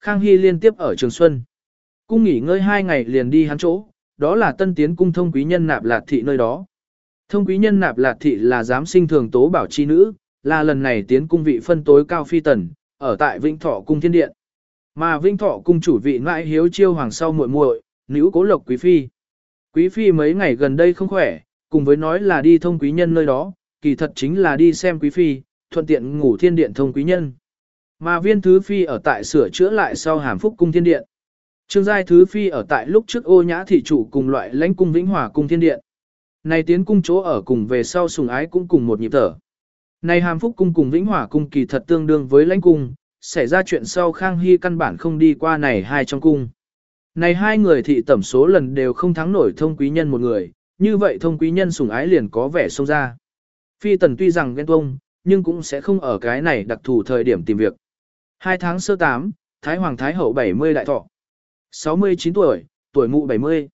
Khang Hy liên tiếp ở Trường Xuân. Cung nghỉ ngơi hai ngày liền đi hắn chỗ, đó là tân tiến cung thông quý nhân nạp lạt thị nơi đó. Thông quý nhân nạp lạt thị là giám sinh thường tố bảo chi nữ, là lần này tiến cung vị phân tối cao phi tần, ở tại Vĩnh Thọ cung thiên điện. Mà Vĩnh Thọ cung chủ vị ngoại hiếu chiêu hoàng sau muội muội, nữ cố lộc quý phi. Quý phi mấy ngày gần đây không khỏe, cùng với nói là đi thông quý nhân nơi đó, kỳ thật chính là đi xem quý phi, thuận tiện ngủ thiên điện thông quý nhân. Mà viên thứ phi ở tại sửa chữa lại sau hàm phúc cung thiên điện. Trương giai thứ phi ở tại lúc trước ô nhã thị chủ cùng loại lãnh cung vĩnh hòa cung thiên điện. Này tiến cung chỗ ở cùng về sau sùng ái cũng cùng một nhịp thở. Này hàm phúc cung cùng vĩnh hòa cung kỳ thật tương đương với lãnh cung, xảy ra chuyện sau Khang Hy căn bản không đi qua này hai trong cung. Này hai người thị tẩm số lần đều không thắng nổi thông quý nhân một người, như vậy thông quý nhân sùng ái liền có vẻ sâu ra. Phi tần tuy rằng ghen tuông, nhưng cũng sẽ không ở cái này đặc thù thời điểm tìm việc. Hai tháng sơ tám, Thái Hoàng Thái Hậu 70 đại thọ. 69 tuổi, tuổi mụ 70.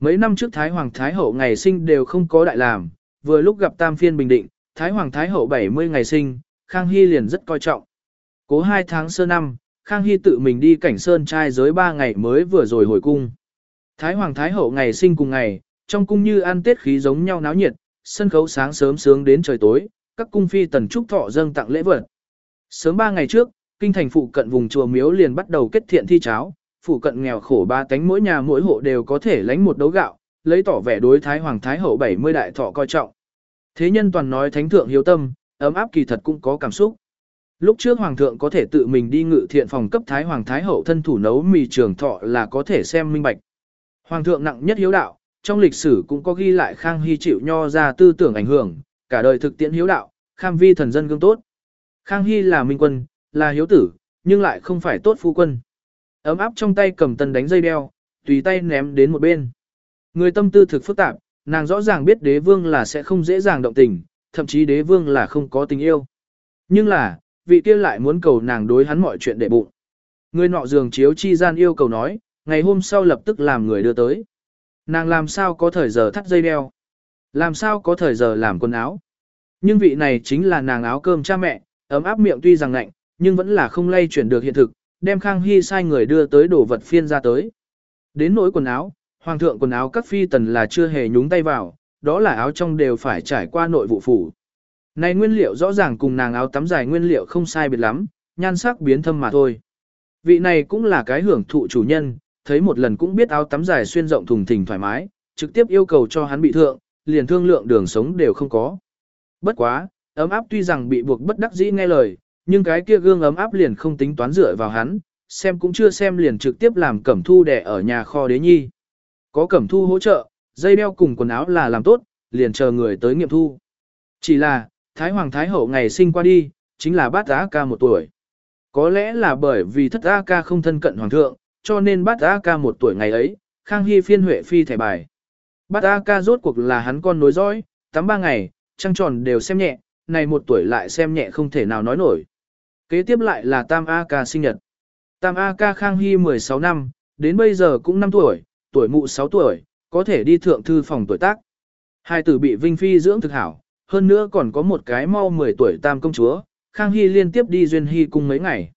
Mấy năm trước Thái Hoàng Thái Hậu ngày sinh đều không có đại làm, vừa lúc gặp Tam Phiên Bình Định, Thái Hoàng Thái Hậu 70 ngày sinh, Khang Hy liền rất coi trọng. Cố hai tháng sơ năm, Khang Hy tự mình đi cảnh sơn trai giới 3 ngày mới vừa rồi hồi cung. Thái Hoàng Thái Hậu ngày sinh cùng ngày, trong cung như ăn tết khí giống nhau náo nhiệt, sân khấu sáng sớm sướng đến trời tối, các cung phi tần trúc thọ dâng tặng lễ vật. Sớm 3 ngày trước, kinh thành phụ cận vùng chùa miếu liền bắt đầu kết thiện thi cháo, phụ cận nghèo khổ ba tánh mỗi nhà mỗi hộ đều có thể lãnh một đấu gạo, lấy tỏ vẻ đối thái hoàng thái hậu 70 đại thọ coi trọng. Thế nhân toàn nói thánh thượng hiếu tâm, ấm áp kỳ thật cũng có cảm xúc. Lúc trước hoàng thượng có thể tự mình đi ngự thiện phòng cấp thái hoàng thái hậu thân thủ nấu mì trường thọ là có thể xem minh bạch. Hoàng thượng nặng nhất hiếu đạo, trong lịch sử cũng có ghi lại Khang Hy chịu nho ra tư tưởng ảnh hưởng, cả đời thực tiễn hiếu đạo, kham vi thần dân gương tốt. Khang Hy là minh quân, là hiếu tử, nhưng lại không phải tốt phu quân. Ấm áp trong tay cầm tần đánh dây đeo, tùy tay ném đến một bên. Người tâm tư thực phức tạp, nàng rõ ràng biết đế vương là sẽ không dễ dàng động tình, thậm chí đế vương là không có tình yêu. Nhưng là, vị kia lại muốn cầu nàng đối hắn mọi chuyện để bụng. Người nọ giường chiếu chi gian yêu cầu nói, ngày hôm sau lập tức làm người đưa tới. Nàng làm sao có thời giờ thắt dây đeo? Làm sao có thời giờ làm quần áo? Nhưng vị này chính là nàng áo cơm cha mẹ, ấm áp miệng tuy rằng lạnh, nhưng vẫn là không lay chuyển được hiện thực, đem Khang Hy sai người đưa tới đồ vật phiên ra tới. Đến nỗi quần áo, hoàng thượng quần áo các phi tần là chưa hề nhúng tay vào, đó là áo trong đều phải trải qua nội vụ phủ. Này nguyên liệu rõ ràng cùng nàng áo tắm dài nguyên liệu không sai biệt lắm, nhan sắc biến thâm mà thôi. Vị này cũng là cái hưởng thụ chủ nhân, thấy một lần cũng biết áo tắm dài xuyên rộng thùng thình thoải mái, trực tiếp yêu cầu cho hắn bị thượng, liền thương lượng đường sống đều không có. Bất quá, ấm áp tuy rằng bị buộc bất đắc dĩ nghe lời, nhưng cái kia gương ấm áp liền không tính toán dựa vào hắn, xem cũng chưa xem liền trực tiếp làm cẩm thu đẻ ở nhà kho đế nhi. Có cẩm thu hỗ trợ, dây đeo cùng quần áo là làm tốt, liền chờ người tới nghiệm thu. Chỉ là, Thái Hoàng Thái Hậu ngày sinh qua đi, chính là bát á ca một tuổi. Có lẽ là bởi vì thất á ca không thân cận Hoàng thượng, cho nên bát á ca một tuổi ngày ấy, Khang Hy phiên huệ phi thẻ bài. Bát á ca rốt cuộc là hắn con nối dõi, tắm ba ngày, trăng tròn đều xem nhẹ, này một tuổi lại xem nhẹ không thể nào nói nổi. Kế tiếp lại là Tam A ca sinh nhật. Tam A ca Khang Hy 16 năm, đến bây giờ cũng 5 tuổi, tuổi mụ 6 tuổi, có thể đi thượng thư phòng tuổi tác. Hai tử bị Vinh Phi dưỡng thực hảo, hơn nữa còn có một cái mau 10 tuổi tam công chúa, Khang Hy liên tiếp đi duyên hy cung mấy ngày.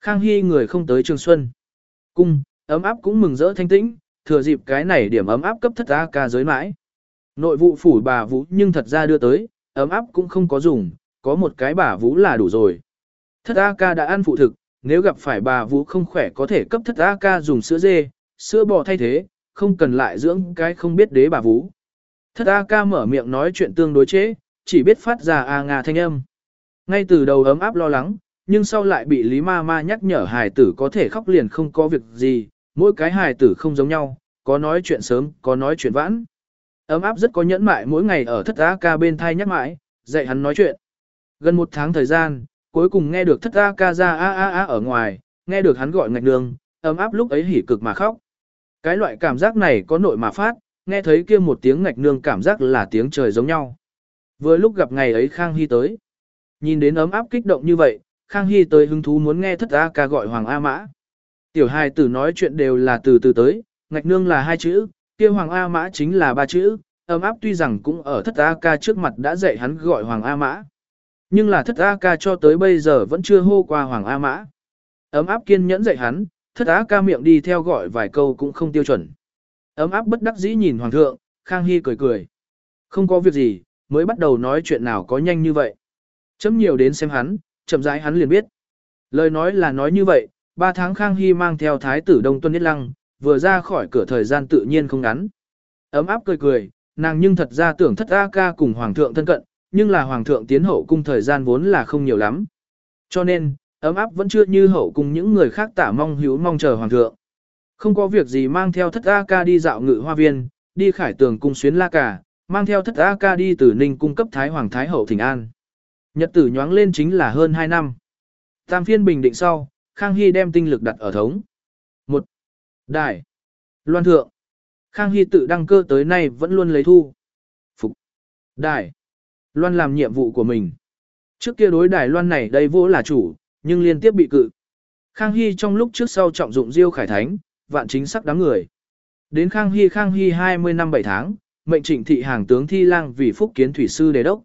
Khang Hy người không tới Trường Xuân. Cung, ấm áp cũng mừng rỡ thanh tĩnh, thừa dịp cái này điểm ấm áp cấp thất A ca giới mãi. Nội vụ phủ bà Vũ nhưng thật ra đưa tới, ấm áp cũng không có dùng, có một cái bà Vũ là đủ rồi. Thất A ca đã ăn phụ thực, nếu gặp phải bà Vũ không khỏe có thể cấp thất A ca dùng sữa dê, sữa bò thay thế, không cần lại dưỡng cái không biết đế bà Vũ. Thất A ca mở miệng nói chuyện tương đối chế, chỉ biết phát ra A ngà thanh âm. Ngay từ đầu ấm áp lo lắng, nhưng sau lại bị Lý Ma Ma nhắc nhở hài tử có thể khóc liền không có việc gì, mỗi cái hài tử không giống nhau, có nói chuyện sớm, có nói chuyện vãn. Ấm áp rất có nhẫn mại mỗi ngày ở thất A ca bên thai nhắc mãi, dạy hắn nói chuyện. Gần một tháng thời gian, cuối cùng nghe được thất A ca ra a a a ở ngoài, nghe được hắn gọi ngạch nương, ấm áp lúc ấy hỉ cực mà khóc. Cái loại cảm giác này có nội mà phát, nghe thấy kia một tiếng ngạch nương cảm giác là tiếng trời giống nhau. Vừa lúc gặp ngày ấy Khang Hy tới. Nhìn đến ấm áp kích động như vậy, Khang Hy tới hứng thú muốn nghe thất A ca gọi Hoàng A Mã. Tiểu hài tử nói chuyện đều là từ từ tới, ngạch nương là hai chữ, kia Hoàng A Mã chính là ba chữ, ấm áp tuy rằng cũng ở thất A ca trước mặt đã dạy hắn gọi Hoàng A Mã. Nhưng là thất A ca cho tới bây giờ vẫn chưa hô qua Hoàng A Mã. Ấm áp kiên nhẫn dạy hắn, thất á ca miệng đi theo gọi vài câu cũng không tiêu chuẩn. Ấm áp bất đắc dĩ nhìn hoàng thượng, Khang Hy cười cười. Không có việc gì, mới bắt đầu nói chuyện nào có nhanh như vậy. Chấm nhiều đến xem hắn, chậm rãi hắn liền biết. Lời nói là nói như vậy, ba tháng Khang Hy mang theo thái tử Đông Tuân Nhất Lăng, vừa ra khỏi cửa thời gian tự nhiên không ngắn. Ấm áp cười cười, nàng nhưng thật ra tưởng thất A ca cùng hoàng thượng thân cận, nhưng là hoàng thượng tiến hậu cung thời gian vốn là không nhiều lắm. Cho nên, ấm áp vẫn chưa như hậu cung những người khác tả mong hữu mong chờ hoàng thượng. Không có việc gì mang theo thất A ca đi dạo ngự hoa viên, đi khải tường cung xuyến la cả, mang theo thất A ca đi từ ninh cung cấp thái hoàng thái hậu thỉnh an. Nhật tử nhoáng lên chính là hơn 2 năm. Tam phiên bình định sau, Khang Hy đem tinh lực đặt ở thống. một Đài. Loan thượng. Khang Hy tự đăng cơ tới nay vẫn luôn lấy thu. Phục. Đài. Loan làm nhiệm vụ của mình. Trước kia đối đài Loan này đây vô là chủ, nhưng liên tiếp bị cự. Khang Hy trong lúc trước sau trọng dụng Diêu Khải Thánh, vạn chính sắc đám người. Đến Khang Hy Khang Hy 20 năm 7 tháng, mệnh trịnh thị hàng tướng Thi Lang vì phúc kiến thủy sư đề đốc.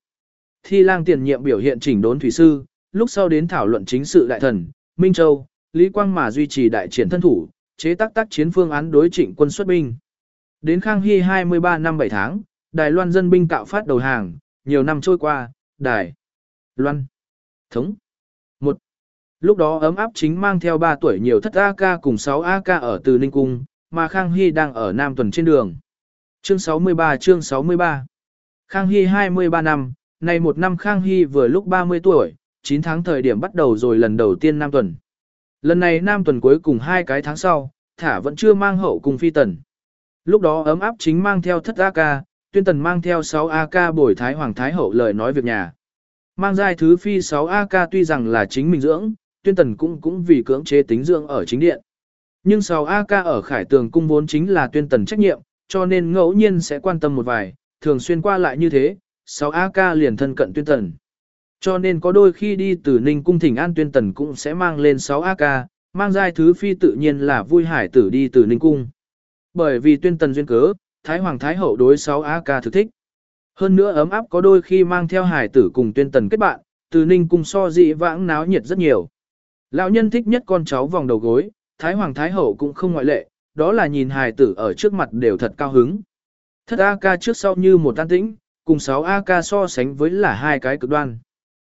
Thi Lang tiền nhiệm biểu hiện chỉnh đốn thủy sư, lúc sau đến thảo luận chính sự đại thần, Minh Châu, Lý Quang mà duy trì đại triển thân thủ, chế tác tác chiến phương án đối trịnh quân xuất binh. Đến Khang Hy 23 năm 7 tháng, Đài Loan dân binh cạo phát đầu hàng, nhiều năm trôi qua, Đài Loan Thống một Lúc đó ấm áp chính mang theo 3 tuổi nhiều thất AK cùng 6 AK ở từ Ninh Cung, mà Khang Hy đang ở Nam Tuần trên đường. Chương 63 chương 63 Khang Hy 23 năm, nay một năm Khang Hy vừa lúc 30 tuổi, 9 tháng thời điểm bắt đầu rồi lần đầu tiên Nam Tuần. Lần này Nam Tuần cuối cùng hai cái tháng sau, thả vẫn chưa mang hậu cùng phi tần. Lúc đó ấm áp chính mang theo thất AK, tuyên tần mang theo 6 AK bồi Thái Hoàng Thái Hậu lời nói việc nhà. Mang giai thứ phi 6 AK tuy rằng là chính mình dưỡng, tuyên tần cũng cũng vì cưỡng chế tính dưỡng ở chính điện. Nhưng 6 AK ở khải tường cung vốn chính là tuyên tần trách nhiệm, cho nên ngẫu nhiên sẽ quan tâm một vài, thường xuyên qua lại như thế, 6 AK liền thân cận tuyên tần. Cho nên có đôi khi đi từ Ninh cung thỉnh an tuyên tần cũng sẽ mang lên 6 AK, mang giai thứ phi tự nhiên là vui hải tử đi từ Ninh cung. Bởi vì tuyên tần duyên cớ, Thái Hoàng Thái Hậu đối 6 AK thực thích. Hơn nữa ấm áp có đôi khi mang theo hài tử cùng tuyên tần kết bạn, từ Ninh cung so dị vãng náo nhiệt rất nhiều. Lão nhân thích nhất con cháu vòng đầu gối, Thái Hoàng Thái Hậu cũng không ngoại lệ, đó là nhìn hài tử ở trước mặt đều thật cao hứng. Thất AK trước sau như một tan tĩnh, cùng 6 AK so sánh với là hai cái cực đoan.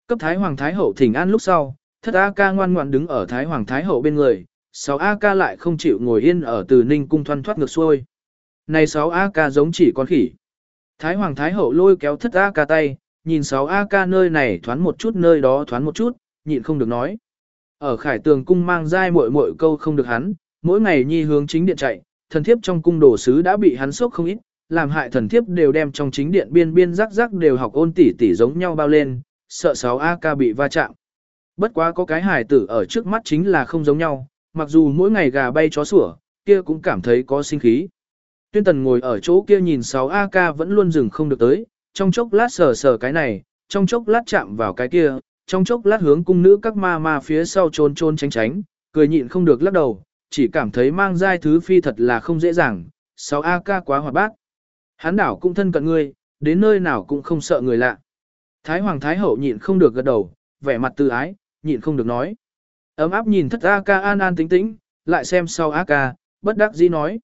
Cấp Thái Hoàng Thái Hậu thỉnh an lúc sau, thất AK ngoan ngoãn đứng ở Thái Hoàng Thái Hậu bên người, 6 AK lại không chịu ngồi yên ở từ ninh cung thoăn thoát ngược xuôi. Này 6 AK giống chỉ con khỉ. Thái Hoàng Thái Hậu lôi kéo thất AK tay, nhìn 6 AK nơi này thoán một chút nơi đó thoán một chút, nhịn không được nói. Ở khải tường cung mang dai muội muội câu không được hắn, mỗi ngày nhi hướng chính điện chạy, thần thiếp trong cung đồ sứ đã bị hắn sốc không ít, làm hại thần thiếp đều đem trong chính điện biên biên rắc rắc đều học ôn tỉ tỉ giống nhau bao lên, sợ 6 AK bị va chạm. Bất quá có cái hài tử ở trước mắt chính là không giống nhau, mặc dù mỗi ngày gà bay chó sủa, kia cũng cảm thấy có sinh khí. Tuyên tần ngồi ở chỗ kia nhìn 6 AK vẫn luôn dừng không được tới, trong chốc lát sờ sờ cái này, trong chốc lát chạm vào cái kia, trong chốc lát hướng cung nữ các ma ma phía sau trôn trôn tránh tránh, cười nhịn không được lắc đầu, chỉ cảm thấy mang giai thứ phi thật là không dễ dàng, 6 AK quá hoạt bát. Hán đảo cũng thân cận ngươi, đến nơi nào cũng không sợ người lạ. Thái Hoàng Thái Hậu nhịn không được gật đầu, vẻ mặt tự ái, nhịn không được nói. Ấm áp nhìn thất A ca an an tính tĩnh, lại xem sau A ca, bất đắc dĩ nói.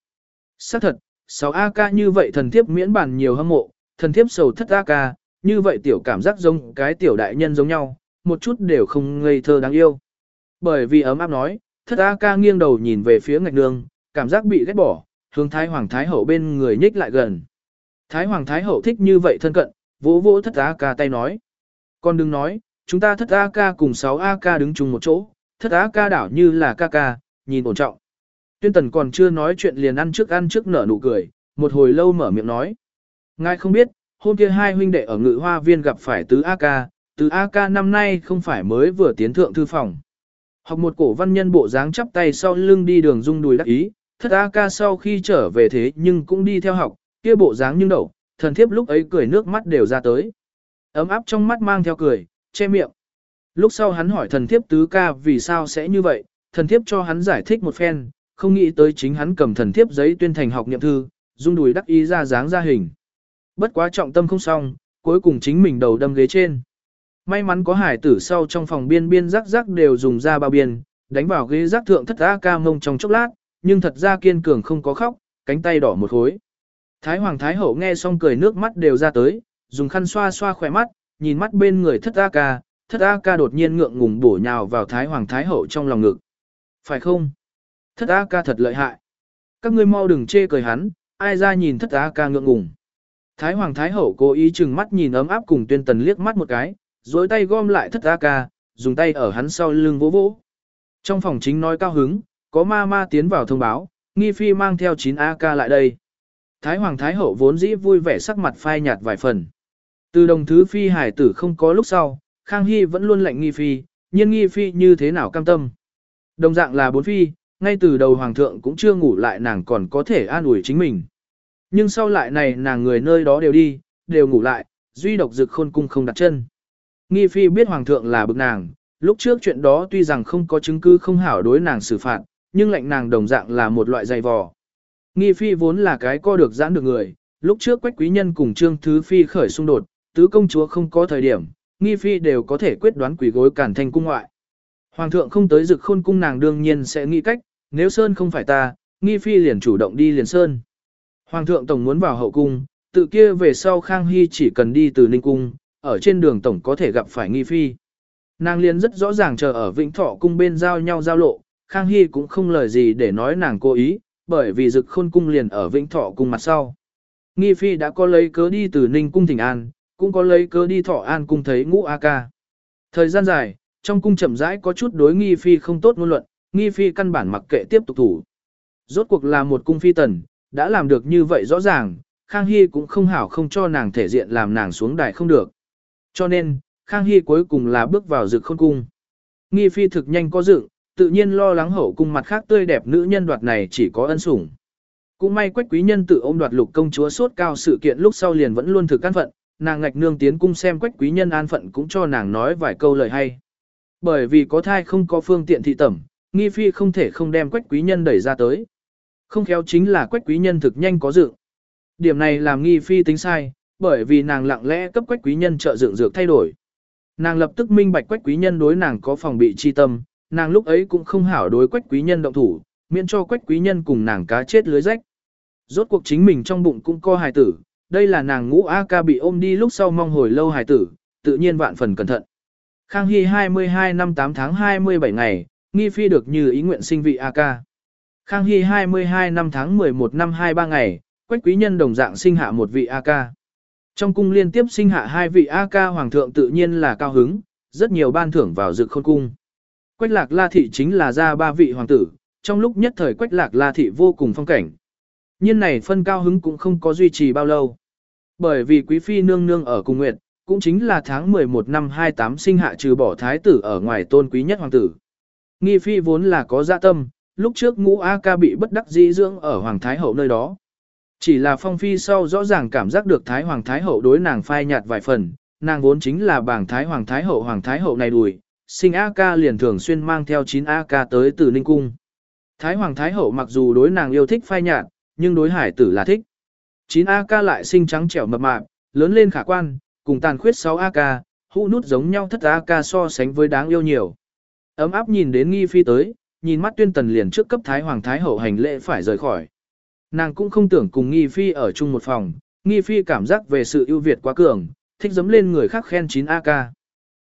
xác thật, sau A ca như vậy thần thiếp miễn bàn nhiều hâm mộ, thần thiếp sầu thất A ca, như vậy tiểu cảm giác giống cái tiểu đại nhân giống nhau, một chút đều không ngây thơ đáng yêu. Bởi vì ấm áp nói, thất A ca nghiêng đầu nhìn về phía ngạch nương, cảm giác bị ghét bỏ, hướng Thái Hoàng Thái Hậu bên người nhích lại gần. Thái Hoàng Thái Hậu thích như vậy thân cận, vỗ vỗ thất A ca tay nói. Con đừng nói, chúng ta thất A ca cùng 6 A ca đứng chung một chỗ, thất A ca đảo như là ca ca, nhìn ổn trọng. Tuyên tần còn chưa nói chuyện liền ăn trước ăn trước nở nụ cười, một hồi lâu mở miệng nói. Ngài không biết, hôm kia hai huynh đệ ở ngự hoa viên gặp phải tứ A ca, tứ A ca năm nay không phải mới vừa tiến thượng thư phòng. Học một cổ văn nhân bộ dáng chắp tay sau lưng đi đường rung đùi đắc ý, thất A ca sau khi trở về thế nhưng cũng đi theo học, kia bộ dáng nhưng đậu, thần thiếp lúc ấy cười nước mắt đều ra tới. Ấm áp trong mắt mang theo cười, che miệng. Lúc sau hắn hỏi thần thiếp tứ ca vì sao sẽ như vậy, thần thiếp cho hắn giải thích một phen, không nghĩ tới chính hắn cầm thần thiếp giấy tuyên thành học niệm thư, dung đùi đắc ý ra dáng ra hình. Bất quá trọng tâm không xong, cuối cùng chính mình đầu đâm ghế trên. May mắn có hải tử sau trong phòng biên biên rắc rắc đều dùng ra bao biên, đánh vào ghế rác thượng thất A ca mông trong chốc lát, nhưng thật ra kiên cường không có khóc, cánh tay đỏ một khối. Thái Hoàng Thái Hậu nghe xong cười nước mắt đều ra tới, dùng khăn xoa xoa khỏe mắt, nhìn mắt bên người thất A ca, thất A ca đột nhiên ngượng ngùng bổ nhào vào Thái Hoàng Thái Hậu trong lòng ngực. Phải không? Thất A ca thật lợi hại. Các ngươi mau đừng chê cười hắn, ai ra nhìn thất A ca ngượng ngùng. Thái Hoàng Thái Hậu cố ý chừng mắt nhìn ấm áp cùng tuyên tần liếc mắt một cái, dối tay gom lại thất A ca, dùng tay ở hắn sau lưng vỗ vỗ. Trong phòng chính nói cao hứng, có ma ma tiến vào thông báo, nghi phi mang theo 9 A ca lại đây. Thái Hoàng Thái Hậu vốn dĩ vui vẻ sắc mặt phai nhạt vài phần. Từ đồng thứ phi hải tử không có lúc sau, Khang Hy vẫn luôn lệnh nghi phi, nhưng nghi phi như thế nào cam tâm. Đồng dạng là bốn phi, ngay từ đầu hoàng thượng cũng chưa ngủ lại nàng còn có thể an ủi chính mình. Nhưng sau lại này nàng người nơi đó đều đi, đều ngủ lại, duy độc dực khôn cung không đặt chân. Nghi phi biết hoàng thượng là bực nàng, lúc trước chuyện đó tuy rằng không có chứng cứ không hảo đối nàng xử phạt, nhưng lệnh nàng đồng dạng là một loại dày vò. Nghi phi vốn là cái co được giãn được người, lúc trước quách quý nhân cùng trương thứ phi khởi xung đột, tứ công chúa không có thời điểm, nghi phi đều có thể quyết đoán quỷ gối cản thành cung ngoại. Hoàng thượng không tới rực khôn cung nàng đương nhiên sẽ nghĩ cách, nếu Sơn không phải ta, nghi phi liền chủ động đi liền Sơn. Hoàng thượng tổng muốn vào hậu cung, tự kia về sau Khang Hy chỉ cần đi từ Ninh cung, ở trên đường tổng có thể gặp phải nghi phi. Nàng liền rất rõ ràng chờ ở Vĩnh Thọ cung bên giao nhau giao lộ, Khang Hy cũng không lời gì để nói nàng cố ý, bởi vì rực khôn cung liền ở Vĩnh Thọ cung mặt sau. Nghi phi đã có lấy cớ đi từ Ninh cung Thịnh An, cũng có lấy cớ đi Thọ An cung thấy ngũ A ca. Thời gian dài, trong cung chậm rãi có chút đối nghi phi không tốt ngôn luận, nghi phi căn bản mặc kệ tiếp tục thủ. Rốt cuộc là một cung phi tần, đã làm được như vậy rõ ràng, Khang Hy cũng không hảo không cho nàng thể diện làm nàng xuống đài không được. Cho nên, Khang Hy cuối cùng là bước vào dự khôn cung. Nghi phi thực nhanh có dựng, tự nhiên lo lắng hậu cung mặt khác tươi đẹp nữ nhân đoạt này chỉ có ân sủng. Cũng may quách quý nhân tự ôm đoạt lục công chúa sốt cao sự kiện lúc sau liền vẫn luôn thực căn phận, nàng ngạch nương tiến cung xem quách quý nhân an phận cũng cho nàng nói vài câu lời hay. Bởi vì có thai không có phương tiện thị tẩm, nghi phi không thể không đem quách quý nhân đẩy ra tới. Không khéo chính là quách quý nhân thực nhanh có dự. Điểm này làm nghi phi tính sai, bởi vì nàng lặng lẽ cấp quách quý nhân trợ dựng dược thay đổi. Nàng lập tức minh bạch quách quý nhân đối nàng có phòng bị chi tâm, nàng lúc ấy cũng không hảo đối quách quý nhân động thủ, miễn cho quách quý nhân cùng nàng cá chết lưới rách. Rốt cuộc chính mình trong bụng cũng co hài tử, đây là nàng ngũ A ca bị ôm đi lúc sau mong hồi lâu hài tử, tự nhiên vạn phần cẩn thận. Khang Hy 22 năm 8 tháng 27 ngày, nghi phi được như ý nguyện sinh vị A ca. Khang Hy 22 năm tháng 11 năm 23 ngày, quách quý nhân đồng dạng sinh hạ một vị A ca. Trong cung liên tiếp sinh hạ hai vị A ca hoàng thượng tự nhiên là cao hứng, rất nhiều ban thưởng vào dự khôn cung. Quách lạc la thị chính là ra ba vị hoàng tử, trong lúc nhất thời quách lạc la thị vô cùng phong cảnh. Nhiên này phân cao hứng cũng không có duy trì bao lâu. Bởi vì quý phi nương nương ở cùng nguyệt, cũng chính là tháng 11 năm 28 sinh hạ trừ bỏ thái tử ở ngoài tôn quý nhất hoàng tử. Nghi phi vốn là có dạ tâm, lúc trước ngũ A ca bị bất đắc dĩ dưỡng ở hoàng thái hậu nơi đó. Chỉ là phong phi sau rõ ràng cảm giác được thái hoàng thái hậu đối nàng phai nhạt vài phần, nàng vốn chính là bảng thái hoàng thái hậu hoàng thái hậu này đùi, sinh A ca liền thường xuyên mang theo 9 A ca tới từ Ninh Cung. Thái hoàng thái hậu mặc dù đối nàng yêu thích phai nhạt, nhưng đối hải tử là thích. 9 A ca lại sinh trắng trẻo mập mạp, lớn lên khả quan, cùng tàn khuyết 6 A ca, hũ nút giống nhau thất AK ca so sánh với đáng yêu nhiều. Ấm áp nhìn đến nghi phi tới, nhìn mắt tuyên tần liền trước cấp thái hoàng thái hậu hành lễ phải rời khỏi. Nàng cũng không tưởng cùng nghi phi ở chung một phòng, nghi phi cảm giác về sự ưu việt quá cường, thích dấm lên người khác khen 9 A ca.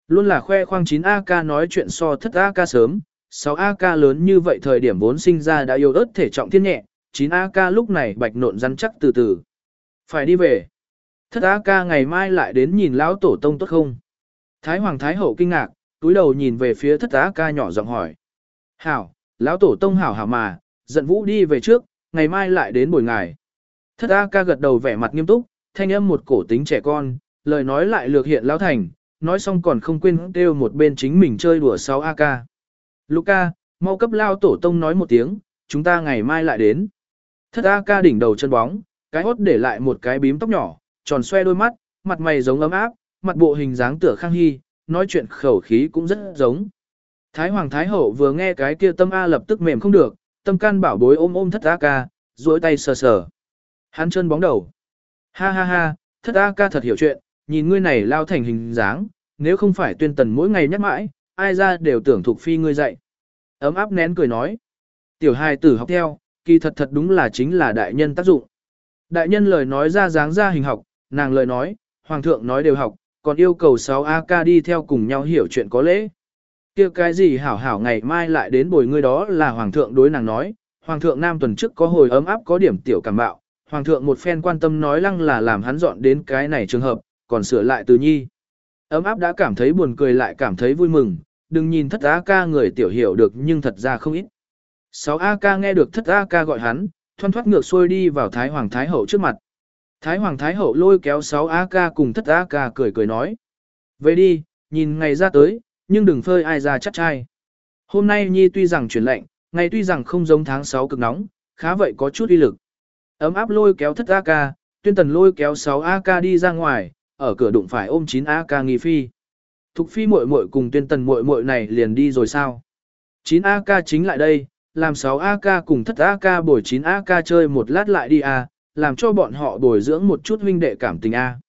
Luôn là khoe khoang 9 A ca nói chuyện so thất AK ca sớm, 6 A ca lớn như vậy thời điểm vốn sinh ra đã yêu ớt thể trọng thiên nhẹ, 9 A ca lúc này bạch nộn rắn chắc từ từ. Phải đi về. Thất A ca ngày mai lại đến nhìn lão tổ tông tốt không? Thái Hoàng Thái Hậu kinh ngạc, túi đầu nhìn về phía thất A ca nhỏ giọng hỏi. Hảo, lão tổ tông hảo hảo mà, giận vũ đi về trước, ngày mai lại đến buổi ngài. Thất A ca gật đầu vẻ mặt nghiêm túc, thanh âm một cổ tính trẻ con, lời nói lại lược hiện lão thành, nói xong còn không quên kêu một bên chính mình chơi đùa sau A ca. Luca, mau cấp lao tổ tông nói một tiếng, chúng ta ngày mai lại đến. Thất A ca đỉnh đầu chân bóng, cái hốt để lại một cái bím tóc nhỏ, tròn xoe đôi mắt, mặt mày giống ấm áp, mặt bộ hình dáng tựa khang hy, nói chuyện khẩu khí cũng rất giống. Thái Hoàng Thái Hậu vừa nghe cái kia tâm A lập tức mềm không được, tâm can bảo bối ôm ôm thất A ca, duỗi tay sờ sờ. Hắn chân bóng đầu. Ha ha ha, thất A ca thật hiểu chuyện, nhìn ngươi này lao thành hình dáng, nếu không phải tuyên tần mỗi ngày nhắc mãi, ai ra đều tưởng thuộc phi ngươi dạy. Ấm áp nén cười nói. Tiểu hài tử học theo, kỳ thật thật đúng là chính là đại nhân tác dụng. Đại nhân lời nói ra dáng ra hình học, nàng lời nói, hoàng thượng nói đều học, còn yêu cầu 6 AK đi theo cùng nhau hiểu chuyện có lễ. kia cái gì hảo hảo ngày mai lại đến bồi ngươi đó là hoàng thượng đối nàng nói, hoàng thượng nam tuần trước có hồi ấm áp có điểm tiểu cảm bạo, hoàng thượng một phen quan tâm nói lăng là làm hắn dọn đến cái này trường hợp, còn sửa lại từ nhi. Ấm áp đã cảm thấy buồn cười lại cảm thấy vui mừng, đừng nhìn thất A ca người tiểu hiểu được nhưng thật ra không ít. 6 A ca nghe được thất A ca gọi hắn, thoăn thoát ngược xuôi đi vào Thái Hoàng Thái Hậu trước mặt. Thái Hoàng Thái Hậu lôi kéo 6 AK ca cùng thất AK ca cười cười nói. Về đi, nhìn ngày ra tới, nhưng đừng phơi ai ra chắc chai. Hôm nay Nhi tuy rằng chuyển lệnh, ngày tuy rằng không giống tháng 6 cực nóng, khá vậy có chút uy lực. Ấm áp lôi kéo thất AK, ca, tuyên tần lôi kéo 6 AK ca đi ra ngoài, ở cửa đụng phải ôm 9 AK ca nghi phi. Thục phi muội muội cùng tuyên tần muội muội này liền đi rồi sao? 9 AK ca chính lại đây, làm 6 AK ca cùng thất AK ca bồi 9 AK ca chơi một lát lại đi à làm cho bọn họ bồi dưỡng một chút huynh đệ cảm tình A.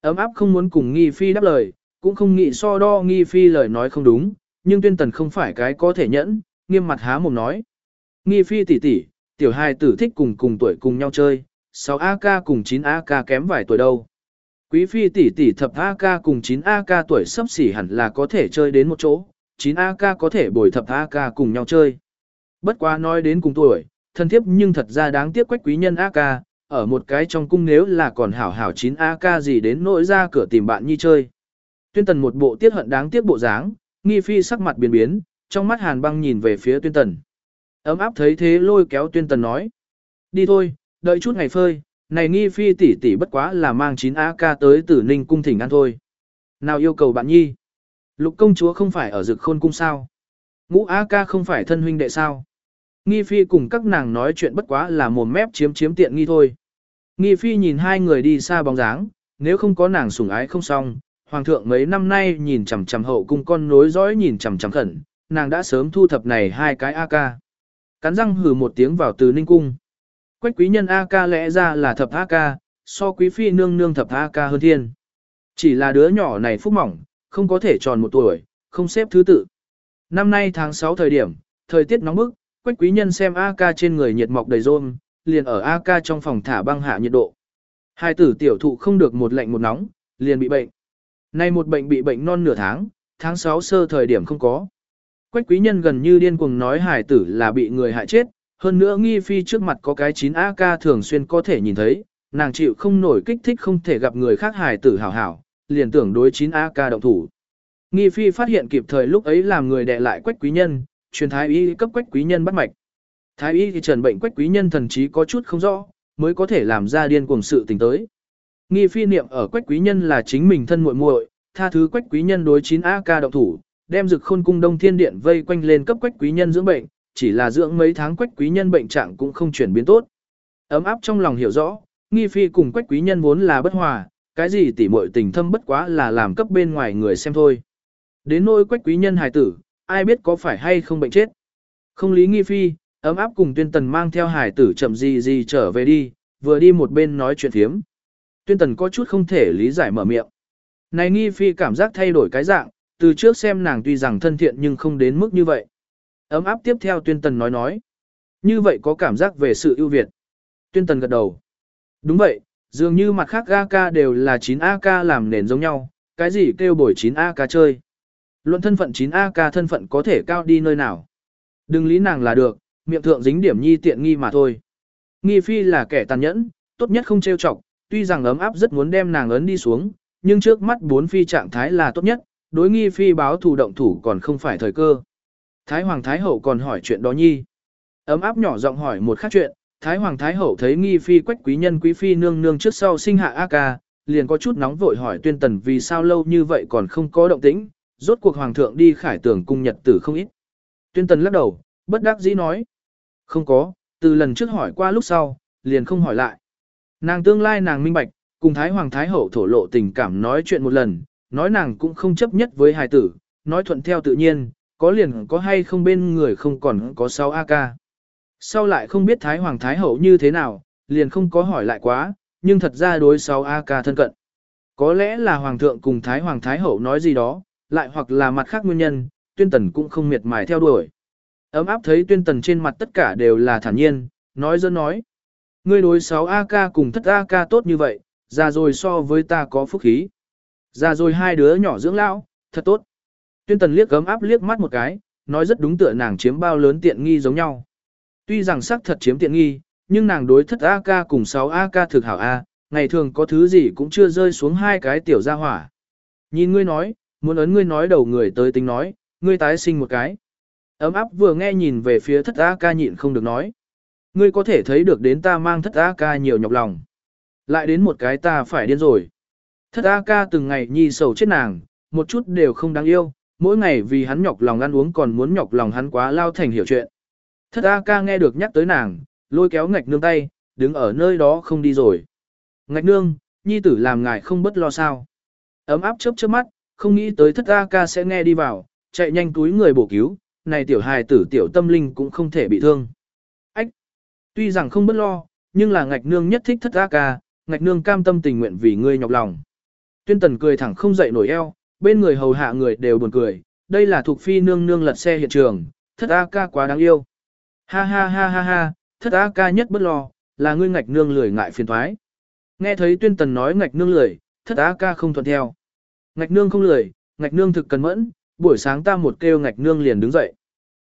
Ấm áp không muốn cùng nghi phi đáp lời, cũng không nghĩ so đo nghi phi lời nói không đúng, nhưng tuyên tần không phải cái có thể nhẫn, nghiêm mặt há mồm nói. Nghi phi tỷ tỷ, tiểu hai tử thích cùng cùng tuổi cùng nhau chơi, 6 A ca cùng 9 A ca kém vài tuổi đâu. Quý phi tỷ tỷ thập A ca cùng 9 A ca tuổi sắp xỉ hẳn là có thể chơi đến một chỗ, 9 A ca có thể bồi thập A ca cùng nhau chơi. Bất quá nói đến cùng tuổi, thân thiếp nhưng thật ra đáng tiếc quách quý nhân A ca, ở một cái trong cung nếu là còn hảo hảo chín A ca gì đến nỗi ra cửa tìm bạn nhi chơi. Tuyên tần một bộ tiết hận đáng tiếc bộ dáng, nghi phi sắc mặt biến biến, trong mắt hàn băng nhìn về phía tuyên tần. Ấm áp thấy thế lôi kéo tuyên tần nói. Đi thôi, đợi chút ngày phơi, này nghi phi tỷ tỷ bất quá là mang chín a ca tới tử ninh cung thỉnh ăn thôi. Nào yêu cầu bạn nhi? Lục công chúa không phải ở dực khôn cung sao? Ngũ a ca không phải thân huynh đệ sao? Nghi phi cùng các nàng nói chuyện bất quá là mồm mép chiếm chiếm tiện nghi thôi. Nghi phi nhìn hai người đi xa bóng dáng, nếu không có nàng sủng ái không xong, hoàng thượng mấy năm nay nhìn chằm chằm hậu cung con nối dõi nhìn chằm chằm khẩn, nàng đã sớm thu thập này hai cái a ca, Cắn răng hừ một tiếng vào từ ninh cung. Quách quý nhân A ca lẽ ra là thập A ca, so quý phi nương nương thập A ca hơn thiên. Chỉ là đứa nhỏ này phúc mỏng, không có thể tròn một tuổi, không xếp thứ tự. Năm nay tháng 6 thời điểm, thời tiết nóng bức, quách quý nhân xem A ca trên người nhiệt mọc đầy rôm, liền ở AK trong phòng thả băng hạ nhiệt độ. Hai tử tiểu thụ không được một lạnh một nóng, liền bị bệnh. Nay một bệnh bị bệnh non nửa tháng, tháng 6 sơ thời điểm không có. Quách quý nhân gần như điên cuồng nói hải tử là bị người hại chết, hơn nữa nghi phi trước mặt có cái 9 AK thường xuyên có thể nhìn thấy, nàng chịu không nổi kích thích không thể gặp người khác hải tử hảo hảo, liền tưởng đối 9 AK động thủ. Nghi phi phát hiện kịp thời lúc ấy làm người đè lại quách quý nhân, truyền thái y cấp quách quý nhân bắt mạch. Thái y thì trần bệnh quách quý nhân thần trí có chút không rõ, mới có thể làm ra điên cuồng sự tình tới. Nghi phi niệm ở quách quý nhân là chính mình thân muội muội, tha thứ quách quý nhân đối 9 ca động thủ, đem dực khôn cung đông thiên điện vây quanh lên cấp quách quý nhân dưỡng bệnh, chỉ là dưỡng mấy tháng quách quý nhân bệnh trạng cũng không chuyển biến tốt. Ấm áp trong lòng hiểu rõ, nghi phi cùng quách quý nhân vốn là bất hòa, cái gì tỉ muội tình thâm bất quá là làm cấp bên ngoài người xem thôi. Đến nỗi quách quý nhân hài tử, ai biết có phải hay không bệnh chết. Không lý nghi phi, ấm áp cùng tuyên tần mang theo hải tử chậm gì gì trở về đi, vừa đi một bên nói chuyện thiếm. Tuyên tần có chút không thể lý giải mở miệng. Này nghi phi cảm giác thay đổi cái dạng, từ trước xem nàng tuy rằng thân thiện nhưng không đến mức như vậy. Ấm áp tiếp theo tuyên tần nói nói. Như vậy có cảm giác về sự ưu việt. Tuyên tần gật đầu. Đúng vậy, dường như mặt khác AK đều là 9AK làm nền giống nhau, cái gì kêu bồi 9AK chơi. Luận thân phận 9AK thân phận có thể cao đi nơi nào. Đừng lý nàng là được, miệng thượng dính điểm nhi tiện nghi mà thôi. Nghi phi là kẻ tàn nhẫn, tốt nhất không trêu chọc, tuy rằng ấm áp rất muốn đem nàng ấn đi xuống, nhưng trước mắt bốn phi trạng thái là tốt nhất, đối nghi phi báo thù động thủ còn không phải thời cơ. Thái Hoàng Thái Hậu còn hỏi chuyện đó nhi. Ấm áp nhỏ giọng hỏi một khác chuyện, Thái Hoàng Thái Hậu thấy nghi phi quách quý nhân quý phi nương nương trước sau sinh hạ A ca, liền có chút nóng vội hỏi tuyên tần vì sao lâu như vậy còn không có động tĩnh, rốt cuộc Hoàng thượng đi khải tưởng cung nhật tử không ít. Tuyên tần lắc đầu, bất đắc dĩ nói. Không có, từ lần trước hỏi qua lúc sau, liền không hỏi lại. Nàng tương lai nàng minh bạch, cùng Thái Hoàng Thái Hậu thổ lộ tình cảm nói chuyện một lần, nói nàng cũng không chấp nhất với hài tử, nói thuận theo tự nhiên, có liền có hay không bên người không còn có sáu a ca. Sau lại không biết Thái Hoàng Thái Hậu như thế nào, liền không có hỏi lại quá, nhưng thật ra đối sáu a ca thân cận. Có lẽ là Hoàng thượng cùng Thái Hoàng Thái Hậu nói gì đó, lại hoặc là mặt khác nguyên nhân, tuyên tần cũng không miệt mài theo đuổi. Ấm áp thấy tuyên tần trên mặt tất cả đều là thản nhiên, nói dân nói. Ngươi đối 6 AK cùng thất AK tốt như vậy, già rồi so với ta có phúc khí. Già rồi hai đứa nhỏ dưỡng lão, thật tốt. Tuyên tần liếc gấm áp liếc mắt một cái, nói rất đúng tựa nàng chiếm bao lớn tiện nghi giống nhau. Tuy rằng sắc thật chiếm tiện nghi, nhưng nàng đối thất AK cùng 6 AK thực hảo A, ngày thường có thứ gì cũng chưa rơi xuống hai cái tiểu gia hỏa. Nhìn ngươi nói, muốn ấn ngươi nói đầu người tới tính nói, ngươi tái sinh một cái. Ấm áp vừa nghe nhìn về phía thất AK nhịn không được nói. Ngươi có thể thấy được đến ta mang thất AK nhiều nhọc lòng. Lại đến một cái ta phải điên rồi. Thất AK từng ngày nhi sầu chết nàng, một chút đều không đáng yêu, mỗi ngày vì hắn nhọc lòng ăn uống còn muốn nhọc lòng hắn quá lao thành hiểu chuyện. Thất A nghe được nhắc tới nàng, lôi kéo ngạch nương tay, đứng ở nơi đó không đi rồi. Ngạch nương, nhi tử làm ngài không bất lo sao. Ấm áp chớp chớp mắt, không nghĩ tới thất A sẽ nghe đi vào, chạy nhanh túi người bổ cứu, này tiểu hài tử tiểu tâm linh cũng không thể bị thương. Ách! Tuy rằng không bất lo, nhưng là ngạch nương nhất thích thất A ngạch nương cam tâm tình nguyện vì ngươi nhọc lòng. Tuyên tần cười thẳng không dậy nổi eo, bên người hầu hạ người đều buồn cười, đây là thuộc phi nương nương lật xe hiện trường, thất A ca quá đáng yêu. Ha ha ha ha ha, thất A ca nhất bất lo, là ngươi ngạch nương lười ngại phiền thoái. Nghe thấy tuyên tần nói ngạch nương lười, thất A ca không thuận theo. Ngạch nương không lười, ngạch nương thực cần mẫn, buổi sáng ta một kêu ngạch nương liền đứng dậy.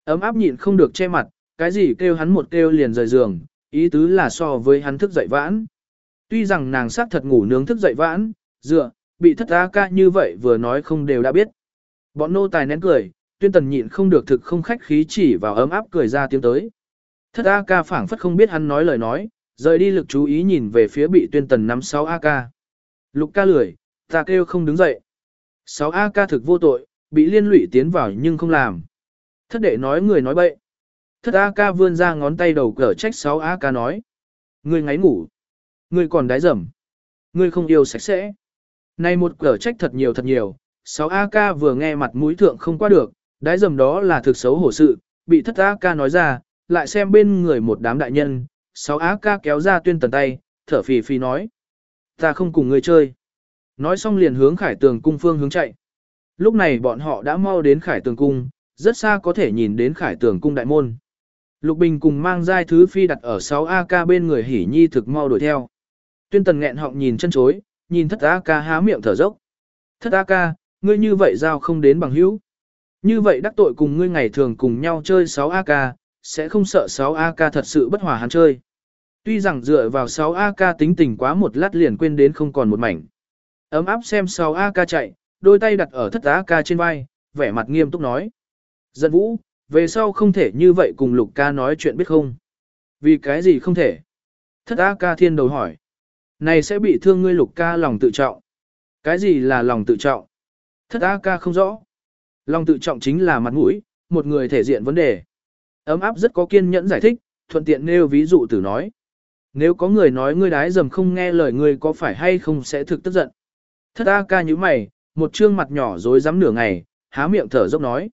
Ấm áp nhịn không được che mặt, cái gì kêu hắn một kêu liền rời giường, ý tứ là so với hắn thức dậy vãn. Tuy rằng nàng xác thật ngủ nướng thức dậy vãn, dựa, bị thất A ca như vậy vừa nói không đều đã biết. Bọn nô tài nén cười, tuyên tần nhịn không được thực không khách khí chỉ vào ấm áp cười ra tiếng tới. Thất A ca phảng phất không biết hắn nói lời nói, rời đi lực chú ý nhìn về phía bị tuyên tần nắm 6 A ca. Lục ca lười, ta kêu không đứng dậy. 6 A ca thực vô tội, bị liên lụy tiến vào nhưng không làm. Thất đệ nói người nói bậy. Thất A ca vươn ra ngón tay đầu cờ trách 6 A ca nói. Ngươi ngáy ngủ. Ngươi còn đái dầm. Ngươi không yêu sạch sẽ. Này một cờ trách thật nhiều thật nhiều, 6AK vừa nghe mặt mũi thượng không qua được, đái dầm đó là thực xấu hổ sự, bị thất a ca nói ra, lại xem bên người một đám đại nhân, 6AK kéo ra tuyên tần tay, thở phì phì nói. Ta không cùng người chơi. Nói xong liền hướng khải tường cung phương hướng chạy. Lúc này bọn họ đã mau đến khải tường cung, rất xa có thể nhìn đến khải tường cung đại môn. Lục Bình cùng mang giai thứ phi đặt ở 6AK bên người hỉ nhi thực mau đuổi theo. Tuyên tần nghẹn họng nhìn chân chối, nhìn thất A ca há miệng thở dốc. Thất A ca, ngươi như vậy giao không đến bằng hữu. Như vậy đắc tội cùng ngươi ngày thường cùng nhau chơi 6 A ca, sẽ không sợ 6 A ca thật sự bất hòa hắn chơi. Tuy rằng dựa vào 6 A ca tính tình quá một lát liền quên đến không còn một mảnh. Ấm áp xem 6 A ca chạy, đôi tay đặt ở thất A ca trên vai, vẻ mặt nghiêm túc nói. Giận vũ, về sau không thể như vậy cùng lục ca nói chuyện biết không? Vì cái gì không thể? Thất A ca thiên đầu hỏi. Này sẽ bị thương ngươi lục ca lòng tự trọng. Cái gì là lòng tự trọng? Thất A ca không rõ. Lòng tự trọng chính là mặt mũi, một người thể diện vấn đề. Ấm áp rất có kiên nhẫn giải thích, thuận tiện nêu ví dụ từ nói. Nếu có người nói ngươi đái dầm không nghe lời ngươi có phải hay không sẽ thực tức giận. Thất A ca như mày, một trương mặt nhỏ dối rắm nửa ngày, há miệng thở dốc nói.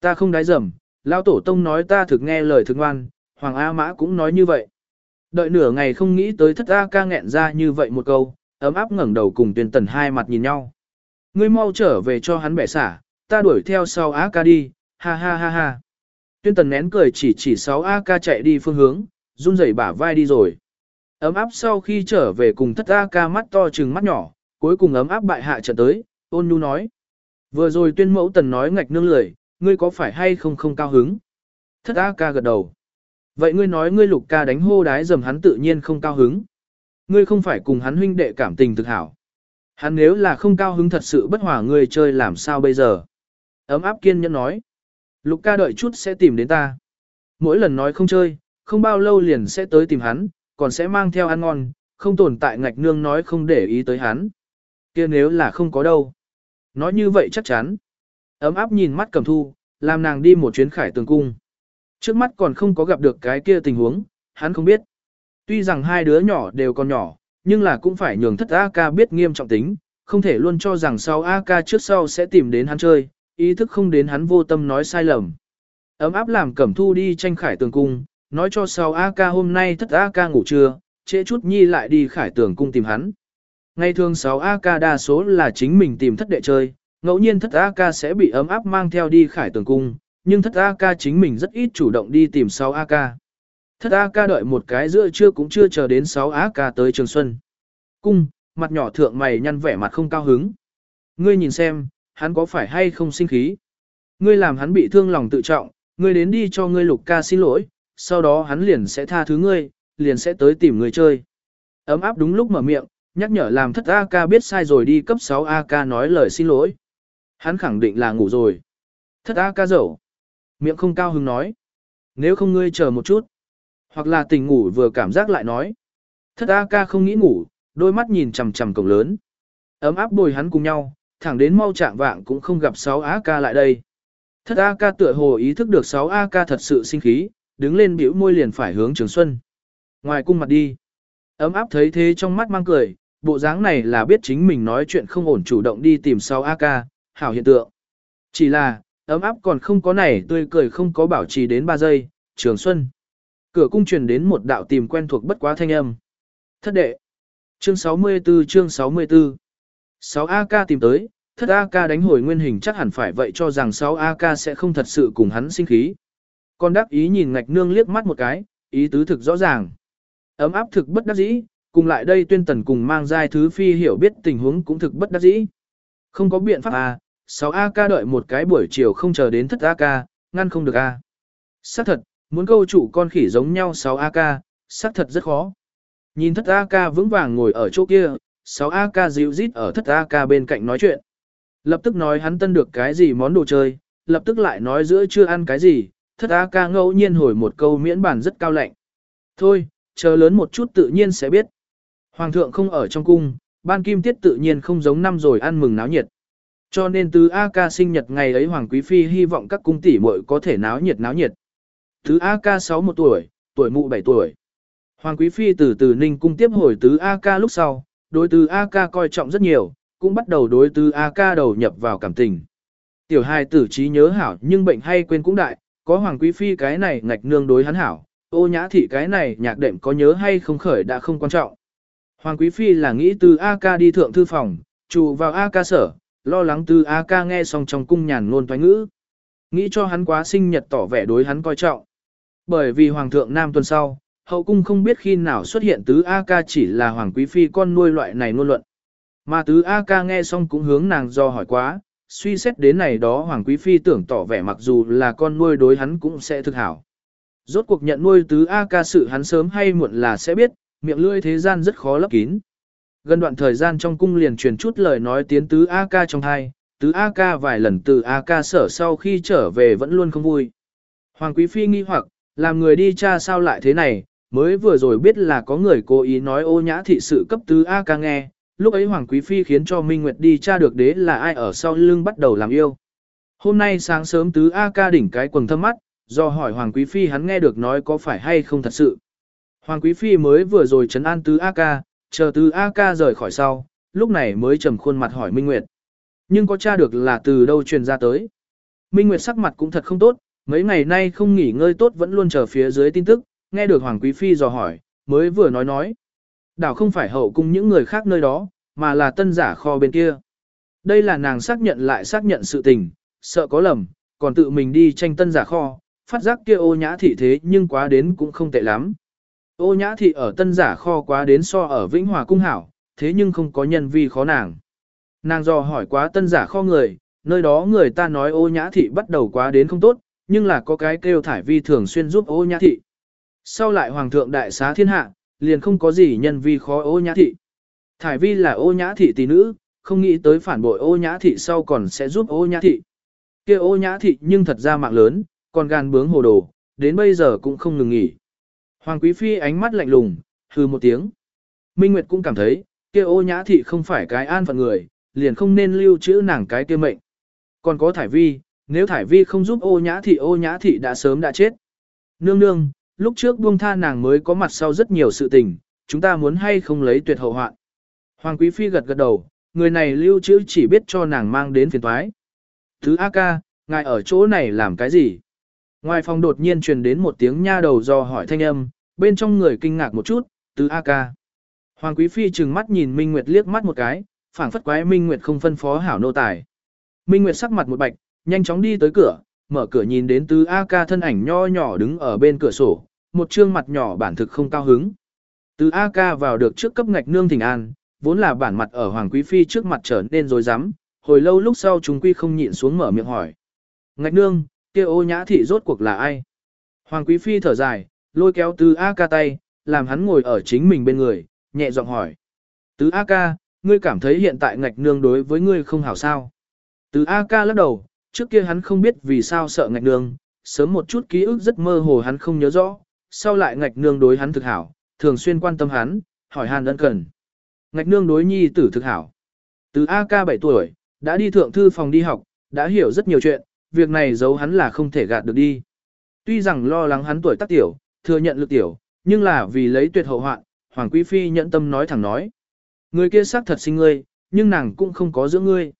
Ta không đái dầm, lao tổ tông nói ta thực nghe lời thực ngoan, Hoàng A Mã cũng nói như vậy. Đợi nửa ngày không nghĩ tới thất A ca nghẹn ra như vậy một câu, ấm áp ngẩng đầu cùng tuyên tần hai mặt nhìn nhau. Ngươi mau trở về cho hắn bẻ xả, ta đuổi theo sau A ca đi, ha ha ha ha. Tuyên tần nén cười chỉ chỉ sáu A ca chạy đi phương hướng, run rẩy bả vai đi rồi. Ấm áp sau khi trở về cùng thất A ca mắt to trừng mắt nhỏ, cuối cùng ấm áp bại hạ trận tới, ôn nhu nói. Vừa rồi tuyên mẫu tần nói ngạch nương lười, ngươi có phải hay không không cao hứng? Thất A ca gật đầu. Vậy ngươi nói ngươi lục ca đánh hô đái dầm hắn tự nhiên không cao hứng. Ngươi không phải cùng hắn huynh đệ cảm tình thực hảo. Hắn nếu là không cao hứng thật sự bất hòa ngươi chơi làm sao bây giờ. Ấm áp kiên nhẫn nói. Lục ca đợi chút sẽ tìm đến ta. Mỗi lần nói không chơi, không bao lâu liền sẽ tới tìm hắn, còn sẽ mang theo ăn ngon, không tồn tại ngạch nương nói không để ý tới hắn. kia nếu là không có đâu. Nói như vậy chắc chắn. Ấm áp nhìn mắt cầm thu, làm nàng đi một chuyến khải tường cung. Trước mắt còn không có gặp được cái kia tình huống, hắn không biết. Tuy rằng hai đứa nhỏ đều còn nhỏ, nhưng là cũng phải nhường thất A-ca biết nghiêm trọng tính, không thể luôn cho rằng sau A-ca trước sau sẽ tìm đến hắn chơi, ý thức không đến hắn vô tâm nói sai lầm. Ấm áp làm cẩm thu đi tranh khải tường cung, nói cho sau A-ca hôm nay thất A-ca ngủ trưa, trễ chút nhi lại đi khải tường cung tìm hắn. Ngày thường 6AK đa số là chính mình tìm thất đệ chơi, ngẫu nhiên thất Ak sẽ bị ấm áp mang theo đi khải tường cung, nhưng thất Ak chính mình rất ít chủ động đi tìm 6AK. Thất Ak đợi một cái giữa trưa cũng chưa chờ đến 6AK tới Trường Xuân. Cung, mặt nhỏ thượng mày nhăn vẻ mặt không cao hứng. Ngươi nhìn xem, hắn có phải hay không sinh khí? Ngươi làm hắn bị thương lòng tự trọng, ngươi đến đi cho ngươi lục ca xin lỗi, sau đó hắn liền sẽ tha thứ ngươi, liền sẽ tới tìm người chơi. Ấm áp đúng lúc mở miệng, nhắc nhở làm thất A ca biết sai rồi đi cấp 6 A ca nói lời xin lỗi. Hắn khẳng định là ngủ rồi. Thất A ca dẫu. Miệng không cao hứng nói. Nếu không ngươi chờ một chút. Hoặc là tỉnh ngủ vừa cảm giác lại nói. Thất A ca không nghĩ ngủ, đôi mắt nhìn chằm chằm cổng lớn. Ấm áp bồi hắn cùng nhau, thẳng đến mau trạng vạng cũng không gặp 6 A ca lại đây. Thất A ca tựa hồ ý thức được 6 A ca thật sự sinh khí, đứng lên bĩu môi liền phải hướng Trường Xuân. Ngoài cung mặt đi. Ấm áp thấy thế trong mắt mang cười, bộ dáng này là biết chính mình nói chuyện không ổn chủ động đi tìm sau A ca, hảo hiện tượng. Chỉ là, ấm áp còn không có này tươi cười không có bảo trì đến 3 giây, Trường Xuân. Cửa cung truyền đến một đạo tìm quen thuộc bất quá thanh âm. Thất đệ. Chương 64 chương 64 6AK tìm tới, thất AK đánh hồi nguyên hình chắc hẳn phải vậy cho rằng 6AK sẽ không thật sự cùng hắn sinh khí. Con đắc ý nhìn ngạch nương liếc mắt một cái, ý tứ thực rõ ràng. Ấm áp thực bất đắc dĩ, cùng lại đây tuyên tần cùng mang giai thứ phi hiểu biết tình huống cũng thực bất đắc dĩ. Không có biện pháp à, 6AK đợi một cái buổi chiều không chờ đến thất AK, ngăn không được a. À. Xác thật, muốn câu chủ con khỉ giống nhau 6AK, xác thật rất khó. Nhìn thất AK vững vàng ngồi ở chỗ kia, 6AK dịu rít ở thất AK bên cạnh nói chuyện. Lập tức nói hắn tân được cái gì món đồ chơi, lập tức lại nói giữa chưa ăn cái gì, thất AK ngẫu nhiên hồi một câu miễn bản rất cao lạnh. Thôi, chờ lớn một chút tự nhiên sẽ biết. Hoàng thượng không ở trong cung, ban kim tiết tự nhiên không giống năm rồi ăn mừng náo nhiệt. Cho nên tứ A ca sinh nhật ngày ấy Hoàng Quý Phi hy vọng các cung tỷ muội có thể náo nhiệt náo nhiệt. Tứ A ca 61 tuổi, tuổi mụ 7 tuổi. Hoàng Quý Phi từ từ ninh cung tiếp hồi tứ A ca lúc sau, đối tứ A ca coi trọng rất nhiều, cũng bắt đầu đối tứ A ca đầu nhập vào cảm tình. Tiểu hài tử trí nhớ hảo nhưng bệnh hay quên cũng đại, có Hoàng Quý Phi cái này ngạch nương đối hắn hảo, ô nhã thị cái này nhạc đệm có nhớ hay không khởi đã không quan trọng. Hoàng Quý Phi là nghĩ từ A ca đi thượng thư phòng, trụ vào A ca sở, lo lắng từ A ca nghe xong trong cung nhàn ngôn toái ngữ. Nghĩ cho hắn quá sinh nhật tỏ vẻ đối hắn coi trọng. Bởi vì Hoàng thượng Nam tuần sau, hậu cung không biết khi nào xuất hiện tứ A ca chỉ là Hoàng Quý Phi con nuôi loại này ngôn luận. Mà tứ A ca nghe xong cũng hướng nàng do hỏi quá, suy xét đến này đó Hoàng Quý Phi tưởng tỏ vẻ mặc dù là con nuôi đối hắn cũng sẽ thực hảo. Rốt cuộc nhận nuôi tứ A ca sự hắn sớm hay muộn là sẽ biết, miệng lưỡi thế gian rất khó lấp kín. Gần đoạn thời gian trong cung liền truyền chút lời nói tiến tứ A ca trong hai, tứ A ca vài lần từ A ca sở sau khi trở về vẫn luôn không vui. Hoàng Quý Phi nghi hoặc, làm người đi cha sao lại thế này, mới vừa rồi biết là có người cố ý nói ô nhã thị sự cấp tứ A ca nghe, lúc ấy Hoàng Quý Phi khiến cho Minh Nguyệt đi tra được đế là ai ở sau lưng bắt đầu làm yêu. Hôm nay sáng sớm tứ A ca đỉnh cái quần thâm mắt, do hỏi Hoàng Quý Phi hắn nghe được nói có phải hay không thật sự. Hoàng Quý Phi mới vừa rồi chấn an tứ A ca, chờ tứ A ca rời khỏi sau, lúc này mới trầm khuôn mặt hỏi Minh Nguyệt. Nhưng có tra được là từ đâu truyền ra tới. Minh Nguyệt sắc mặt cũng thật không tốt, mấy ngày nay không nghỉ ngơi tốt vẫn luôn chờ phía dưới tin tức, nghe được Hoàng Quý Phi dò hỏi, mới vừa nói nói. Đảo không phải hậu cung những người khác nơi đó, mà là tân giả kho bên kia. Đây là nàng xác nhận lại xác nhận sự tình, sợ có lầm, còn tự mình đi tranh tân giả kho, phát giác kia ô nhã thị thế nhưng quá đến cũng không tệ lắm. Ô nhã thị ở tân giả kho quá đến so ở Vĩnh Hòa Cung Hảo, thế nhưng không có nhân vi khó nàng. Nàng dò hỏi quá tân giả kho người, nơi đó người ta nói ô nhã thị bắt đầu quá đến không tốt, nhưng là có cái kêu thải vi thường xuyên giúp ô nhã thị. Sau lại hoàng thượng đại xá thiên hạ, liền không có gì nhân vi khó ô nhã thị. Thải vi là ô nhã thị tỷ nữ, không nghĩ tới phản bội ô nhã thị sau còn sẽ giúp ô nhã thị. kia ô nhã thị nhưng thật ra mạng lớn, còn gan bướng hồ đồ, đến bây giờ cũng không ngừng nghỉ. Hoàng quý phi ánh mắt lạnh lùng, hư một tiếng. Minh Nguyệt cũng cảm thấy, kia ô nhã thị không phải cái an phận người, liền không nên lưu trữ nàng cái kia mệnh. Còn có thải vi, nếu thải vi không giúp ô nhã thị ô nhã thị đã sớm đã chết. Nương nương, lúc trước buông tha nàng mới có mặt sau rất nhiều sự tình, chúng ta muốn hay không lấy tuyệt hậu hoạn. Hoàng Quý Phi gật gật đầu, người này lưu trữ chỉ biết cho nàng mang đến phiền toái. Thứ A ca, ngài ở chỗ này làm cái gì? Ngoài phòng đột nhiên truyền đến một tiếng nha đầu do hỏi thanh âm, bên trong người kinh ngạc một chút, từ A ca. Hoàng Quý Phi trừng mắt nhìn Minh Nguyệt liếc mắt một cái, phảng phất quái Minh Nguyệt không phân phó hảo nô tài. Minh Nguyệt sắc mặt một bạch, nhanh chóng đi tới cửa, mở cửa nhìn đến tứ A ca thân ảnh nho nhỏ đứng ở bên cửa sổ, một trương mặt nhỏ bản thực không cao hứng. Tứ A ca vào được trước cấp ngạch nương thỉnh an, vốn là bản mặt ở Hoàng Quý Phi trước mặt trở nên rồi dám, hồi lâu lúc sau chúng quy không nhịn xuống mở miệng hỏi. Ngạch nương, kia ô nhã thị rốt cuộc là ai? Hoàng Quý Phi thở dài, lôi kéo tứ A ca tay, làm hắn ngồi ở chính mình bên người, nhẹ giọng hỏi. Tứ A ca, ngươi cảm thấy hiện tại ngạch nương đối với ngươi không hảo sao? Tứ A ca lắc đầu, trước kia hắn không biết vì sao sợ ngạch nương, sớm một chút ký ức rất mơ hồ hắn không nhớ rõ, sau lại ngạch nương đối hắn thực hảo, thường xuyên quan tâm hắn, hỏi han ân cần. Ngạch nương đối nhi tử thực hảo. Từ Ca 7 tuổi, đã đi thượng thư phòng đi học, đã hiểu rất nhiều chuyện, việc này giấu hắn là không thể gạt được đi. Tuy rằng lo lắng hắn tuổi tác tiểu, thừa nhận lực tiểu, nhưng là vì lấy tuyệt hậu hoạn, Hoàng Quý Phi nhẫn tâm nói thẳng nói. Người kia xác thật sinh ngươi, nhưng nàng cũng không có giữa ngươi.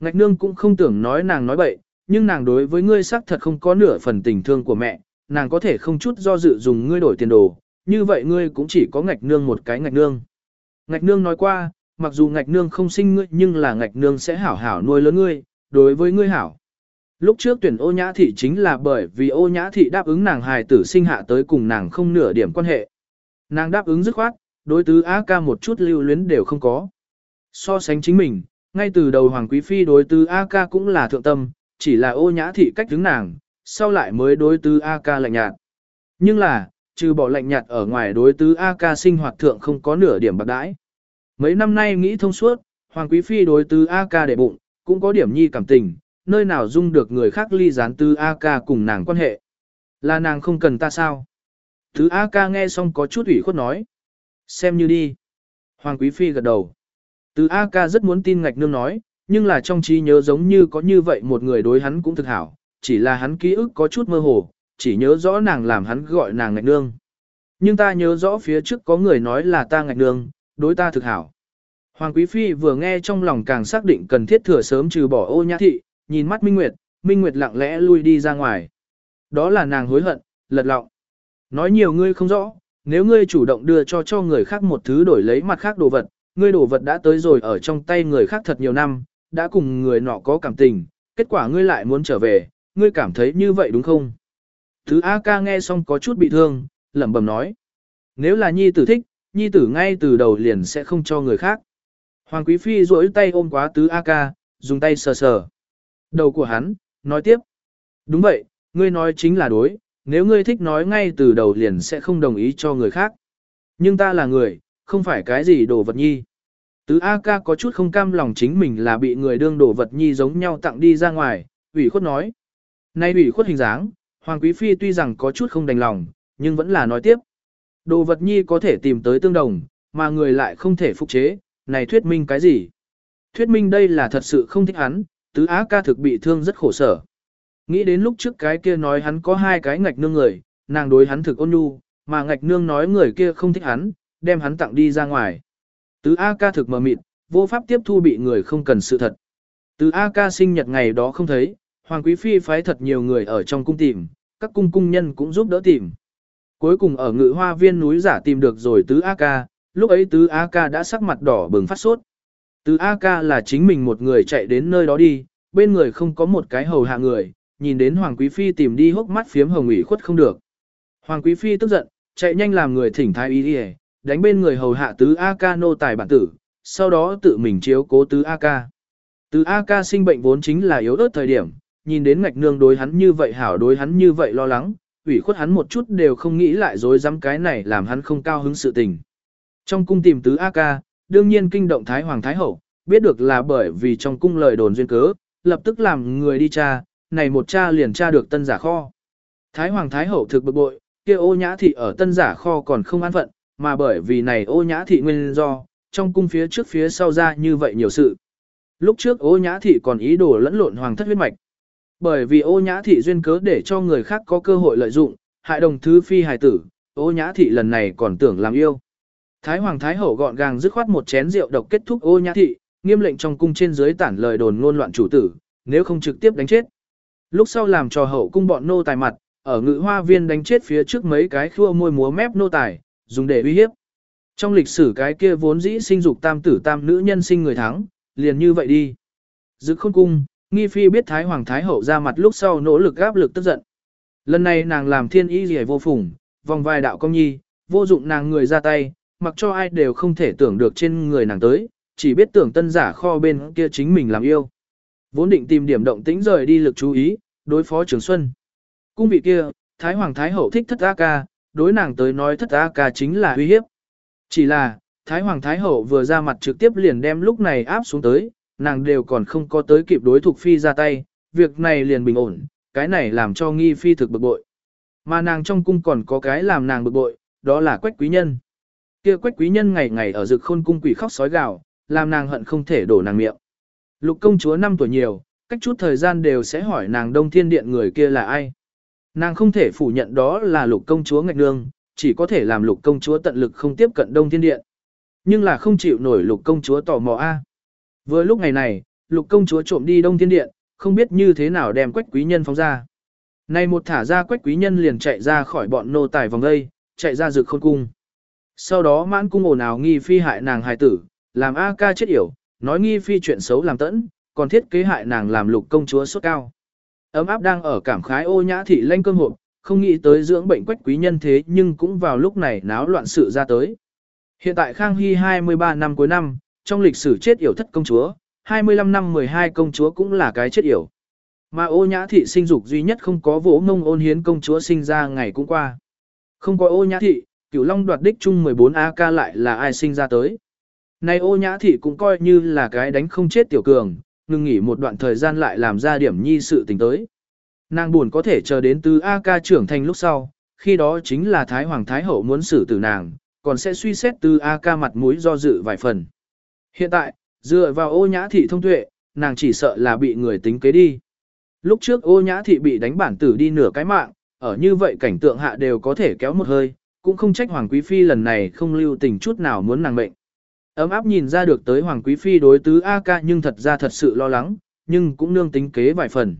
Ngạch nương cũng không tưởng nói nàng nói bậy, nhưng nàng đối với ngươi xác thật không có nửa phần tình thương của mẹ, nàng có thể không chút do dự dùng ngươi đổi tiền đồ, như vậy ngươi cũng chỉ có ngạch nương một cái ngạch nương. Ngạch nương nói qua, mặc dù ngạch nương không sinh ngươi nhưng là ngạch nương sẽ hảo hảo nuôi lớn ngươi, đối với ngươi hảo. Lúc trước tuyển ô nhã thị chính là bởi vì ô nhã thị đáp ứng nàng hài tử sinh hạ tới cùng nàng không nửa điểm quan hệ. Nàng đáp ứng dứt khoát, đối tứ á ca một chút lưu luyến đều không có. So sánh chính mình, ngay từ đầu Hoàng Quý Phi đối tứ A ca cũng là thượng tâm, chỉ là ô nhã thị cách đứng nàng, sau lại mới đối tứ A ca lạnh nhạt. Nhưng là, trừ bỏ lạnh nhạt ở ngoài đối tứ A ca sinh hoạt thượng không có nửa điểm bạc đãi. Mấy năm nay nghĩ thông suốt, Hoàng Quý Phi đối tứ A ca để bụng, cũng có điểm nhi cảm tình, nơi nào dung được người khác ly gián tứ A ca cùng nàng quan hệ. Là nàng không cần ta sao? Tứ A ca nghe xong có chút ủy khuất nói. Xem như đi. Hoàng Quý Phi gật đầu. Tứ A ca rất muốn tin ngạch nương nói, nhưng là trong trí nhớ giống như có như vậy một người đối hắn cũng thực hảo, chỉ là hắn ký ức có chút mơ hồ, chỉ nhớ rõ nàng làm hắn gọi nàng ngạch nương. Nhưng ta nhớ rõ phía trước có người nói là ta ngạch nương, đối ta thực hảo. Hoàng Quý Phi vừa nghe trong lòng càng xác định cần thiết thừa sớm trừ bỏ ô nhã thị, nhìn mắt Minh Nguyệt, Minh Nguyệt lặng lẽ lui đi ra ngoài. Đó là nàng hối hận, lật lọng. Nói nhiều ngươi không rõ, nếu ngươi chủ động đưa cho cho người khác một thứ đổi lấy mặt khác đồ vật, ngươi đồ vật đã tới rồi ở trong tay người khác thật nhiều năm, đã cùng người nọ có cảm tình, kết quả ngươi lại muốn trở về, ngươi cảm thấy như vậy đúng không? Thứ A ca nghe xong có chút bị thương, lẩm bẩm nói. Nếu là nhi tử thích, nhi tử ngay từ đầu liền sẽ không cho người khác. Hoàng Quý Phi duỗi tay ôm quá tứ A ca, dùng tay sờ sờ. Đầu của hắn, nói tiếp. Đúng vậy, ngươi nói chính là đối, nếu ngươi thích nói ngay từ đầu liền sẽ không đồng ý cho người khác. Nhưng ta là người, không phải cái gì đồ vật nhi. Tứ A ca có chút không cam lòng chính mình là bị người đương đồ vật nhi giống nhau tặng đi ra ngoài, ủy khuất nói. Nay ủy khuất hình dáng, Hoàng Quý Phi tuy rằng có chút không đành lòng, nhưng vẫn là nói tiếp. Đồ vật nhi có thể tìm tới tương đồng, mà người lại không thể phục chế, này thuyết minh cái gì? Thuyết minh đây là thật sự không thích hắn, tứ á ca thực bị thương rất khổ sở. Nghĩ đến lúc trước cái kia nói hắn có hai cái ngạch nương người, nàng đối hắn thực ôn nhu, mà ngạch nương nói người kia không thích hắn, đem hắn tặng đi ra ngoài. Tứ A ca thực mờ mịt, vô pháp tiếp thu bị người không cần sự thật. Tứ A ca sinh nhật ngày đó không thấy, Hoàng Quý Phi phái thật nhiều người ở trong cung tìm, các cung cung nhân cũng giúp đỡ tìm. Cuối cùng ở ngự hoa viên núi giả tìm được rồi Tứ A ca, lúc ấy Tứ A ca đã sắc mặt đỏ bừng phát sốt. Tứ A ca là chính mình một người chạy đến nơi đó đi, bên người không có một cái hầu hạ người, nhìn đến Hoàng Quý Phi tìm đi hốc mắt phiếm hồng ủy khuất không được. Hoàng Quý Phi tức giận, chạy nhanh làm người thỉnh thái y đi đánh bên người hầu hạ tứ A ca nô tài bản tử, sau đó tự mình chiếu cố tứ A ca. Tứ A ca sinh bệnh vốn chính là yếu ớt thời điểm, nhìn đến ngạch nương đối hắn như vậy hảo đối hắn như vậy lo lắng, ủy khuất hắn một chút đều không nghĩ lại dối dám cái này làm hắn không cao hứng sự tình. Trong cung tìm tứ A ca, đương nhiên kinh động Thái Hoàng Thái Hậu, biết được là bởi vì trong cung lời đồn duyên cớ, lập tức làm người đi tra, này một cha liền tra được tân giả kho. Thái Hoàng Thái Hậu thực bực bội, kia ô nhã thị ở tân giả kho còn không an phận, mà bởi vì này ô nhã thị nguyên do, trong cung phía trước phía sau ra như vậy nhiều sự. Lúc trước ô nhã thị còn ý đồ lẫn lộn hoàng thất huyết mạch. Bởi vì ô nhã thị duyên cớ để cho người khác có cơ hội lợi dụng, hại đồng thứ phi hài tử, ô nhã thị lần này còn tưởng làm yêu. Thái hoàng thái hậu gọn gàng dứt khoát một chén rượu độc kết thúc ô nhã thị, nghiêm lệnh trong cung trên dưới tản lời đồn ngôn loạn chủ tử, nếu không trực tiếp đánh chết. Lúc sau làm cho hậu cung bọn nô tài mặt, ở ngự hoa viên đánh chết phía trước mấy cái khua môi múa mép nô tài, dùng để uy hiếp. Trong lịch sử cái kia vốn dĩ sinh dục tam tử tam nữ nhân sinh người thắng, liền như vậy đi. Dự khôn cung, Nghi phi biết Thái Hoàng Thái Hậu ra mặt lúc sau nỗ lực áp lực tức giận. Lần này nàng làm thiên y gì vô phùng, vòng vai đạo công nhi, vô dụng nàng người ra tay, mặc cho ai đều không thể tưởng được trên người nàng tới, chỉ biết tưởng tân giả kho bên kia chính mình làm yêu. Vốn định tìm điểm động tĩnh rời đi lực chú ý, đối phó Trường Xuân. Cung vị kia, Thái Hoàng Thái Hậu thích thất A ca, đối nàng tới nói thất A ca chính là uy hiếp. Chỉ là, Thái Hoàng Thái Hậu vừa ra mặt trực tiếp liền đem lúc này áp xuống tới, nàng đều còn không có tới kịp đối thuộc phi ra tay, việc này liền bình ổn, cái này làm cho nghi phi thực bực bội. Mà nàng trong cung còn có cái làm nàng bực bội, đó là quách quý nhân. Kia quách quý nhân ngày ngày ở rực khôn cung quỷ khóc sói gào, làm nàng hận không thể đổ nàng miệng. Lục công chúa năm tuổi nhiều, cách chút thời gian đều sẽ hỏi nàng đông thiên điện người kia là ai. Nàng không thể phủ nhận đó là lục công chúa ngạch nương, chỉ có thể làm lục công chúa tận lực không tiếp cận đông thiên điện. Nhưng là không chịu nổi lục công chúa tò mò a. Vừa lúc ngày này, lục công chúa trộm đi đông thiên điện, không biết như thế nào đem quách quý nhân phóng ra. Này một thả ra quách quý nhân liền chạy ra khỏi bọn nô tài vòng đây, chạy ra rực khôn cung. Sau đó mãn cung ồn ào nghi phi hại nàng hài tử, làm A ca chết yểu, nói nghi phi chuyện xấu làm tẫn, còn thiết kế hại nàng làm lục công chúa sốt cao. Ấm áp đang ở cảm khái ô nhã thị lanh cơm hộp, không nghĩ tới dưỡng bệnh quách quý nhân thế nhưng cũng vào lúc này náo loạn sự ra tới. Hiện tại Khang Hy 23 năm cuối năm, trong lịch sử chết yểu thất công chúa, 25 năm 12 công chúa cũng là cái chết yểu. Mà ô nhã thị sinh dục duy nhất không có vỗ mông ôn hiến công chúa sinh ra ngày cũng qua. Không có ô nhã thị, cửu long đoạt đích chung 14 AK lại là ai sinh ra tới. Này ô nhã thị cũng coi như là cái đánh không chết tiểu cường, ngừng nghỉ một đoạn thời gian lại làm ra điểm nhi sự tình tới. Nàng buồn có thể chờ đến từ AK trưởng thành lúc sau, khi đó chính là Thái Hoàng Thái Hậu muốn xử tử nàng, còn sẽ suy xét từ AK mặt mũi do dự vài phần. Hiện tại, dựa vào ô nhã thị thông tuệ, nàng chỉ sợ là bị người tính kế đi. Lúc trước ô nhã thị bị đánh bản tử đi nửa cái mạng, ở như vậy cảnh tượng hạ đều có thể kéo một hơi, cũng không trách Hoàng Quý Phi lần này không lưu tình chút nào muốn nàng mệnh. Ấm áp nhìn ra được tới Hoàng Quý Phi đối tứ A ca nhưng thật ra thật sự lo lắng, nhưng cũng nương tính kế vài phần.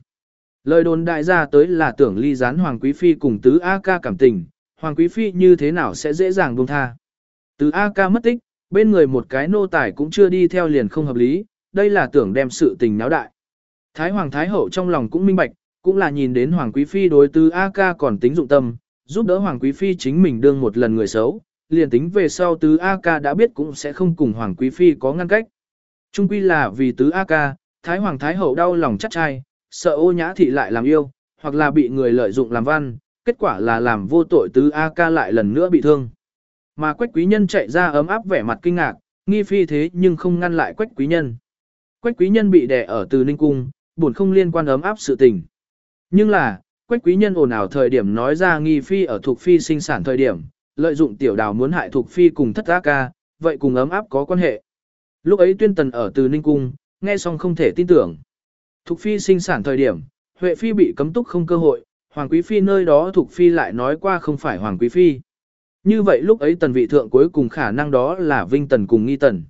Lời đồn đại ra tới là tưởng ly gián Hoàng Quý Phi cùng tứ A ca cảm tình, Hoàng Quý Phi như thế nào sẽ dễ dàng buông tha. Tứ A ca mất tích, bên người một cái nô tài cũng chưa đi theo liền không hợp lý, đây là tưởng đem sự tình náo đại. Thái Hoàng Thái Hậu trong lòng cũng minh bạch, cũng là nhìn đến Hoàng Quý Phi đối tứ A ca còn tính dụng tâm, giúp đỡ Hoàng Quý Phi chính mình đương một lần người xấu, liền tính về sau tứ A ca đã biết cũng sẽ không cùng Hoàng Quý Phi có ngăn cách. Trung quy là vì tứ A ca, Thái Hoàng Thái Hậu đau lòng chắc trai, sợ ô nhã thị lại làm yêu, hoặc là bị người lợi dụng làm văn, kết quả là làm vô tội tứ A ca lại lần nữa bị thương. Mà quách quý nhân chạy ra ấm áp vẻ mặt kinh ngạc, nghi phi thế nhưng không ngăn lại quách quý nhân. Quách quý nhân bị đè ở từ ninh cung, buồn không liên quan ấm áp sự tình. Nhưng là, quách quý nhân ồn ào thời điểm nói ra nghi phi ở thuộc phi sinh sản thời điểm, lợi dụng tiểu đào muốn hại thuộc phi cùng thất ác ca, vậy cùng ấm áp có quan hệ. Lúc ấy tuyên tần ở từ ninh cung, nghe xong không thể tin tưởng. Thục phi sinh sản thời điểm, Huệ phi bị cấm túc không cơ hội, Hoàng quý phi nơi đó Thục phi lại nói qua không phải Hoàng quý phi. Như vậy lúc ấy tần vị thượng cuối cùng khả năng đó là vinh tần cùng nghi tần.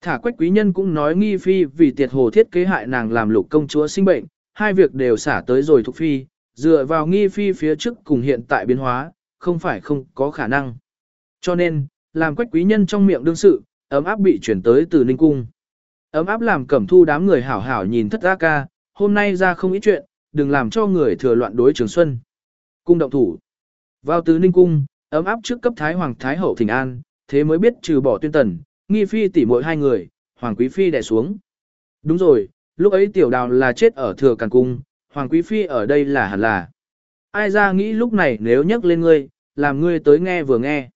Thả quách quý nhân cũng nói nghi phi vì tiệt hồ thiết kế hại nàng làm lục công chúa sinh bệnh, hai việc đều xả tới rồi Thục phi, dựa vào nghi phi phía trước cùng hiện tại biến hóa, không phải không có khả năng. Cho nên, làm quách quý nhân trong miệng đương sự, ấm áp bị chuyển tới từ Ninh Cung. Ấm áp làm cẩm thu đám người hảo hảo nhìn thất A ca, hôm nay ra không ít chuyện, đừng làm cho người thừa loạn đối trường xuân. Cung động thủ. Vào từ Ninh Cung, ấm áp trước cấp Thái Hoàng Thái Hậu Thịnh An, thế mới biết trừ bỏ tuyên tần, nghi phi tỉ mỗi hai người, Hoàng Quý Phi đè xuống. Đúng rồi, lúc ấy tiểu đào là chết ở thừa càng cung, Hoàng Quý Phi ở đây là hẳn là. Ai ra nghĩ lúc này nếu nhắc lên ngươi, làm ngươi tới nghe vừa nghe.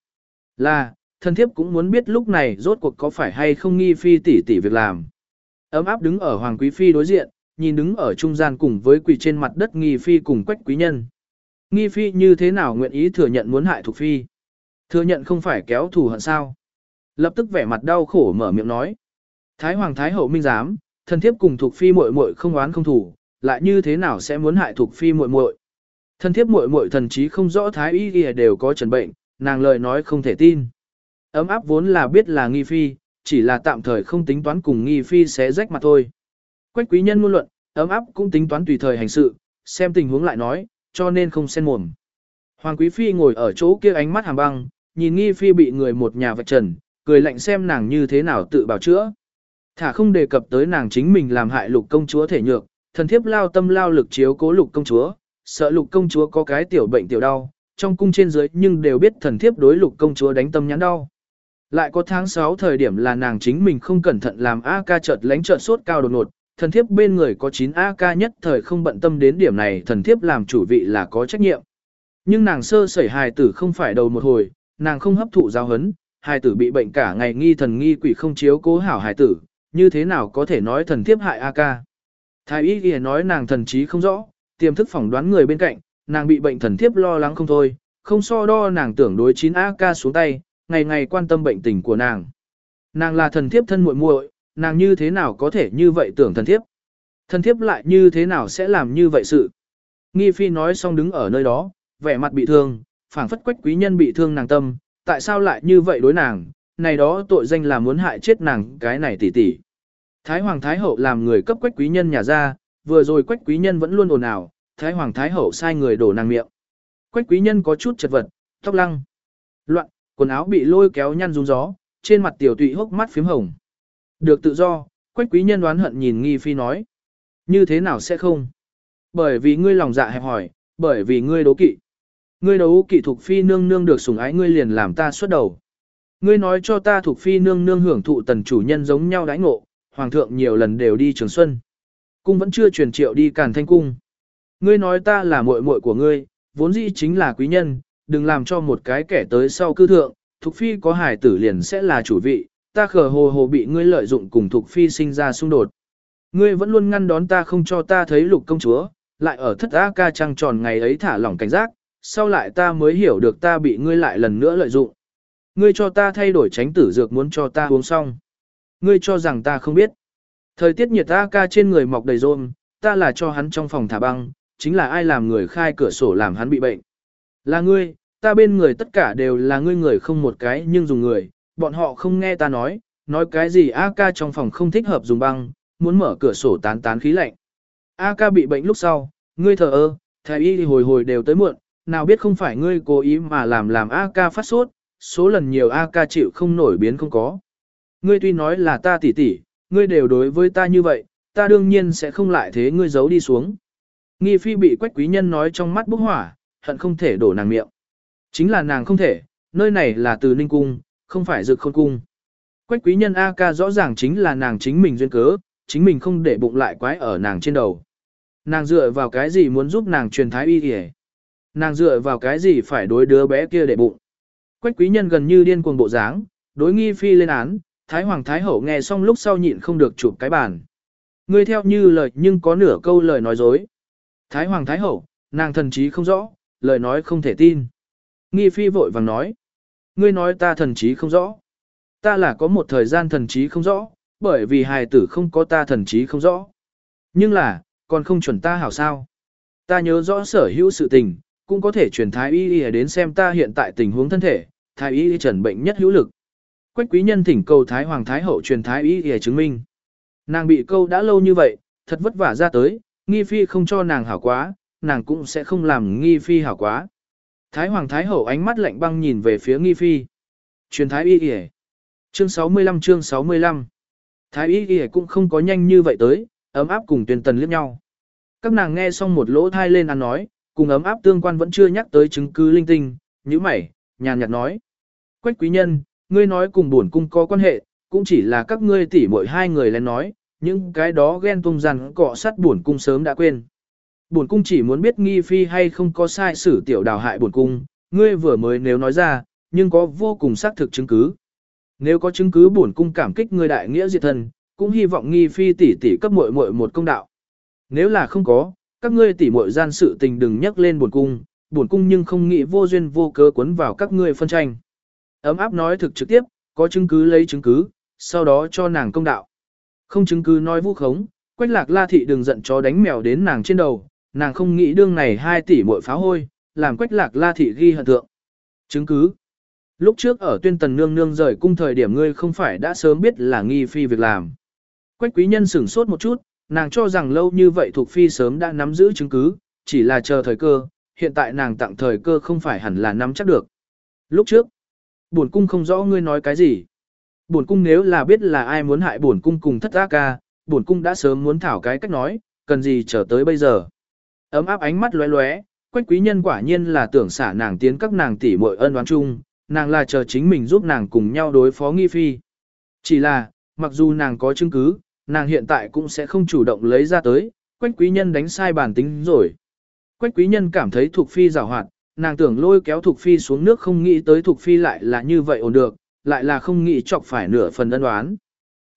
Là, thân thiếp cũng muốn biết lúc này rốt cuộc có phải hay không nghi phi tỷ tỷ việc làm. Ấm áp đứng ở Hoàng Quý Phi đối diện, nhìn đứng ở trung gian cùng với quỳ trên mặt đất nghi phi cùng quách quý nhân. Nghi phi như thế nào nguyện ý thừa nhận muốn hại thuộc phi? Thừa nhận không phải kéo thù hận sao? Lập tức vẻ mặt đau khổ mở miệng nói. Thái Hoàng Thái Hậu minh giám, thân thiếp cùng thuộc phi muội muội không oán không thủ, lại như thế nào sẽ muốn hại thuộc phi muội muội? Thân thiếp muội muội thần trí không rõ thái y y đều có trần bệnh, nàng lời nói không thể tin. Ấm áp vốn là biết là nghi phi, chỉ là tạm thời không tính toán cùng nghi phi sẽ rách mặt thôi. Quách quý nhân ngôn luận, ấm áp cũng tính toán tùy thời hành sự, xem tình huống lại nói, cho nên không xen mồm. Hoàng quý phi ngồi ở chỗ kia ánh mắt hàm băng, nhìn nghi phi bị người một nhà vạch trần, cười lạnh xem nàng như thế nào tự bảo chữa. Thả không đề cập tới nàng chính mình làm hại lục công chúa thể nhược, thần thiếp lao tâm lao lực chiếu cố lục công chúa, sợ lục công chúa có cái tiểu bệnh tiểu đau, trong cung trên dưới nhưng đều biết thần thiếp đối lục công chúa đánh tâm nhãn đau. Lại có tháng 6 thời điểm là nàng chính mình không cẩn thận làm A ca chợt lánh chợt sốt cao đột ngột, thần thiếp bên người có 9 A ca nhất thời không bận tâm đến điểm này thần thiếp làm chủ vị là có trách nhiệm. Nhưng nàng sơ sẩy hài tử không phải đầu một hồi, nàng không hấp thụ giáo hấn, hài tử bị bệnh cả ngày nghi thần nghi quỷ không chiếu cố hảo hài tử, như thế nào có thể nói thần thiếp hại A ca. Thái y ghi nói nàng thần trí không rõ, tiềm thức phỏng đoán người bên cạnh, nàng bị bệnh thần thiếp lo lắng không thôi, không so đo nàng tưởng đối 9 A ca xuống tay, ngày ngày quan tâm bệnh tình của nàng. Nàng là thần thiếp thân muội muội, nàng như thế nào có thể như vậy tưởng thần thiếp. Thần thiếp lại như thế nào sẽ làm như vậy sự. Nghi phi nói xong đứng ở nơi đó, vẻ mặt bị thương, phảng phất quách quý nhân bị thương nàng tâm, tại sao lại như vậy đối nàng, này đó tội danh là muốn hại chết nàng cái này tỷ tỷ. Thái Hoàng Thái Hậu làm người cấp quách quý nhân nhà ra, vừa rồi quách quý nhân vẫn luôn ồn ào, Thái Hoàng Thái Hậu sai người đổ nàng miệng. Quách quý nhân có chút chật vật, tóc lăng. Loạn, quần áo bị lôi kéo nhăn rung gió, trên mặt tiểu tụy hốc mắt phím hồng. Được tự do, quách quý nhân đoán hận nhìn nghi phi nói. Như thế nào sẽ không? Bởi vì ngươi lòng dạ hẹp hỏi, bởi vì ngươi đấu kỵ. Ngươi đấu kỵ thuộc phi nương nương được sủng ái ngươi liền làm ta xuất đầu. Ngươi nói cho ta thuộc phi nương nương hưởng thụ tần chủ nhân giống nhau đãi ngộ, hoàng thượng nhiều lần đều đi trường xuân. Cung vẫn chưa truyền triệu đi càn thanh cung. Ngươi nói ta là muội muội của ngươi, vốn dĩ chính là quý nhân, đừng làm cho một cái kẻ tới sau cư thượng, Thục Phi có hải tử liền sẽ là chủ vị, ta khờ hồ hồ bị ngươi lợi dụng cùng Thục Phi sinh ra xung đột. Ngươi vẫn luôn ngăn đón ta không cho ta thấy lục công chúa, lại ở thất A ca trăng tròn ngày ấy thả lỏng cảnh giác, sau lại ta mới hiểu được ta bị ngươi lại lần nữa lợi dụng. Ngươi cho ta thay đổi tránh tử dược muốn cho ta uống xong. Ngươi cho rằng ta không biết. Thời tiết nhiệt ta ca trên người mọc đầy rôm, ta là cho hắn trong phòng thả băng, chính là ai làm người khai cửa sổ làm hắn bị bệnh. Là ngươi, ta bên người tất cả đều là ngươi người không một cái nhưng dùng người, bọn họ không nghe ta nói, nói cái gì A ca trong phòng không thích hợp dùng băng, muốn mở cửa sổ tán tán khí lạnh. A ca bị bệnh lúc sau, ngươi thờ ơ, thái y hồi hồi đều tới muộn, nào biết không phải ngươi cố ý mà làm làm A ca phát sốt, số lần nhiều A ca chịu không nổi biến không có. Ngươi tuy nói là ta tỷ tỷ, ngươi đều đối với ta như vậy, ta đương nhiên sẽ không lại thế ngươi giấu đi xuống. Nghi phi bị quách quý nhân nói trong mắt bốc hỏa, hận không thể đổ nàng miệng. Chính là nàng không thể, nơi này là từ ninh cung, không phải dược khôn cung. Quách quý nhân A ca rõ ràng chính là nàng chính mình duyên cớ, chính mình không để bụng lại quái ở nàng trên đầu. Nàng dựa vào cái gì muốn giúp nàng truyền thái y kìa. Nàng dựa vào cái gì phải đối đứa bé kia để bụng. Quách quý nhân gần như điên cuồng bộ dáng, đối nghi phi lên án, thái hoàng thái hậu nghe xong lúc sau nhịn không được chụp cái bàn. Ngươi theo như lời nhưng có nửa câu lời nói dối. Thái hoàng thái hậu, nàng thần trí không rõ, lời nói không thể tin. Nghi phi vội vàng nói. Ngươi nói ta thần trí không rõ. Ta là có một thời gian thần trí không rõ, bởi vì hài tử không có ta thần trí không rõ. Nhưng là, còn không chuẩn ta hảo sao. Ta nhớ rõ sở hữu sự tình, cũng có thể truyền thái y y đến xem ta hiện tại tình huống thân thể, thái y y trần bệnh nhất hữu lực. Quách quý nhân thỉnh cầu thái hoàng thái hậu truyền thái y để chứng minh. Nàng bị câu đã lâu như vậy, thật vất vả ra tới, nghi phi không cho nàng hảo quá, nàng cũng sẽ không làm nghi phi hảo quá. Thái Hoàng Thái Hậu ánh mắt lạnh băng nhìn về phía nghi phi. Truyền Thái Y Y Chương 65 chương 65 Thái Y Y cũng không có nhanh như vậy tới, ấm áp cùng tuyên tần liếc nhau. Các nàng nghe xong một lỗ thai lên ăn nói, cùng ấm áp tương quan vẫn chưa nhắc tới chứng cứ linh tinh, như mày, nhàn nhạt nói. Quách quý nhân, ngươi nói cùng buồn cung có quan hệ, cũng chỉ là các ngươi tỉ mỗi hai người lên nói, những cái đó ghen tung rằng cọ sắt buồn cung sớm đã quên. Bổn cung chỉ muốn biết nghi phi hay không có sai sử tiểu đào hại bổn cung, ngươi vừa mới nếu nói ra, nhưng có vô cùng xác thực chứng cứ. Nếu có chứng cứ bổn cung cảm kích ngươi đại nghĩa diệt thân, cũng hy vọng nghi phi tỷ tỷ cấp muội muội một công đạo. Nếu là không có, các ngươi tỷ muội gian sự tình đừng nhắc lên bổn cung, bổn cung nhưng không nghĩ vô duyên vô cớ quấn vào các ngươi phân tranh. Ấm áp nói thực trực tiếp, có chứng cứ lấy chứng cứ, sau đó cho nàng công đạo. Không chứng cứ nói vu khống, quách lạc la thị đừng giận chó đánh mèo đến nàng trên đầu, nàng không nghĩ đương này 2 tỷ muội pháo hôi, làm quách lạc la thị ghi hận thượng. Chứng cứ. Lúc trước ở tuyên tần nương nương rời cung thời điểm ngươi không phải đã sớm biết là nghi phi việc làm. Quách quý nhân sửng sốt một chút, nàng cho rằng lâu như vậy thuộc phi sớm đã nắm giữ chứng cứ, chỉ là chờ thời cơ, hiện tại nàng tặng thời cơ không phải hẳn là nắm chắc được. Lúc trước, bổn cung không rõ ngươi nói cái gì. Bổn cung nếu là biết là ai muốn hại bổn cung cùng thất ác ca, bổn cung đã sớm muốn thảo cái cách nói, cần gì chờ tới bây giờ. Ấm áp ánh mắt lóe lóe, quách quý nhân quả nhiên là tưởng xả nàng tiến các nàng tỷ muội ân oán chung, nàng là chờ chính mình giúp nàng cùng nhau đối phó nghi phi. Chỉ là, mặc dù nàng có chứng cứ, nàng hiện tại cũng sẽ không chủ động lấy ra tới, quách quý nhân đánh sai bản tính rồi. Quách quý nhân cảm thấy thuộc phi rào hoạt, nàng tưởng lôi kéo Thục phi xuống nước không nghĩ tới Thục phi lại là như vậy ổn được, lại là không nghĩ chọc phải nửa phần ân đoán.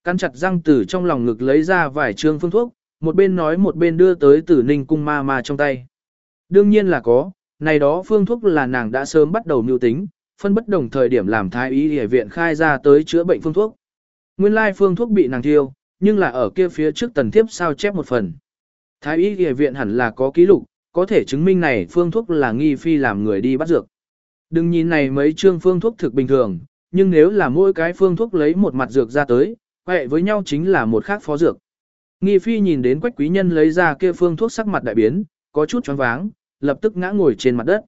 Căn chặt răng từ trong lòng ngực lấy ra vài trương phương thuốc, một bên nói một bên đưa tới tử ninh cung ma ma trong tay. Đương nhiên là có, này đó phương thuốc là nàng đã sớm bắt đầu mưu tính, phân bất đồng thời điểm làm thái y y viện khai ra tới chữa bệnh phương thuốc. Nguyên lai phương thuốc bị nàng thiêu, nhưng là ở kia phía trước tần thiếp sao chép một phần. Thái y y viện hẳn là có ký lục, có thể chứng minh này phương thuốc là nghi phi làm người đi bắt dược. Đừng nhìn này mấy chương phương thuốc thực bình thường, nhưng nếu là mỗi cái phương thuốc lấy một mặt dược ra tới, hệ với nhau chính là một khác phó dược. Nghi phi nhìn đến quách quý nhân lấy ra kia phương thuốc sắc mặt đại biến, có chút choáng váng, lập tức ngã ngồi trên mặt đất.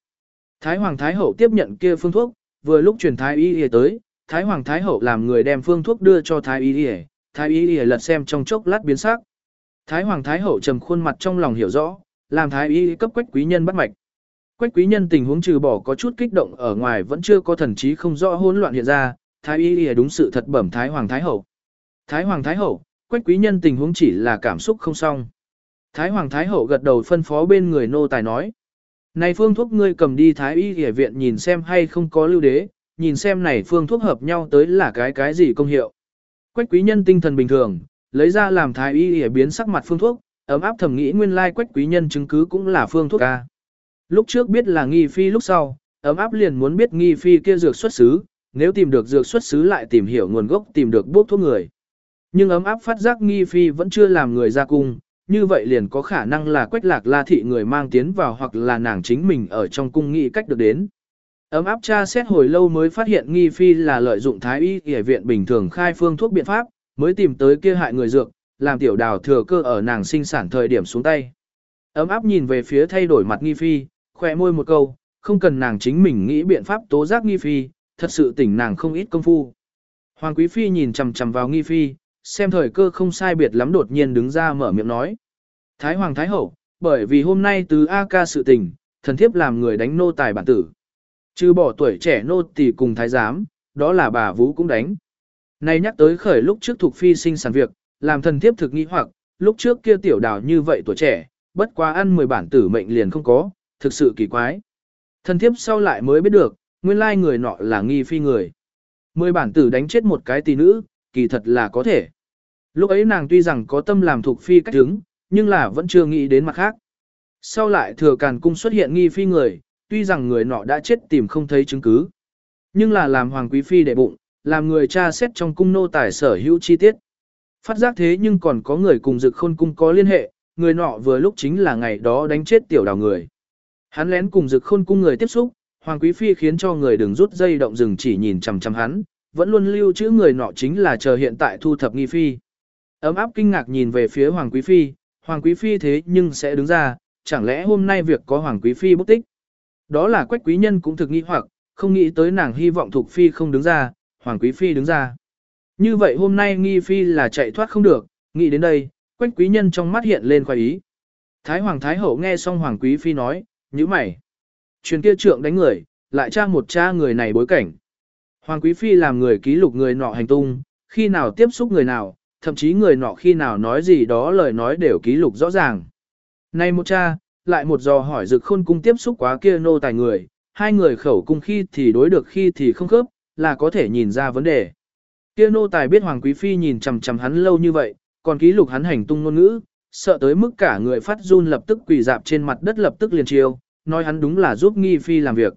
Thái hoàng thái hậu tiếp nhận kia phương thuốc, vừa lúc truyền thái y y tới, thái hoàng thái hậu làm người đem phương thuốc đưa cho thái y y, thái y y lật xem trong chốc lát biến sắc. Thái hoàng thái hậu trầm khuôn mặt trong lòng hiểu rõ, làm thái y cấp quách quý nhân bắt mạch. Quách quý nhân tình huống trừ bỏ có chút kích động ở ngoài vẫn chưa có thần trí không rõ hỗn loạn hiện ra, thái y y đúng sự thật bẩm thái hoàng thái hậu. Thái hoàng thái hậu, quách quý nhân tình huống chỉ là cảm xúc không xong. Thái hoàng thái hậu gật đầu phân phó bên người nô tài nói. Này phương thuốc ngươi cầm đi thái y y viện nhìn xem hay không có lưu đế, nhìn xem này phương thuốc hợp nhau tới là cái cái gì công hiệu. Quách quý nhân tinh thần bình thường, lấy ra làm thái y y biến sắc mặt phương thuốc, ấm áp thầm nghĩ nguyên lai quách quý nhân chứng cứ cũng là phương thuốc ca. Lúc trước biết là nghi phi lúc sau, ấm áp liền muốn biết nghi phi kia dược xuất xứ, nếu tìm được dược xuất xứ lại tìm hiểu nguồn gốc tìm được bốc thuốc người. Nhưng ấm áp phát giác nghi phi vẫn chưa làm người ra cung, như vậy liền có khả năng là quách lạc la thị người mang tiến vào hoặc là nàng chính mình ở trong cung nghĩ cách được đến. Ấm áp tra xét hồi lâu mới phát hiện nghi phi là lợi dụng thái y y viện bình thường khai phương thuốc biện pháp, mới tìm tới kia hại người dược, làm tiểu đào thừa cơ ở nàng sinh sản thời điểm xuống tay. Ấm áp nhìn về phía thay đổi mặt nghi phi, khỏe môi một câu, không cần nàng chính mình nghĩ biện pháp tố giác nghi phi, thật sự tỉnh nàng không ít công phu. Hoàng quý phi nhìn chằm chằm vào nghi phi, xem thời cơ không sai biệt lắm đột nhiên đứng ra mở miệng nói. Thái hoàng thái hậu, bởi vì hôm nay từ A ca sự tình, thần thiếp làm người đánh nô tài bản tử. Trừ bỏ tuổi trẻ nô tỳ cùng thái giám, đó là bà Vũ cũng đánh. Này nhắc tới khởi lúc trước thuộc phi sinh sản việc, làm thần thiếp thực nghĩ hoặc, lúc trước kia tiểu đào như vậy tuổi trẻ, bất quá ăn 10 bản tử mệnh liền không có, thực sự kỳ quái. Thần thiếp sau lại mới biết được, nguyên lai người nọ là nghi phi người. Mười bản tử đánh chết một cái tỷ nữ, kỳ thật là có thể. Lúc ấy nàng tuy rằng có tâm làm thuộc phi cách đứng, nhưng là vẫn chưa nghĩ đến mặt khác. Sau lại thừa càn cung xuất hiện nghi phi người, tuy rằng người nọ đã chết tìm không thấy chứng cứ. Nhưng là làm hoàng quý phi đệ bụng, làm người cha xét trong cung nô tài sở hữu chi tiết. Phát giác thế nhưng còn có người cùng dực khôn cung có liên hệ, người nọ vừa lúc chính là ngày đó đánh chết tiểu đào người. Hắn lén cùng dực khôn cung người tiếp xúc, Hoàng Quý Phi khiến cho người đừng rút dây động rừng chỉ nhìn chằm chằm hắn, vẫn luôn lưu trữ người nọ chính là chờ hiện tại thu thập nghi phi. Ấm áp kinh ngạc nhìn về phía Hoàng Quý Phi, Hoàng Quý Phi thế nhưng sẽ đứng ra, chẳng lẽ hôm nay việc có Hoàng Quý Phi bốc tích. Đó là quách quý nhân cũng thực nghi hoặc, không nghĩ tới nàng hy vọng thuộc Phi không đứng ra, Hoàng Quý Phi đứng ra. Như vậy hôm nay nghi Phi là chạy thoát không được, nghĩ đến đây, quách quý nhân trong mắt hiện lên khoái ý. Thái Hoàng Thái Hậu nghe xong Hoàng Quý Phi nói, như mày. Truyền kia trượng đánh người, lại tra một cha người này bối cảnh. Hoàng Quý Phi làm người ký lục người nọ hành tung, khi nào tiếp xúc người nào, thậm chí người nọ khi nào nói gì đó lời nói đều ký lục rõ ràng. Này một cha, lại một dò hỏi dực khôn cung tiếp xúc quá kia nô tài người, hai người khẩu cung khi thì đối được khi thì không khớp, là có thể nhìn ra vấn đề. Kia nô tài biết Hoàng Quý Phi nhìn chằm chằm hắn lâu như vậy, còn ký lục hắn hành tung ngôn ngữ, sợ tới mức cả người phát run lập tức quỳ dạp trên mặt đất lập tức liền chiêu, nói hắn đúng là giúp Nghi Phi làm việc.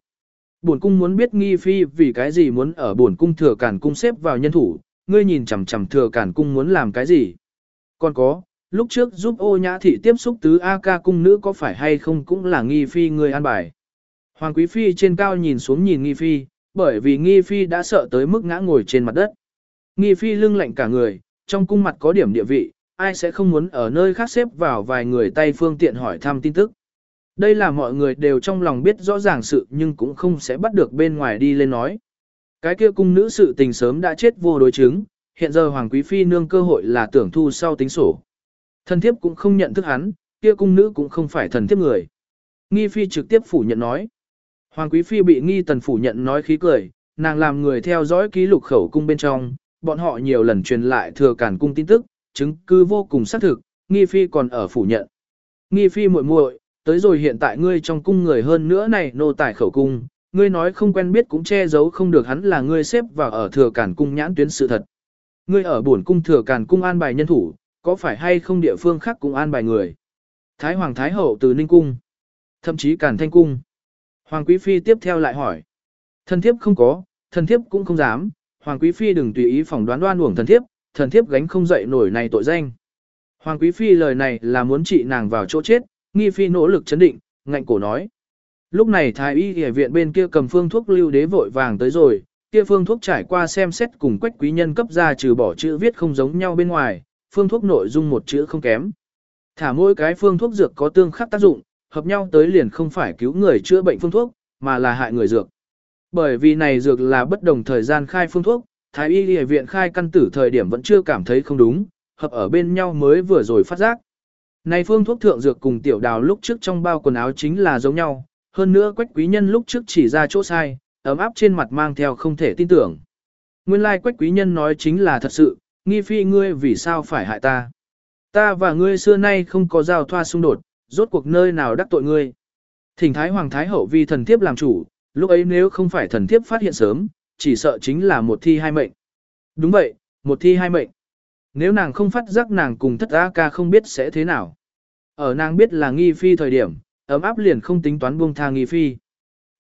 Bổn cung muốn biết Nghi Phi vì cái gì muốn ở bổn cung thừa cản cung xếp vào nhân thủ, ngươi nhìn chằm chằm thừa cản cung muốn làm cái gì. Còn có, lúc trước giúp ô nhã thị tiếp xúc tứ A ca cung nữ có phải hay không cũng là Nghi Phi người an bài. Hoàng Quý Phi trên cao nhìn xuống nhìn Nghi Phi, bởi vì Nghi Phi đã sợ tới mức ngã ngồi trên mặt đất. Nghi Phi lưng lạnh cả người, trong cung mặt có điểm địa vị, ai sẽ không muốn ở nơi khác xếp vào vài người tay phương tiện hỏi thăm tin tức. Đây là mọi người đều trong lòng biết rõ ràng sự nhưng cũng không sẽ bắt được bên ngoài đi lên nói. Cái kia cung nữ sự tình sớm đã chết vô đối chứng, hiện giờ Hoàng Quý Phi nương cơ hội là tưởng thu sau tính sổ. Thần thiếp cũng không nhận thức hắn, kia cung nữ cũng không phải thần thiếp người. Nghi phi trực tiếp phủ nhận nói. Hoàng quý phi bị nghi tần phủ nhận nói khí cười, nàng làm người theo dõi ký lục khẩu cung bên trong, bọn họ nhiều lần truyền lại thừa cản cung tin tức, chứng cứ vô cùng xác thực, nghi phi còn ở phủ nhận. Nghi phi muội muội, tới rồi hiện tại ngươi trong cung người hơn nữa này nô tài khẩu cung, ngươi nói không quen biết cũng che giấu không được hắn là ngươi xếp vào ở thừa cản cung nhãn tuyến sự thật. Ngươi ở bổn cung thừa cản cung an bài nhân thủ, có phải hay không địa phương khác cũng an bài người. Thái Hoàng Thái Hậu từ Ninh Cung, thậm chí cản Thanh Cung. Hoàng Quý Phi tiếp theo lại hỏi. Thần thiếp không có, thần thiếp cũng không dám, Hoàng Quý Phi đừng tùy ý phỏng đoán đoan uổng thần thiếp, thần thiếp gánh không dậy nổi này tội danh. Hoàng Quý Phi lời này là muốn trị nàng vào chỗ chết, nghi phi nỗ lực chấn định, ngạnh cổ nói. Lúc này thái y y viện bên kia cầm phương thuốc lưu đế vội vàng tới rồi, kia phương thuốc trải qua xem xét cùng quách quý nhân cấp ra trừ bỏ chữ viết không giống nhau bên ngoài, phương thuốc nội dung một chữ không kém. Thả mỗi cái phương thuốc dược có tương khắc tác dụng, hợp nhau tới liền không phải cứu người chữa bệnh phương thuốc, mà là hại người dược. Bởi vì này dược là bất đồng thời gian khai phương thuốc, Thái y y viện khai căn tử thời điểm vẫn chưa cảm thấy không đúng, hợp ở bên nhau mới vừa rồi phát giác. Này phương thuốc thượng dược cùng tiểu đào lúc trước trong bao quần áo chính là giống nhau, hơn nữa quách quý nhân lúc trước chỉ ra chỗ sai, ấm áp trên mặt mang theo không thể tin tưởng. Nguyên lai like quách quý nhân nói chính là thật sự, nghi phi ngươi vì sao phải hại ta. Ta và ngươi xưa nay không có giao thoa xung đột, rốt cuộc nơi nào đắc tội ngươi. Thỉnh Thái Hoàng Thái Hậu vì thần thiếp làm chủ, lúc ấy nếu không phải thần thiếp phát hiện sớm, chỉ sợ chính là một thi hai mệnh. Đúng vậy, một thi hai mệnh. Nếu nàng không phát giác nàng cùng thất A ca không biết sẽ thế nào. Ở nàng biết là nghi phi thời điểm, ấm áp liền không tính toán buông tha nghi phi.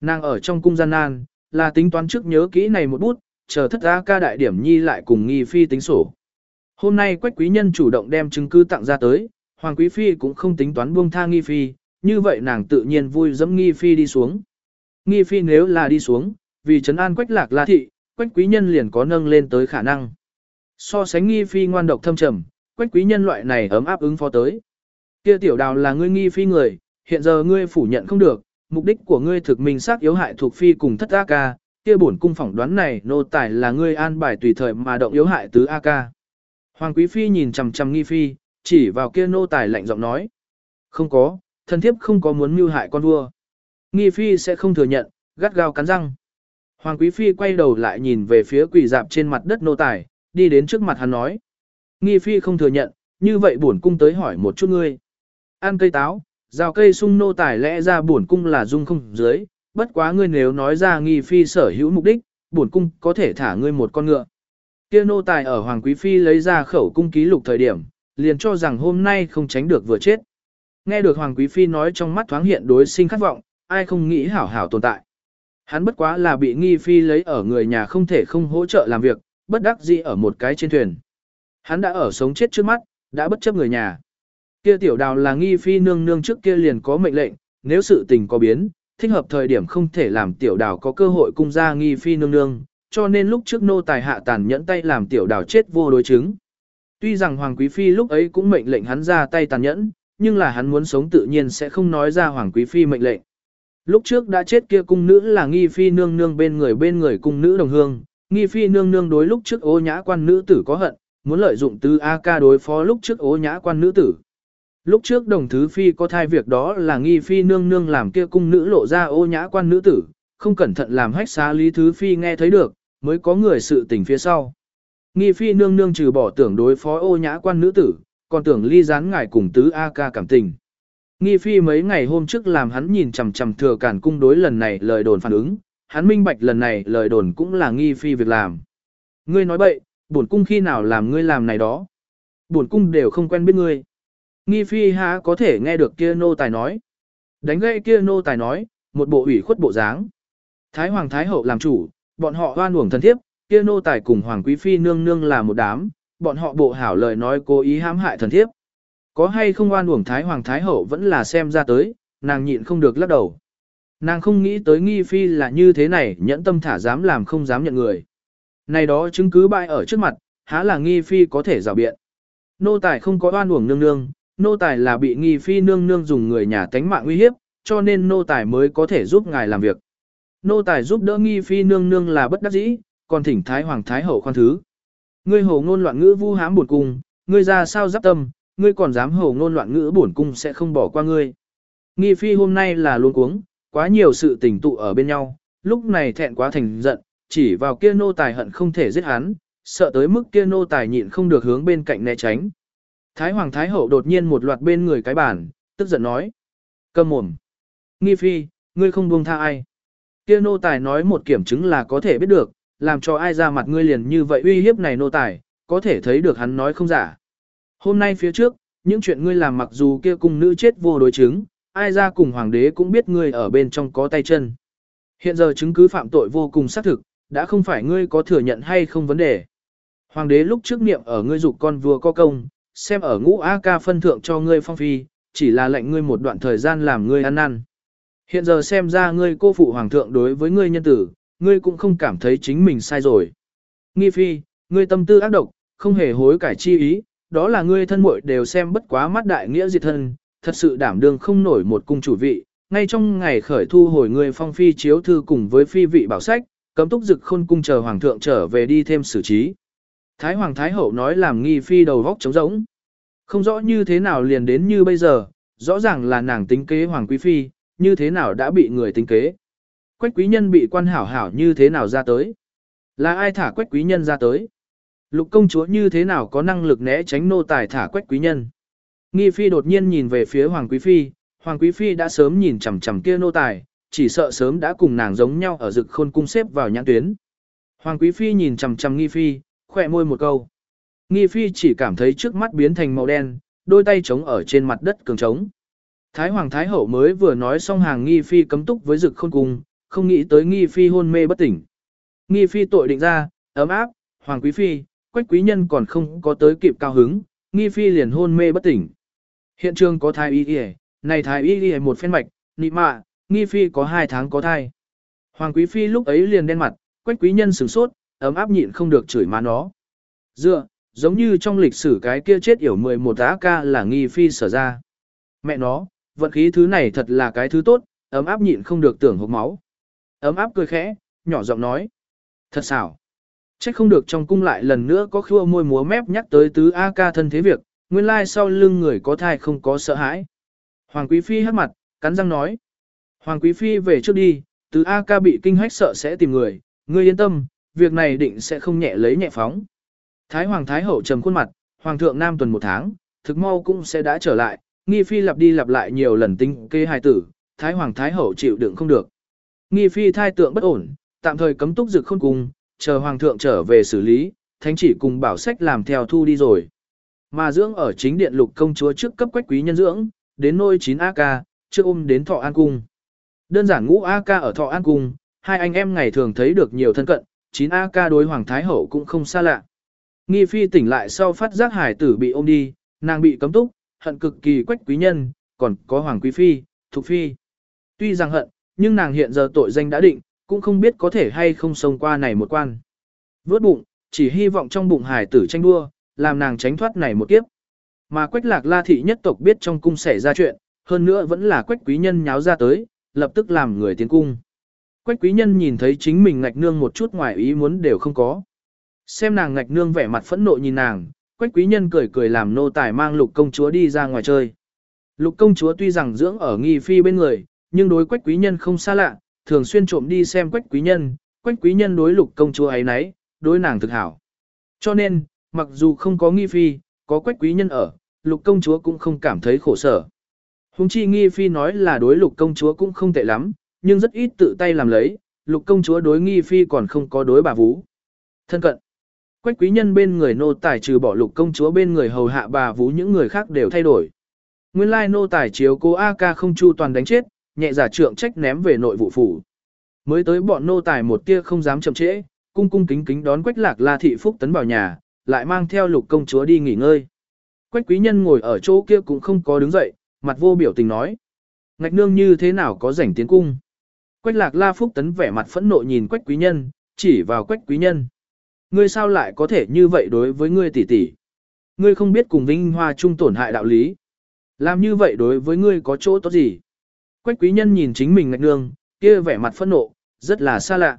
Nàng ở trong cung gian nan, là tính toán trước nhớ kỹ này một bút, chờ thất A ca đại điểm nhi lại cùng nghi phi tính sổ. Hôm nay quách quý nhân chủ động đem chứng cứ tặng ra tới, hoàng quý phi cũng không tính toán buông tha nghi phi, như vậy nàng tự nhiên vui dẫm nghi phi đi xuống. Nghi phi nếu là đi xuống, vì trấn an quách lạc la thị, quách quý nhân liền có nâng lên tới khả năng. So sánh nghi phi ngoan độc thâm trầm, quách quý nhân loại này ấm áp ứng phó tới. Kia tiểu đào là ngươi nghi phi người, hiện giờ ngươi phủ nhận không được, mục đích của ngươi thực minh xác yếu hại thuộc phi cùng thất A ca, kia bổn cung phỏng đoán này nô tài là ngươi an bài tùy thời mà động yếu hại tứ A ca. Hoàng quý phi nhìn chằm chằm nghi phi, chỉ vào kia nô tài lạnh giọng nói. Không có, thần thiếp không có muốn mưu hại con vua. Nghi phi sẽ không thừa nhận, gắt gao cắn răng. Hoàng quý phi quay đầu lại nhìn về phía quỷ dạp trên mặt đất nô tài, đi đến trước mặt hắn nói. Nghi phi không thừa nhận, như vậy bổn cung tới hỏi một chút ngươi. Ăn cây táo, rào cây sung nô tài lẽ ra bổn cung là dung không dưới, bất quá ngươi nếu nói ra nghi phi sở hữu mục đích, bổn cung có thể thả ngươi một con ngựa. Kia nô tài ở Hoàng Quý Phi lấy ra khẩu cung ký lục thời điểm, liền cho rằng hôm nay không tránh được vừa chết. Nghe được Hoàng Quý Phi nói trong mắt thoáng hiện đối sinh khát vọng, ai không nghĩ hảo hảo tồn tại. Hắn bất quá là bị nghi phi lấy ở người nhà không thể không hỗ trợ làm việc, bất đắc dĩ ở một cái trên thuyền. Hắn đã ở sống chết trước mắt, đã bất chấp người nhà. Kia tiểu đào là nghi phi nương nương trước kia liền có mệnh lệnh, nếu sự tình có biến, thích hợp thời điểm không thể làm tiểu đào có cơ hội cung ra nghi phi nương nương, cho nên lúc trước nô tài hạ tàn nhẫn tay làm tiểu đào chết vô đối chứng. Tuy rằng Hoàng Quý Phi lúc ấy cũng mệnh lệnh hắn ra tay tàn nhẫn, nhưng là hắn muốn sống tự nhiên sẽ không nói ra Hoàng Quý Phi mệnh lệnh. Lúc trước đã chết kia cung nữ là nghi phi nương nương bên người bên người cung nữ đồng hương, nghi phi nương nương đối lúc trước ô nhã quan nữ tử có hận, muốn lợi dụng tư A ca đối phó lúc trước ô nhã quan nữ tử. Lúc trước đồng thứ phi có thai việc đó là nghi phi nương nương làm kia cung nữ lộ ra ô nhã quan nữ tử, không cẩn thận làm hách xá lý thứ phi nghe thấy được, mới có người sự tình phía sau. Nghi phi nương nương trừ bỏ tưởng đối phó ô nhã quan nữ tử, còn tưởng ly gián ngài cùng tứ A ca cảm tình. Nghi phi mấy ngày hôm trước làm hắn nhìn chằm chằm thừa cản cung đối lần này lời đồn phản ứng, hắn minh bạch lần này lời đồn cũng là nghi phi việc làm. Ngươi nói bậy, bổn cung khi nào làm ngươi làm này đó. Bổn cung đều không quen biết ngươi. Nghi phi há có thể nghe được kia nô tài nói. Đánh gây kia nô tài nói, một bộ ủy khuất bộ dáng. Thái hoàng thái hậu làm chủ, bọn họ hoan uổng thân thiếp, kia nô tài cùng hoàng quý phi nương nương là một đám, bọn họ bộ hảo lời nói cố ý hãm hại thần thiếp. Có hay không oan uổng thái hoàng thái hậu vẫn là xem ra tới, nàng nhịn không được lắc đầu. Nàng không nghĩ tới nghi phi là như thế này, nhẫn tâm thả dám làm không dám nhận người. Này đó chứng cứ bại ở trước mặt, há là nghi phi có thể rào biện. Nô tài không có oan uổng nương nương, nô tài là bị nghi phi nương nương dùng người nhà tánh mạng uy hiếp, cho nên nô tài mới có thể giúp ngài làm việc. Nô tài giúp đỡ nghi phi nương nương là bất đắc dĩ, còn thỉnh thái hoàng thái hậu khoan thứ. Ngươi hồ ngôn loạn ngữ vu hám buồn cung, ngươi ra sao giáp tâm, ngươi còn dám hồ ngôn loạn ngữ bổn cung sẽ không bỏ qua ngươi. Nghi phi hôm nay là luôn cuống, quá nhiều sự tình tụ ở bên nhau, lúc này thẹn quá thành giận, chỉ vào kia nô tài hận không thể giết hắn, sợ tới mức kia nô tài nhịn không được hướng bên cạnh né tránh. Thái hoàng thái hậu đột nhiên một loạt bên người cái bản tức giận nói. Cầm mồm. Nghi phi, ngươi không buông tha ai. Kia nô tài nói một kiểm chứng là có thể biết được, làm cho ai ra mặt ngươi liền như vậy uy hiếp này nô tài, có thể thấy được hắn nói không giả. Hôm nay phía trước, những chuyện ngươi làm mặc dù kia cung nữ chết vô đối chứng, ai ra cùng hoàng đế cũng biết ngươi ở bên trong có tay chân. Hiện giờ chứng cứ phạm tội vô cùng xác thực, đã không phải ngươi có thừa nhận hay không vấn đề. Hoàng đế lúc trước niệm ở ngươi dục con vua có công, xem ở ngũ A ca phân thượng cho ngươi phong phi, chỉ là lệnh ngươi một đoạn thời gian làm ngươi ăn năn. Hiện giờ xem ra ngươi cô phụ hoàng thượng đối với ngươi nhân tử, ngươi cũng không cảm thấy chính mình sai rồi. Nghi phi, ngươi tâm tư ác độc, không hề hối cải chi ý, đó là ngươi thân muội đều xem bất quá mắt đại nghĩa diệt thân, thật sự đảm đương không nổi một cung chủ vị, ngay trong ngày khởi thu hồi ngươi phong phi chiếu thư cùng với phi vị bảo sách, cấm túc dực khôn cung chờ hoàng thượng trở về đi thêm xử trí. Thái hoàng thái hậu nói làm nghi phi đầu góc trống rỗng. Không rõ như thế nào liền đến như bây giờ, rõ ràng là nàng tính kế hoàng quý phi, như thế nào đã bị người tính kế. Quách quý nhân bị quan hảo hảo như thế nào ra tới. Là ai thả quách quý nhân ra tới. Lục công chúa như thế nào có năng lực né tránh nô tài thả quách quý nhân. Nghi phi đột nhiên nhìn về phía hoàng quý phi, hoàng quý phi đã sớm nhìn chằm chằm kia nô tài, chỉ sợ sớm đã cùng nàng giống nhau ở rực khôn cung xếp vào nhãn tuyến. Hoàng quý phi nhìn chằm chằm nghi phi, khỏe môi một câu. Nghi phi chỉ cảm thấy trước mắt biến thành màu đen, đôi tay trống ở trên mặt đất cường trống. Thái hoàng thái hậu mới vừa nói xong hàng nghi phi cấm túc với rực khôn cung, không nghĩ tới nghi phi hôn mê bất tỉnh. Nghi phi tội định ra, ấm áp, hoàng quý phi, quách quý nhân còn không có tới kịp cao hứng, nghi phi liền hôn mê bất tỉnh. Hiện trường có thai y y, này thai y y một phen mạch, nị mạ, nghi phi có hai tháng có thai. Hoàng quý phi lúc ấy liền đen mặt, quách quý nhân sửng sốt, ấm áp nhịn không được chửi má nó. Dựa, giống như trong lịch sử cái kia chết yểu 11 tá ca là nghi phi sở ra. Mẹ nó, vận khí thứ này thật là cái thứ tốt, ấm áp nhịn không được tưởng hộp máu. Ấm áp cười khẽ, nhỏ giọng nói. Thật xảo. Trách không được trong cung lại lần nữa có khua môi múa mép nhắc tới tứ A ca thân thế việc, nguyên lai sau lưng người có thai không có sợ hãi. Hoàng Quý Phi hát mặt, cắn răng nói. Hoàng Quý Phi về trước đi, tứ A ca bị kinh hách sợ sẽ tìm người, ngươi yên tâm, việc này định sẽ không nhẹ lấy nhẹ phóng. Thái Hoàng Thái Hậu trầm khuôn mặt, Hoàng thượng Nam tuần một tháng, thực mau cũng sẽ đã trở lại, nghi phi lặp đi lặp lại nhiều lần tinh kê hài tử, Thái Hoàng Thái Hậu chịu đựng không được. Nghi phi thai tượng bất ổn, tạm thời cấm túc dực khôn cùng, chờ Hoàng thượng trở về xử lý, thánh chỉ cùng bảo sách làm theo thu đi rồi. Mà dưỡng ở chính điện lục công chúa trước cấp quách quý nhân dưỡng, đến nôi 9 AK, trước ôm đến thọ an cung. Đơn giản ngũ AK ở thọ an cung, hai anh em ngày thường thấy được nhiều thân cận, 9 AK đối Hoàng Thái Hậu cũng không xa lạ. Nghi phi tỉnh lại sau phát giác hải tử bị ôm đi, nàng bị cấm túc, hận cực kỳ quách quý nhân, còn có Hoàng Quý Phi, Thục Phi. Tuy rằng hận, nhưng nàng hiện giờ tội danh đã định, cũng không biết có thể hay không xông qua này một quan. Vớt bụng, chỉ hy vọng trong bụng hải tử tranh đua, làm nàng tránh thoát này một kiếp. Mà quách lạc la thị nhất tộc biết trong cung xảy ra chuyện, hơn nữa vẫn là quách quý nhân nháo ra tới, lập tức làm người tiến cung. Quách quý nhân nhìn thấy chính mình ngạch nương một chút ngoài ý muốn đều không có. Xem nàng ngạch nương vẻ mặt phẫn nộ nhìn nàng, quách quý nhân cười cười làm nô tài mang lục công chúa đi ra ngoài chơi. Lục công chúa tuy rằng dưỡng ở nghi phi bên người, nhưng đối quách quý nhân không xa lạ, thường xuyên trộm đi xem quách quý nhân, quách quý nhân đối lục công chúa ấy nấy, đối nàng thực hảo. Cho nên, mặc dù không có nghi phi, có quách quý nhân ở, lục công chúa cũng không cảm thấy khổ sở. Hùng chi nghi phi nói là đối lục công chúa cũng không tệ lắm, nhưng rất ít tự tay làm lấy, lục công chúa đối nghi phi còn không có đối bà vũ. Thân cận. Quách quý nhân bên người nô tài trừ bỏ lục công chúa bên người hầu hạ bà vũ những người khác đều thay đổi. Nguyên lai nô tài chiếu cố A ca không chu toàn đánh chết, nhẹ giả trượng trách ném về nội vụ phủ. Mới tới bọn nô tài một tia không dám chậm trễ, cung cung kính kính đón quách lạc la thị phúc tấn vào nhà, lại mang theo lục công chúa đi nghỉ ngơi. Quách quý nhân ngồi ở chỗ kia cũng không có đứng dậy, mặt vô biểu tình nói. Ngạch nương như thế nào có rảnh tiến cung. Quách lạc la phúc tấn vẻ mặt phẫn nộ nhìn quách quý nhân, chỉ vào quách quý nhân. Ngươi sao lại có thể như vậy đối với ngươi tỷ tỷ? Ngươi không biết cùng vinh hoa chung tổn hại đạo lý. Làm như vậy đối với ngươi có chỗ tốt gì? Quách quý nhân nhìn chính mình ngạch nương, kia vẻ mặt phẫn nộ, rất là xa lạ.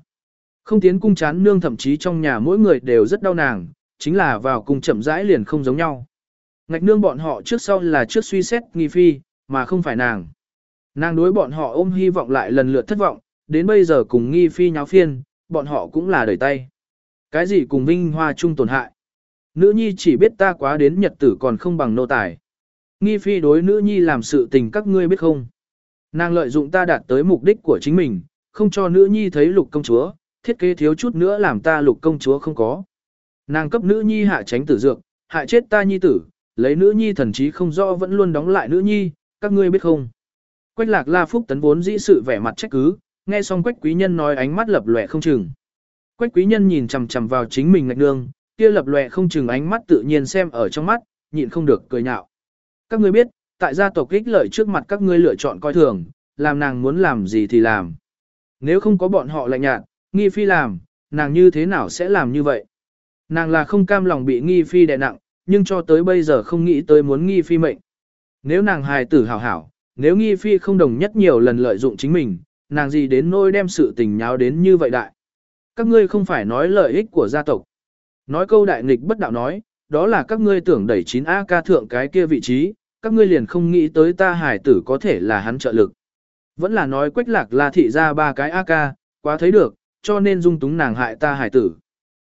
Không tiến cung chán nương thậm chí trong nhà mỗi người đều rất đau nàng, chính là vào cung chậm rãi liền không giống nhau. Ngạch nương bọn họ trước sau là trước suy xét nghi phi, mà không phải nàng. Nàng đối bọn họ ôm hy vọng lại lần lượt thất vọng, đến bây giờ cùng nghi phi nháo phiên, bọn họ cũng là đời tay. Cái gì cùng vinh hoa chung tổn hại. Nữ nhi chỉ biết ta quá đến nhật tử còn không bằng nô tài. Nghi phi đối nữ nhi làm sự tình các ngươi biết không. Nàng lợi dụng ta đạt tới mục đích của chính mình, không cho nữ nhi thấy lục công chúa, thiết kế thiếu chút nữa làm ta lục công chúa không có. Nàng cấp nữ nhi hạ tránh tử dược, hại chết ta nhi tử, lấy nữ nhi thần trí không rõ vẫn luôn đóng lại nữ nhi, các ngươi biết không. Quách lạc la phúc tấn vốn dĩ sự vẻ mặt trách cứ, nghe xong quách quý nhân nói ánh mắt lập lòe không chừng. Quách quý nhân nhìn chằm chằm vào chính mình ngạch nương, kia lập lòe không chừng ánh mắt tự nhiên xem ở trong mắt, nhịn không được cười nhạo. Các ngươi biết, tại gia tộc ích lợi trước mặt các ngươi lựa chọn coi thường, làm nàng muốn làm gì thì làm. Nếu không có bọn họ lạnh nhạt, nghi phi làm, nàng như thế nào sẽ làm như vậy? Nàng là không cam lòng bị nghi phi đè nặng, nhưng cho tới bây giờ không nghĩ tới muốn nghi phi mệnh. Nếu nàng hài tử hảo hảo, nếu nghi phi không đồng nhất nhiều lần lợi dụng chính mình, nàng gì đến nôi đem sự tình nháo đến như vậy đại. Các ngươi không phải nói lợi ích của gia tộc. Nói câu đại nghịch bất đạo nói, đó là các ngươi tưởng đẩy 9A ca thượng cái kia vị trí, các ngươi liền không nghĩ tới ta hải tử có thể là hắn trợ lực. Vẫn là nói quách lạc là thị ra ba cái A ca, quá thấy được, cho nên dung túng nàng hại ta hải tử.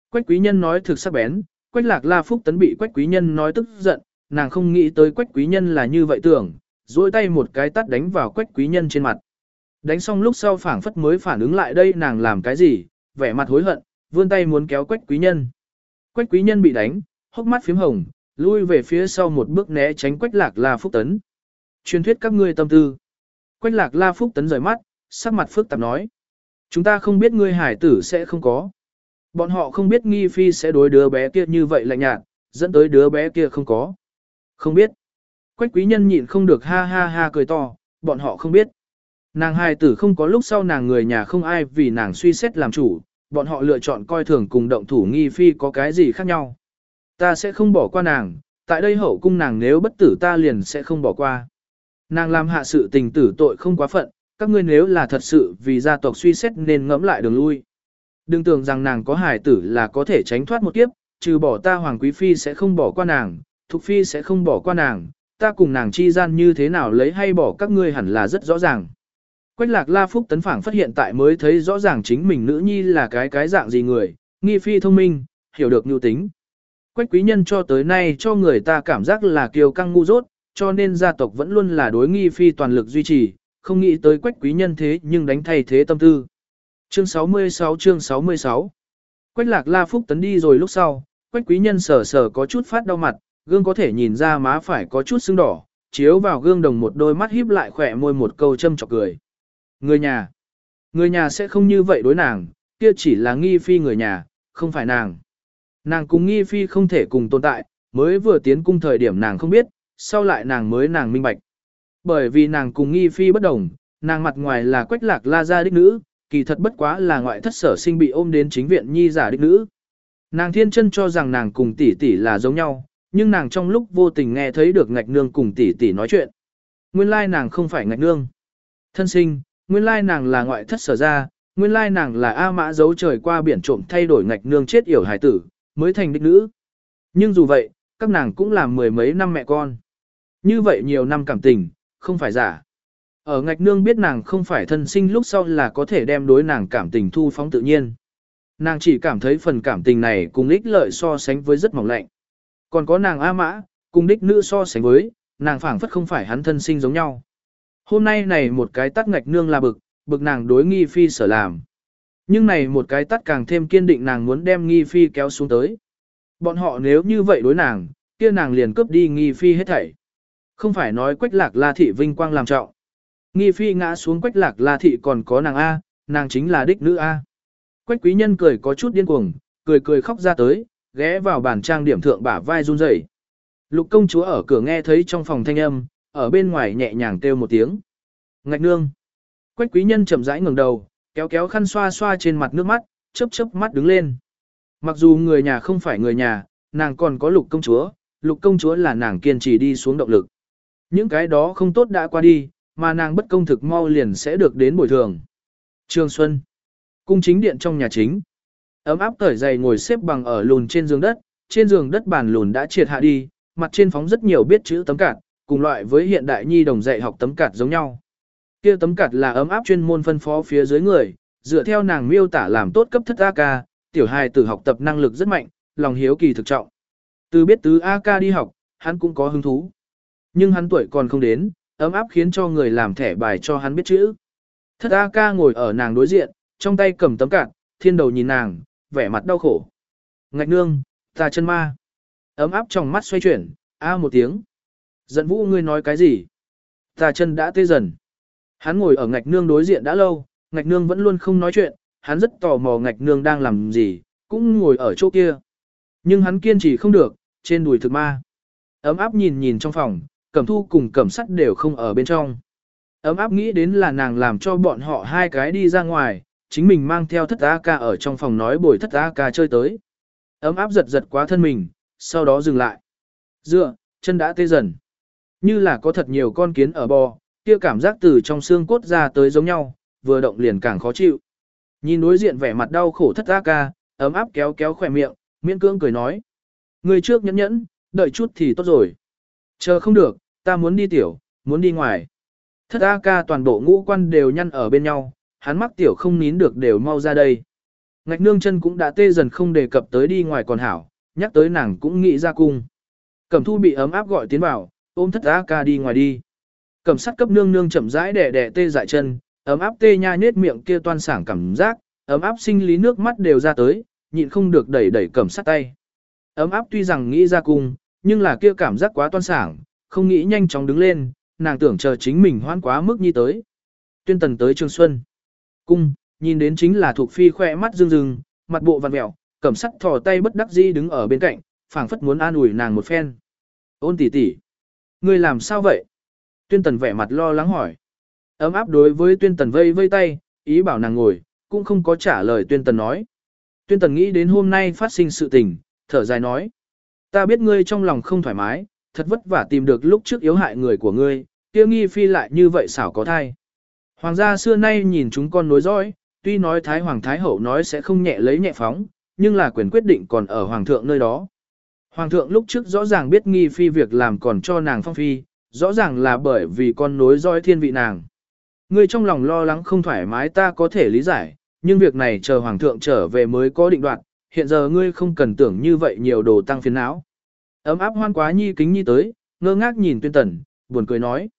Quách quý nhân nói thực sắc bén, quách lạc la phúc tấn bị quách quý nhân nói tức giận, nàng không nghĩ tới quách quý nhân là như vậy tưởng, duỗi tay một cái tắt đánh vào quách quý nhân trên mặt. Đánh xong lúc sau phảng phất mới phản ứng lại đây nàng làm cái gì, vẻ mặt hối hận, vươn tay muốn kéo quách quý nhân. Quách quý nhân bị đánh, hốc mắt phím hồng, lui về phía sau một bước né tránh quách lạc la phúc tấn. Truyền thuyết các ngươi tâm tư. Quách lạc la phúc tấn rời mắt, sắc mặt phức tạp nói. Chúng ta không biết ngươi hải tử sẽ không có. Bọn họ không biết nghi phi sẽ đối đứa bé kia như vậy lạnh nhạt, dẫn tới đứa bé kia không có. Không biết. Quách quý nhân nhịn không được ha ha ha cười to, bọn họ không biết. Nàng hài tử không có lúc sau nàng người nhà không ai vì nàng suy xét làm chủ, bọn họ lựa chọn coi thường cùng động thủ nghi phi có cái gì khác nhau. Ta sẽ không bỏ qua nàng, tại đây hậu cung nàng nếu bất tử ta liền sẽ không bỏ qua. Nàng làm hạ sự tình tử tội không quá phận, các ngươi nếu là thật sự vì gia tộc suy xét nên ngẫm lại đường lui. Đừng tưởng rằng nàng có hài tử là có thể tránh thoát một kiếp, trừ bỏ ta hoàng quý phi sẽ không bỏ qua nàng, thục phi sẽ không bỏ qua nàng, ta cùng nàng chi gian như thế nào lấy hay bỏ các ngươi hẳn là rất rõ ràng. Quách lạc la phúc tấn phảng phát hiện tại mới thấy rõ ràng chính mình nữ nhi là cái cái dạng gì người, nghi phi thông minh, hiểu được nhu tính. Quách quý nhân cho tới nay cho người ta cảm giác là kiều căng ngu dốt, cho nên gia tộc vẫn luôn là đối nghi phi toàn lực duy trì, không nghĩ tới quách quý nhân thế nhưng đánh thay thế tâm tư. Chương 66 chương 66 Quách lạc la phúc tấn đi rồi lúc sau, quách quý nhân sờ sờ có chút phát đau mặt, gương có thể nhìn ra má phải có chút sưng đỏ, chiếu vào gương đồng một đôi mắt híp lại khỏe môi một câu châm chọc cười. Người nhà. Người nhà sẽ không như vậy đối nàng, kia chỉ là nghi phi người nhà, không phải nàng. Nàng cùng nghi phi không thể cùng tồn tại, mới vừa tiến cung thời điểm nàng không biết, sau lại nàng mới nàng minh bạch. Bởi vì nàng cùng nghi phi bất đồng, nàng mặt ngoài là quách lạc la gia đích nữ, kỳ thật bất quá là ngoại thất sở sinh bị ôm đến chính viện nhi giả đích nữ. Nàng thiên chân cho rằng nàng cùng tỷ tỷ là giống nhau, nhưng nàng trong lúc vô tình nghe thấy được ngạch nương cùng tỷ tỷ nói chuyện. Nguyên lai nàng không phải ngạch nương. Thân sinh, nguyên lai nàng là ngoại thất sở ra, nguyên lai nàng là A mã giấu trời qua biển trộm thay đổi ngạch nương chết yểu hải tử, mới thành đích nữ. Nhưng dù vậy, các nàng cũng làm mười mấy năm mẹ con. Như vậy nhiều năm cảm tình, không phải giả. Ở ngạch nương biết nàng không phải thân sinh lúc sau là có thể đem đối nàng cảm tình thu phóng tự nhiên. Nàng chỉ cảm thấy phần cảm tình này cùng ích lợi so sánh với rất mỏng lạnh. Còn có nàng A mã, cùng đích nữ so sánh với, nàng phảng phất không phải hắn thân sinh giống nhau. Hôm nay này một cái tắt ngạch nương là bực, bực nàng đối nghi phi sở làm. Nhưng này một cái tắt càng thêm kiên định nàng muốn đem nghi phi kéo xuống tới. Bọn họ nếu như vậy đối nàng, kia nàng liền cướp đi nghi phi hết thảy. Không phải nói quách lạc la thị vinh quang làm trọng. Nghi phi ngã xuống quách lạc la thị còn có nàng A, nàng chính là đích nữ A. Quách quý nhân cười có chút điên cuồng, cười cười khóc ra tới, ghé vào bàn trang điểm thượng bả vai run rẩy. Lục công chúa ở cửa nghe thấy trong phòng thanh âm, ở bên ngoài nhẹ nhàng kêu một tiếng. Ngạch nương. Quách quý nhân chậm rãi ngẩng đầu, kéo kéo khăn xoa xoa trên mặt nước mắt, chớp chớp mắt đứng lên. Mặc dù người nhà không phải người nhà, nàng còn có lục công chúa, lục công chúa là nàng kiên trì đi xuống động lực. Những cái đó không tốt đã qua đi, mà nàng bất công thực mau liền sẽ được đến bồi thường. Trường Xuân. Cung chính điện trong nhà chính. Ấm áp cởi giày ngồi xếp bằng ở lùn trên giường đất, trên giường đất bàn lùn đã triệt hạ đi, mặt trên phóng rất nhiều biết chữ tấm cạt, cùng loại với hiện đại nhi đồng dạy học tấm cạt giống nhau. Kia tấm cặt là ấm áp chuyên môn phân phó phía dưới người, dựa theo nàng miêu tả làm tốt cấp thất AK, tiểu hài tử học tập năng lực rất mạnh, lòng hiếu kỳ thực trọng. Từ biết tứ AK đi học, hắn cũng có hứng thú. Nhưng hắn tuổi còn không đến, ấm áp khiến cho người làm thẻ bài cho hắn biết chữ. Thất AK ngồi ở nàng đối diện, trong tay cầm tấm cặt, thiên đầu nhìn nàng, vẻ mặt đau khổ. Ngạch nương, ta chân ma. Ấm áp trong mắt xoay chuyển, a một tiếng. Giận vũ ngươi nói cái gì? Ta chân đã tê dần. Hắn ngồi ở ngạch nương đối diện đã lâu, ngạch nương vẫn luôn không nói chuyện, hắn rất tò mò ngạch nương đang làm gì, cũng ngồi ở chỗ kia. Nhưng hắn kiên trì không được, trên đùi thực ma. Ấm áp nhìn nhìn trong phòng, cẩm thu cùng cẩm sắt đều không ở bên trong. Ấm áp nghĩ đến là nàng làm cho bọn họ hai cái đi ra ngoài, chính mình mang theo thất A ca ở trong phòng nói bồi thất A ca chơi tới. Ấm áp giật giật quá thân mình, sau đó dừng lại. Dựa, chân đã tê dần. Như là có thật nhiều con kiến ở bò, kia cảm giác từ trong xương cốt ra tới giống nhau, vừa động liền càng khó chịu. Nhìn đối diện vẻ mặt đau khổ thất A ca, ấm áp kéo kéo khỏe miệng, miễn cưỡng cười nói. Người trước nhẫn nhẫn, đợi chút thì tốt rồi. Chờ không được, ta muốn đi tiểu, muốn đi ngoài. Thất A ca toàn bộ ngũ quan đều nhăn ở bên nhau, hắn mắc tiểu không nín được đều mau ra đây. Ngạch nương chân cũng đã tê dần không đề cập tới đi ngoài còn hảo, nhắc tới nàng cũng nghĩ ra cung. Cẩm thu bị ấm áp gọi tiến vào, ôm thất A ca đi ngoài đi. Cẩm sắt cấp nương nương chậm rãi đẻ đẻ tê dại chân, ấm áp tê nha nết miệng kia toan sảng cảm giác, ấm áp sinh lý nước mắt đều ra tới, nhịn không được đẩy đẩy cẩm sắt tay. Ấm áp tuy rằng nghĩ ra cung, nhưng là kia cảm giác quá toan sảng, không nghĩ nhanh chóng đứng lên, nàng tưởng chờ chính mình hoan quá mức nhi tới. Tuyên tần tới Trường Xuân. Cung, nhìn đến chính là thuộc phi khoe mắt rưng rưng, mặt bộ vặn mẹo, cẩm sắt thò tay bất đắc dĩ đứng ở bên cạnh, phảng phất muốn an ủi nàng một phen. Ôn tỷ tỷ, ngươi làm sao vậy? Tuyên tần vẻ mặt lo lắng hỏi. Ấm áp đối với tuyên tần vây vây tay, ý bảo nàng ngồi, cũng không có trả lời tuyên tần nói. Tuyên tần nghĩ đến hôm nay phát sinh sự tình, thở dài nói. Ta biết ngươi trong lòng không thoải mái, thật vất vả tìm được lúc trước yếu hại người của ngươi, kia nghi phi lại như vậy xảo có thai. Hoàng gia xưa nay nhìn chúng con nối dõi, tuy nói Thái Hoàng Thái Hậu nói sẽ không nhẹ lấy nhẹ phóng, nhưng là quyền quyết định còn ở Hoàng thượng nơi đó. Hoàng thượng lúc trước rõ ràng biết nghi phi việc làm còn cho nàng phong phi, rõ ràng là bởi vì con nối dõi thiên vị nàng. Ngươi trong lòng lo lắng không thoải mái ta có thể lý giải, nhưng việc này chờ Hoàng thượng trở về mới có định đoạt, hiện giờ ngươi không cần tưởng như vậy nhiều đồ tăng phiền não. Ấm áp hoan quá nhi kính nhi tới, ngơ ngác nhìn tuyên tần, buồn cười nói.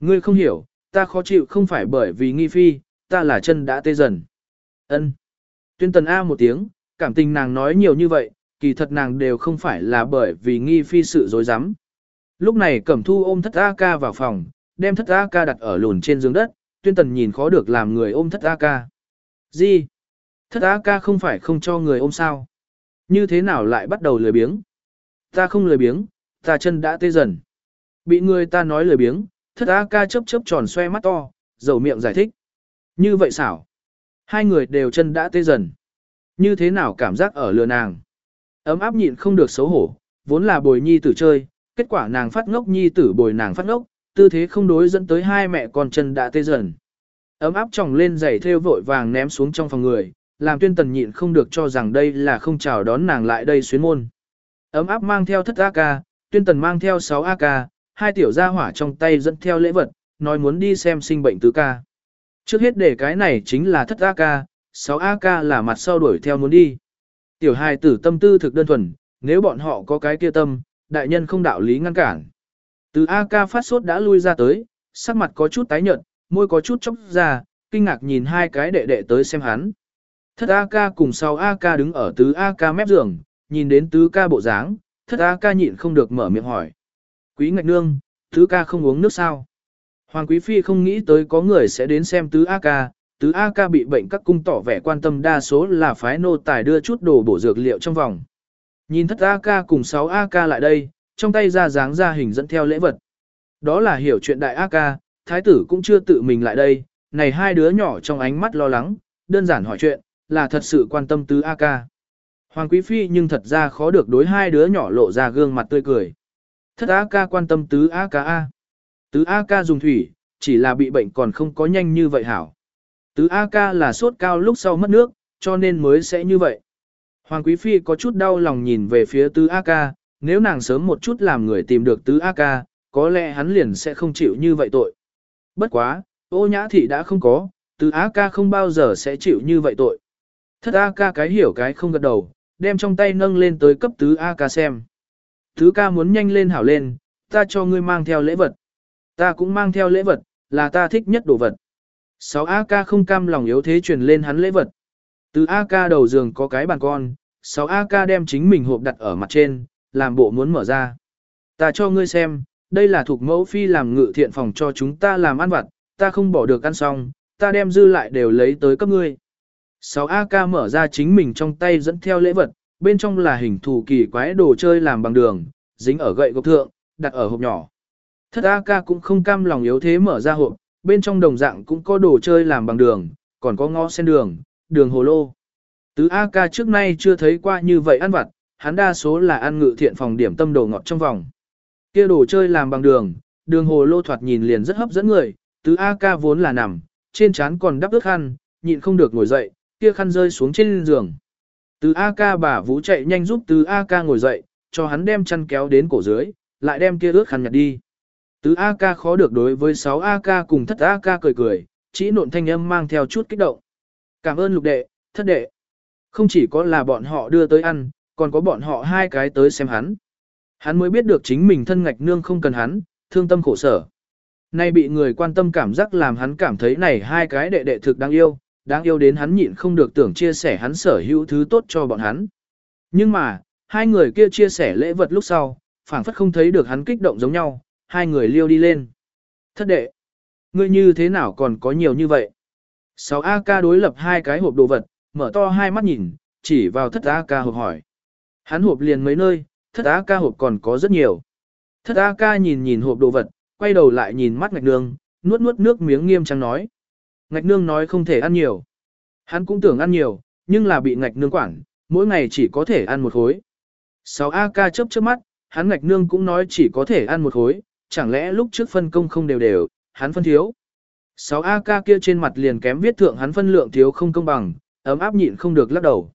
Ngươi không hiểu, ta khó chịu không phải bởi vì nghi phi, ta là chân đã tê dần. Ân. Tuyên tần A một tiếng, cảm tình nàng nói nhiều như vậy, kỳ thật nàng đều không phải là bởi vì nghi phi sự dối rắm Lúc này cẩm thu ôm thất A ca vào phòng, đem thất A ca đặt ở lùn trên giường đất, tuyên tần nhìn khó được làm người ôm thất A ca. Gì? Thất A ca không phải không cho người ôm sao? Như thế nào lại bắt đầu lười biếng? Ta không lười biếng, ta chân đã tê dần. Bị người ta nói lười biếng, thất A ca chớp chớp tròn xoe mắt to, dầu miệng giải thích. Như vậy xảo. Hai người đều chân đã tê dần. Như thế nào cảm giác ở lừa nàng. Ấm áp nhịn không được xấu hổ, vốn là bồi nhi tử chơi, kết quả nàng phát ngốc nhi tử bồi nàng phát ngốc, tư thế không đối dẫn tới hai mẹ con chân đã tê dần. Ấm áp tròng lên giày theo vội vàng ném xuống trong phòng người, làm tuyên tần nhịn không được cho rằng đây là không chào đón nàng lại đây xuyến môn. Ấm áp mang theo thất AK, tuyên tần mang theo 6 AK, hai tiểu gia hỏa trong tay dẫn theo lễ vật, nói muốn đi xem sinh bệnh tứ ca. Trước hết để cái này chính là thất AK, 6 AK là mặt sau đuổi theo muốn đi. Tiểu hài tử tâm tư thực đơn thuần, nếu bọn họ có cái kia tâm, đại nhân không đạo lý ngăn cản. Từ AK phát sốt đã lui ra tới, sắc mặt có chút tái nhợt, môi có chút chốc ra, kinh ngạc nhìn hai cái đệ đệ tới xem hắn. Thất AK cùng sau AK đứng ở tứ AK mép giường, nhìn đến tứ ca bộ dáng, thất AK nhịn không được mở miệng hỏi. Quý ngạch nương, tứ ca không uống nước sao? Hoàng quý phi không nghĩ tới có người sẽ đến xem tứ AK, tứ AK bị bệnh các cung tỏ vẻ quan tâm đa số là phái nô tài đưa chút đồ bổ dược liệu trong vòng. Nhìn thất AK cùng 6 AK lại đây, trong tay ra dáng ra hình dẫn theo lễ vật. Đó là hiểu chuyện đại AK, thái tử cũng chưa tự mình lại đây, này hai đứa nhỏ trong ánh mắt lo lắng, đơn giản hỏi chuyện, là thật sự quan tâm tứ AK. Hoàng Quý Phi nhưng thật ra khó được đối hai đứa nhỏ lộ ra gương mặt tươi cười. Thất AK quan tâm tứ AKA. Tứ AK dùng thủy, chỉ là bị bệnh còn không có nhanh như vậy hảo. Tứ AK là sốt cao lúc sau mất nước, cho nên mới sẽ như vậy. Hoàng Quý Phi có chút đau lòng nhìn về phía tứ AK, nếu nàng sớm một chút làm người tìm được tứ A ca, có lẽ hắn liền sẽ không chịu như vậy tội. Bất quá, ô nhã thị đã không có, tứ A ca không bao giờ sẽ chịu như vậy tội. Thất A ca cái hiểu cái không gật đầu, đem trong tay nâng lên tới cấp tứ A ca xem. Tứ ca muốn nhanh lên hảo lên, ta cho ngươi mang theo lễ vật. Ta cũng mang theo lễ vật, là ta thích nhất đồ vật. 6 A ca không cam lòng yếu thế truyền lên hắn lễ vật. Từ A ca đầu giường có cái bàn con, 6 A ca đem chính mình hộp đặt ở mặt trên, làm bộ muốn mở ra. Ta cho ngươi xem, đây là thuộc mẫu phi làm ngự thiện phòng cho chúng ta làm ăn vặt, ta không bỏ được ăn xong, ta đem dư lại đều lấy tới cấp ngươi. 6 A ca mở ra chính mình trong tay dẫn theo lễ vật, bên trong là hình thù kỳ quái đồ chơi làm bằng đường, dính ở gậy gộc thượng, đặt ở hộp nhỏ. Thất A ca cũng không cam lòng yếu thế mở ra hộp, bên trong đồng dạng cũng có đồ chơi làm bằng đường, còn có ngõ sen đường, đường hồ lô. Tứ A ca trước nay chưa thấy qua như vậy ăn vặt, hắn đa số là ăn ngự thiện phòng điểm tâm đồ ngọt trong vòng. Kia đồ chơi làm bằng đường, đường hồ lô thoạt nhìn liền rất hấp dẫn người, tứ A ca vốn là nằm, trên trán còn đắp ướt khăn, nhịn không được ngồi dậy, kia khăn rơi xuống trên giường. Tứ A ca bà vũ chạy nhanh giúp tứ A ca ngồi dậy, cho hắn đem chăn kéo đến cổ dưới, lại đem kia ướt khăn nhặt đi. Tứ A ca khó được đối với 6 A ca cùng thất A ca cười cười, chỉ nộn thanh âm mang theo chút kích động. Cảm ơn lục đệ, thất đệ. Không chỉ có là bọn họ đưa tới ăn, còn có bọn họ hai cái tới xem hắn. Hắn mới biết được chính mình thân ngạch nương không cần hắn, thương tâm khổ sở. Nay bị người quan tâm cảm giác làm hắn cảm thấy này hai cái đệ đệ thực đáng yêu, đáng yêu đến hắn nhịn không được tưởng chia sẻ hắn sở hữu thứ tốt cho bọn hắn. Nhưng mà, hai người kia chia sẻ lễ vật lúc sau, phảng phất không thấy được hắn kích động giống nhau, hai người liêu đi lên. Thất đệ, ngươi như thế nào còn có nhiều như vậy? 6AK đối lập hai cái hộp đồ vật, mở to hai mắt nhìn, chỉ vào thất AK hộp hỏi. Hắn hộp liền mấy nơi, thất AK hộp còn có rất nhiều. Thất AK nhìn nhìn hộp đồ vật, quay đầu lại nhìn mắt ngạch nương, nuốt nuốt nước miếng nghiêm trang nói. Ngạch nương nói không thể ăn nhiều. Hắn cũng tưởng ăn nhiều, nhưng là bị ngạch nương quản, mỗi ngày chỉ có thể ăn một khối. 6AK chớp chớp mắt, hắn ngạch nương cũng nói chỉ có thể ăn một khối, chẳng lẽ lúc trước phân công không đều đều, hắn phân thiếu. 6AK kia trên mặt liền kém viết thượng hắn phân lượng thiếu không công bằng, ấm áp nhịn không được lắc đầu.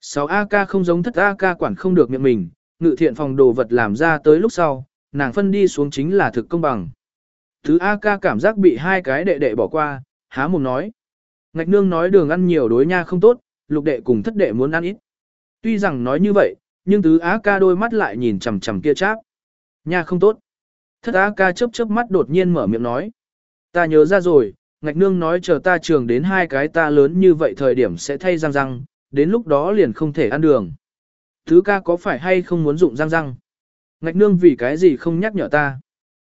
6AK không giống thất AK quản không được miệng mình, ngự thiện phòng đồ vật làm ra tới lúc sau, nàng phân đi xuống chính là thực công bằng. Thứ AK cảm giác bị hai cái đệ đệ bỏ qua, há mồm nói. Ngạch nương nói đường ăn nhiều đối nha không tốt, lục đệ cùng thất đệ muốn ăn ít. Tuy rằng nói như vậy, nhưng tứ AK ca đôi mắt lại nhìn chằm chằm kia cháp. Nha không tốt. Thất AK ca chớp chớp mắt đột nhiên mở miệng nói. Ta nhớ ra rồi, ngạch nương nói chờ ta trường đến hai cái ta lớn như vậy thời điểm sẽ thay răng răng, đến lúc đó liền không thể ăn đường. Thứ ca có phải hay không muốn dụng răng răng? Ngạch nương vì cái gì không nhắc nhở ta?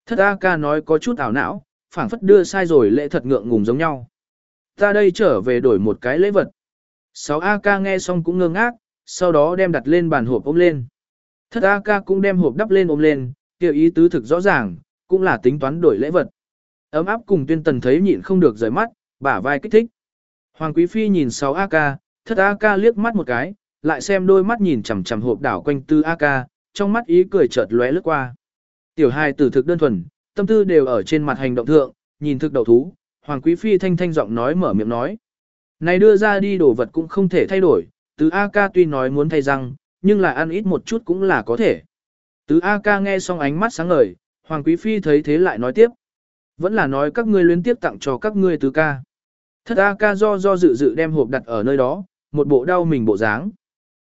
Thất A ca nói có chút ảo não, phảng phất đưa sai rồi lễ thật ngượng ngùng giống nhau. Ta đây trở về đổi một cái lễ vật. 6 A ca nghe xong cũng ngơ ngác, sau đó đem đặt lên bàn hộp ôm lên. Thất A ca cũng đem hộp đắp lên ôm lên, kiểu ý tứ thực rõ ràng, cũng là tính toán đổi lễ vật. Ấm áp cùng tuyên tần thấy nhịn không được rời mắt, bả vai kích thích. Hoàng Quý Phi nhìn 6 A ca, thất A ca liếc mắt một cái, lại xem đôi mắt nhìn chằm chằm hộp đảo quanh tư A ca, trong mắt ý cười chợt lóe lướt qua. Tiểu hài tử thực đơn thuần, tâm tư đều ở trên mặt hành động thượng, nhìn thực đầu thú, Hoàng Quý Phi thanh thanh giọng nói mở miệng nói. Này đưa ra đi đồ vật cũng không thể thay đổi, tứ A ca tuy nói muốn thay răng, nhưng là ăn ít một chút cũng là có thể. Tứ A ca nghe xong ánh mắt sáng ngời, Hoàng Quý Phi thấy thế lại nói tiếp. Vẫn là nói các ngươi luyến tiếp tặng cho các ngươi tứ ca. Thất A ca do do dự dự đem hộp đặt ở nơi đó, một bộ đau mình bộ dáng.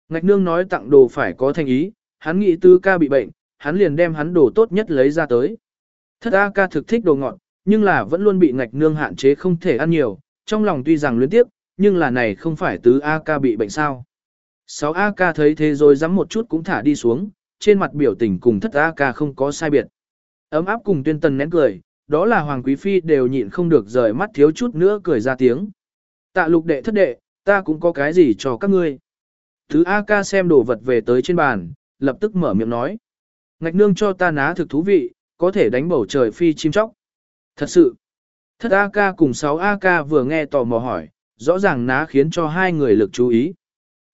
Ngạch nương nói tặng đồ phải có thành ý, hắn nghĩ tứ ca bị bệnh, hắn liền đem hắn đồ tốt nhất lấy ra tới. Thất A ca thực thích đồ ngọt, nhưng là vẫn luôn bị ngạch nương hạn chế không thể ăn nhiều, trong lòng tuy rằng luyến tiếp, nhưng là này không phải tứ A ca bị bệnh sao. 6 A ca thấy thế rồi dám một chút cũng thả đi xuống, trên mặt biểu tình cùng thất A ca không có sai biệt. Ấm áp cùng tuyên tần nén cười, đó là Hoàng Quý Phi đều nhịn không được rời mắt thiếu chút nữa cười ra tiếng. Tạ lục đệ thất đệ, ta cũng có cái gì cho các ngươi. Thứ A ca xem đồ vật về tới trên bàn, lập tức mở miệng nói. Ngạch nương cho ta ná thực thú vị, có thể đánh bầu trời phi chim chóc. Thật sự, thất A ca cùng 6 A ca vừa nghe tò mò hỏi, rõ ràng ná khiến cho hai người lực chú ý.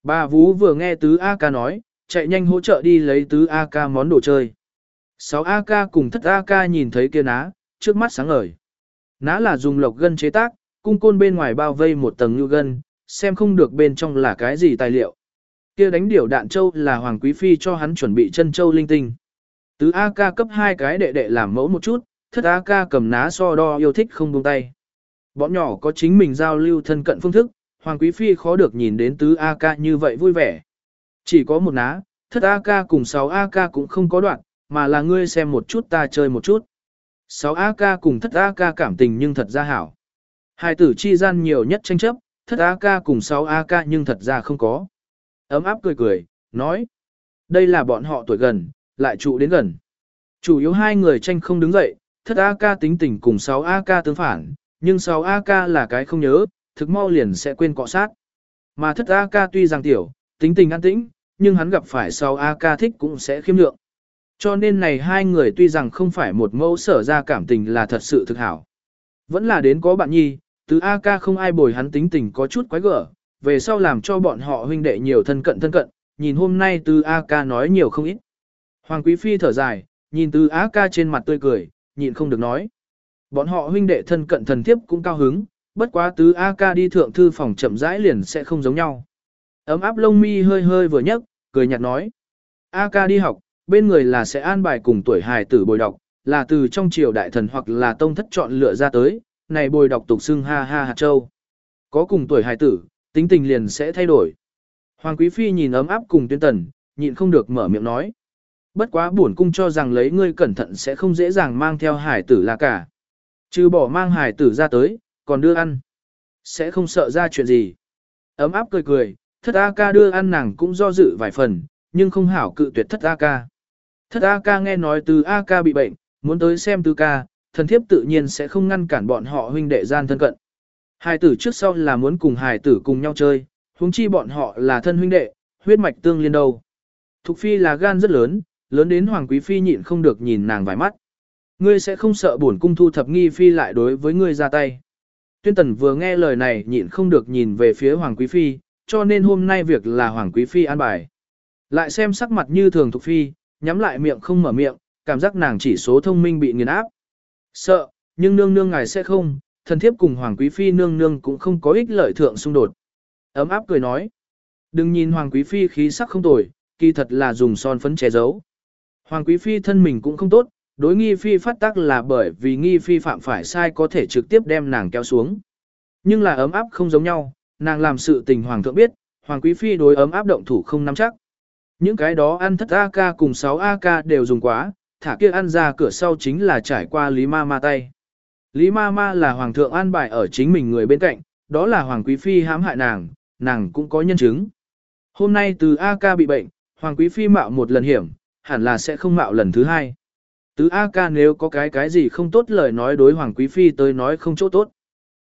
Bà Vú vừa nghe tứ A ca nói, chạy nhanh hỗ trợ đi lấy tứ A ca món đồ chơi. 6 A ca cùng thất A ca nhìn thấy kia ná, trước mắt sáng ngời. Ná là dùng lộc gân chế tác, cung côn bên ngoài bao vây một tầng như gân, xem không được bên trong là cái gì tài liệu. kia đánh điểu đạn châu là Hoàng Quý Phi cho hắn chuẩn bị chân châu linh tinh. Tứ A ca cấp hai cái đệ đệ làm mẫu một chút, thất A ca cầm ná so đo yêu thích không buông tay. Bọn nhỏ có chính mình giao lưu thân cận phương thức, Hoàng Quý Phi khó được nhìn đến tứ A ca như vậy vui vẻ. Chỉ có một ná, thất A ca cùng sáu A ca cũng không có đoạn, mà là ngươi xem một chút ta chơi một chút. Sáu A ca cùng thất A ca cảm tình nhưng thật ra hảo. Hai tử chi gian nhiều nhất tranh chấp, thất A ca cùng sáu A ca nhưng thật ra không có. Ấm áp cười cười, nói. Đây là bọn họ tuổi gần, lại trụ đến gần. Chủ yếu hai người tranh không đứng dậy, thất A ca tính tình cùng sáu A ca tương phản, nhưng sáu A ca là cái không nhớ, thực mau liền sẽ quên cọ sát. Mà thất A ca tuy rằng tiểu, tính tình an tĩnh, nhưng hắn gặp phải sáu A ca thích cũng sẽ khiêm lượng. Cho nên này hai người tuy rằng không phải một mẫu sở ra cảm tình là thật sự thực hảo. Vẫn là đến có bạn nhi, từ A ca không ai bồi hắn tính tình có chút quái gở, về sau làm cho bọn họ huynh đệ nhiều thân cận thân cận, nhìn hôm nay từ A ca nói nhiều không ít. Hoàng Quý Phi thở dài, nhìn từ A ca trên mặt tươi cười, nhịn không được nói. Bọn họ huynh đệ thân cận thần thiếp cũng cao hứng, bất quá tứ A ca đi thượng thư phòng chậm rãi liền sẽ không giống nhau. Ấm áp lông mi hơi hơi vừa nhấc, cười nhạt nói. A ca đi học, bên người là sẽ an bài cùng tuổi hài tử bồi đọc, là từ trong triều đại thần hoặc là tông thất chọn lựa ra tới, này bồi đọc tục xưng ha ha hạt châu. Có cùng tuổi hài tử, tính tình liền sẽ thay đổi. Hoàng Quý Phi nhìn ấm áp cùng tuyên tần, nhịn không được mở miệng nói. Bất quá buồn cung cho rằng lấy ngươi cẩn thận sẽ không dễ dàng mang theo hải tử là cả. Trừ bỏ mang hải tử ra tới, còn đưa ăn. Sẽ không sợ ra chuyện gì. Ấm áp cười cười, thất A ca đưa ăn nàng cũng do dự vài phần, nhưng không hảo cự tuyệt thất A ca. Thất A ca nghe nói từ A ca bị bệnh, muốn tới xem từ ca, thần thiếp tự nhiên sẽ không ngăn cản bọn họ huynh đệ gian thân cận. Hải tử trước sau là muốn cùng hải tử cùng nhau chơi, huống chi bọn họ là thân huynh đệ, huyết mạch tương liên đầu. Thục phi là gan rất lớn, lớn đến hoàng quý phi nhịn không được nhìn nàng vài mắt. Ngươi sẽ không sợ bổn cung thu thập nghi phi lại đối với ngươi ra tay. Tuyên tần vừa nghe lời này nhịn không được nhìn về phía hoàng quý phi, cho nên hôm nay việc là hoàng quý phi an bài. Lại xem sắc mặt như thường thục phi, nhắm lại miệng không mở miệng, cảm giác nàng chỉ số thông minh bị nghiền áp. Sợ, nhưng nương nương ngài sẽ không, thần thiếp cùng hoàng quý phi nương nương cũng không có ích lợi thượng xung đột. Ấm áp cười nói. Đừng nhìn hoàng quý phi khí sắc không tồi, kỳ thật là dùng son phấn che giấu. Hoàng quý phi thân mình cũng không tốt, đối nghi phi phát tác là bởi vì nghi phi phạm phải sai có thể trực tiếp đem nàng kéo xuống. Nhưng là ấm áp không giống nhau, nàng làm sự tình hoàng thượng biết, hoàng quý phi đối ấm áp động thủ không nắm chắc. Những cái đó ăn thất AK cùng 6 AK đều dùng quá, thả kia ăn ra cửa sau chính là trải qua Lý Ma Ma tay. Lý Ma Ma là hoàng thượng an bài ở chính mình người bên cạnh, đó là hoàng quý phi hãm hại nàng, nàng cũng có nhân chứng. Hôm nay từ AK bị bệnh, hoàng quý phi mạo một lần hiểm, hẳn là sẽ không mạo lần thứ hai. Tứ AK nếu có cái cái gì không tốt lời nói đối hoàng quý phi tới nói không chỗ tốt.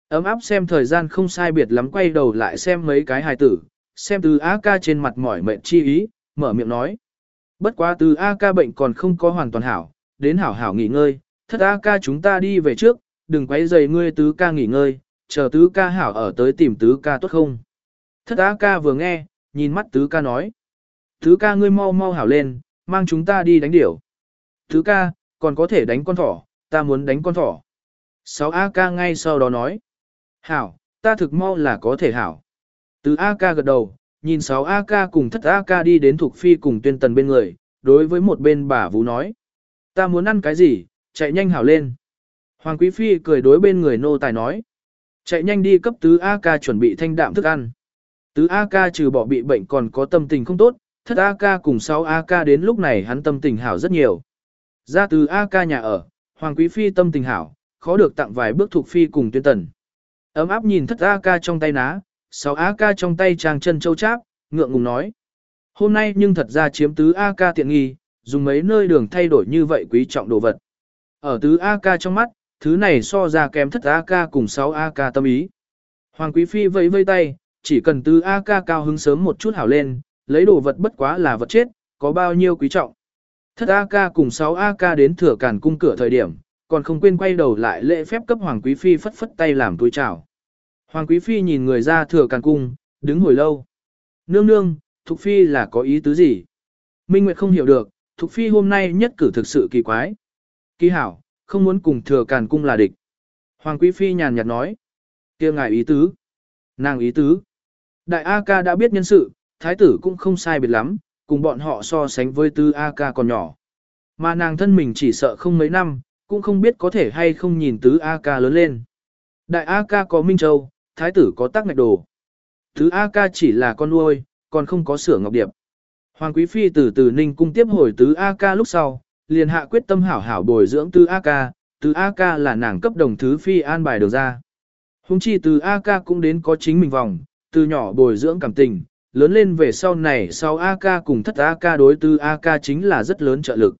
Ấm áp xem thời gian không sai biệt lắm quay đầu lại xem mấy cái hài tử, xem từ AK trên mặt mỏi mệt chi ý, mở miệng nói. Bất quá từ A ca bệnh còn không có hoàn toàn hảo, đến hảo hảo nghỉ ngơi, thất ca chúng ta đi về trước, đừng quấy rầy ngươi tứ ca nghỉ ngơi, chờ tứ ca hảo ở tới tìm tứ ca tốt không. Thất ca vừa nghe, nhìn mắt tứ ca nói. Tứ ca ngươi mau mau hảo lên, mang chúng ta đi đánh điểu. Tứ ca, còn có thể đánh con thỏ, ta muốn đánh con thỏ. Sáu A ca ngay sau đó nói. Hảo, ta thực mau là có thể hảo. Tứ ca gật đầu, nhìn 6 AK cùng thất AK đi đến thuộc phi cùng tuyên tần bên người, đối với một bên bà Vũ nói. Ta muốn ăn cái gì, chạy nhanh hảo lên. Hoàng Quý Phi cười đối bên người nô tài nói. Chạy nhanh đi cấp tứ AK chuẩn bị thanh đạm thức ăn. Tứ AK trừ bỏ bị bệnh còn có tâm tình không tốt, thất AK cùng 6 AK đến lúc này hắn tâm tình hảo rất nhiều. Ra từ AK nhà ở, Hoàng Quý Phi tâm tình hảo, khó được tặng vài bước thuộc Phi cùng tuyên tần. Ấm áp nhìn thất AK trong tay ná, sáu AK trong tay trang chân châu cháp, ngượng ngùng nói. Hôm nay nhưng thật ra chiếm tứ AK tiện nghi, dùng mấy nơi đường thay đổi như vậy quý trọng đồ vật. Ở tứ AK trong mắt, thứ này so ra kém thất AK cùng 6 AK tâm ý. Hoàng Quý Phi vẫy vây tay, chỉ cần tứ AK cao hứng sớm một chút hảo lên, lấy đồ vật bất quá là vật chết, có bao nhiêu quý trọng. Thất AK cùng 6 AK đến thừa cản cung cửa thời điểm, còn không quên quay đầu lại lễ phép cấp Hoàng Quý Phi phất phất tay làm túi chào. Hoàng Quý Phi nhìn người ra thừa càn cung, đứng hồi lâu. Nương nương, Thục Phi là có ý tứ gì? Minh Nguyệt không hiểu được, Thục Phi hôm nay nhất cử thực sự kỳ quái. Kỳ hảo, không muốn cùng thừa càn cung là địch. Hoàng Quý Phi nhàn nhạt nói. kia ngài ý tứ. Nàng ý tứ. Đại A ca đã biết nhân sự, thái tử cũng không sai biệt lắm, cùng bọn họ so sánh với tứ A ca còn nhỏ. Mà nàng thân mình chỉ sợ không mấy năm, cũng không biết có thể hay không nhìn tứ A ca lớn lên. Đại A ca có Minh Châu, thái tử có tác ngạch đồ. Tứ A ca chỉ là con nuôi, còn không có sửa ngọc điệp. Hoàng Quý Phi từ từ Ninh cung tiếp hồi tứ A ca lúc sau, liền hạ quyết tâm hảo hảo bồi dưỡng tứ A ca, tứ A ca là nàng cấp đồng thứ Phi an bài được ra. Hùng chi từ A ca cũng đến có chính mình vòng, từ nhỏ bồi dưỡng cảm tình, lớn lên về sau này sau A ca cùng thất A ca đối tứ A ca chính là rất lớn trợ lực.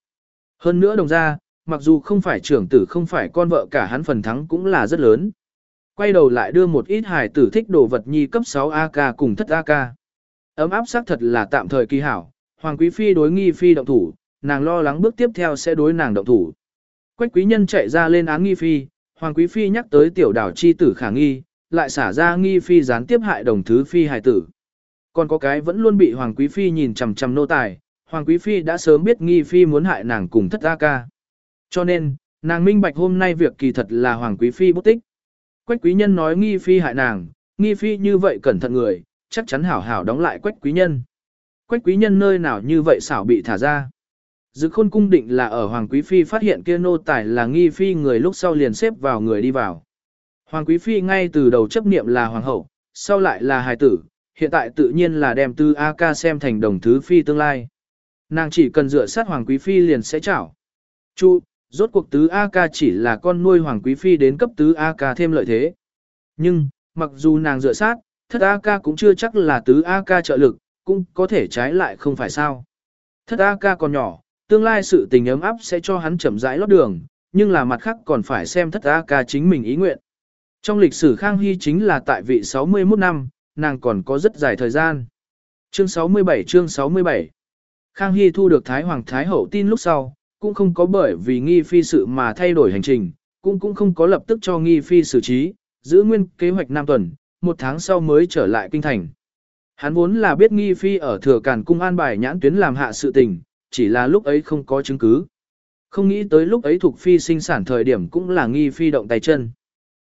Hơn nữa đồng ra, mặc dù không phải trưởng tử không phải con vợ cả hắn phần thắng cũng là rất lớn. Quay đầu lại đưa một ít hài tử thích đồ vật nhi cấp 6 A ca cùng thất A ca. Ấm áp xác thật là tạm thời kỳ hảo, Hoàng Quý Phi đối nghi Phi động thủ, nàng lo lắng bước tiếp theo sẽ đối nàng động thủ. Quách quý nhân chạy ra lên án nghi Phi, Hoàng Quý Phi nhắc tới tiểu đảo chi tử khả nghi, lại xả ra nghi Phi gián tiếp hại đồng thứ Phi hài tử. Còn có cái vẫn luôn bị Hoàng Quý Phi nhìn chằm chằm nô tài, Hoàng Quý Phi đã sớm biết nghi Phi muốn hại nàng cùng thất A ca. Cho nên, nàng minh bạch hôm nay việc kỳ thật là Hoàng Quý Phi bút tích. Quách quý nhân nói nghi Phi hại nàng, nghi Phi như vậy cẩn thận người, chắc chắn hảo hảo đóng lại quách quý nhân. Quách quý nhân nơi nào như vậy xảo bị thả ra. Dự khôn cung định là ở Hoàng Quý Phi phát hiện kia nô tài là nghi phi người lúc sau liền xếp vào người đi vào. Hoàng Quý Phi ngay từ đầu chấp niệm là hoàng hậu, sau lại là hài tử, hiện tại tự nhiên là đem tư A ca xem thành đồng thứ phi tương lai. Nàng chỉ cần dựa sát Hoàng Quý Phi liền sẽ chảo. Chu, rốt cuộc tứ A ca chỉ là con nuôi Hoàng Quý Phi đến cấp tứ A ca thêm lợi thế. Nhưng, mặc dù nàng dựa sát, thất A ca cũng chưa chắc là tứ A ca trợ lực, cũng có thể trái lại không phải sao. Thất A ca còn nhỏ, tương lai sự tình ấm áp sẽ cho hắn chậm rãi lót đường, nhưng là mặt khác còn phải xem thất A ca chính mình ý nguyện. Trong lịch sử Khang Hy chính là tại vị 61 năm, nàng còn có rất dài thời gian. Chương 67 chương 67 Khang Hy thu được Thái Hoàng Thái Hậu tin lúc sau, cũng không có bởi vì nghi phi sự mà thay đổi hành trình, cũng cũng không có lập tức cho nghi phi xử trí, giữ nguyên kế hoạch năm tuần, một tháng sau mới trở lại kinh thành. Hắn vốn là biết nghi phi ở thừa càn cung an bài nhãn tuyến làm hạ sự tình, chỉ là lúc ấy không có chứng cứ. Không nghĩ tới lúc ấy thuộc phi sinh sản thời điểm cũng là nghi phi động tay chân.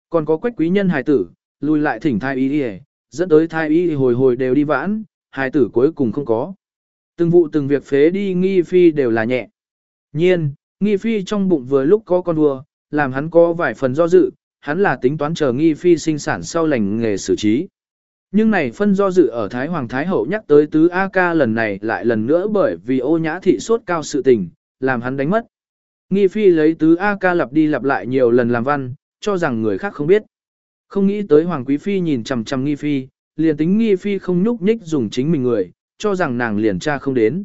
Còn có quách quý nhân hài tử, lùi lại thỉnh thai y đi dẫn tới thai y hồi hồi đều đi vãn, hài tử cuối cùng không có. Từng vụ từng việc phế đi nghi phi đều là nhẹ. Nhiên, nghi phi trong bụng vừa lúc có con đùa, làm hắn có vài phần do dự, hắn là tính toán chờ nghi phi sinh sản sau lành nghề xử trí. Nhưng này phân do dự ở Thái Hoàng Thái Hậu nhắc tới tứ A ca lần này lại lần nữa bởi vì ô nhã thị sốt cao sự tình, làm hắn đánh mất. Nghi phi lấy tứ A ca lặp đi lặp lại nhiều lần làm văn, cho rằng người khác không biết. Không nghĩ tới Hoàng Quý Phi nhìn chằm chằm Nghi Phi, liền tính Nghi Phi không nhúc nhích dùng chính mình người, cho rằng nàng liền tra không đến.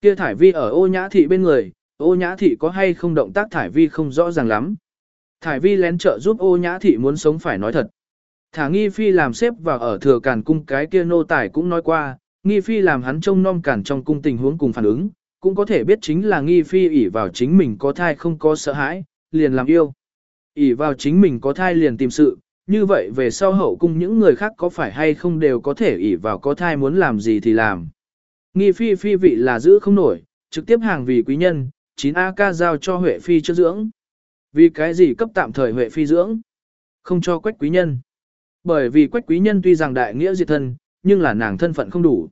Kia thải vi ở ô nhã thị bên người, ô nhã thị có hay không động tác thải vi không rõ ràng lắm. Thải vi lén trợ giúp ô nhã thị muốn sống phải nói thật. Thả nghi phi làm xếp vào ở thừa càn cung cái kia nô tài cũng nói qua, nghi phi làm hắn trông nom cản trong cung tình huống cùng phản ứng, cũng có thể biết chính là nghi phi ỷ vào chính mình có thai không có sợ hãi, liền làm yêu. ỷ vào chính mình có thai liền tìm sự, như vậy về sau hậu cung những người khác có phải hay không đều có thể ỷ vào có thai muốn làm gì thì làm. Nghi phi phi vị là giữ không nổi, trực tiếp hàng vì quý nhân, 9A ca giao cho Huệ phi trước dưỡng. Vì cái gì cấp tạm thời Huệ phi dưỡng? Không cho quách quý nhân. Bởi vì quách quý nhân tuy rằng đại nghĩa diệt thân, nhưng là nàng thân phận không đủ.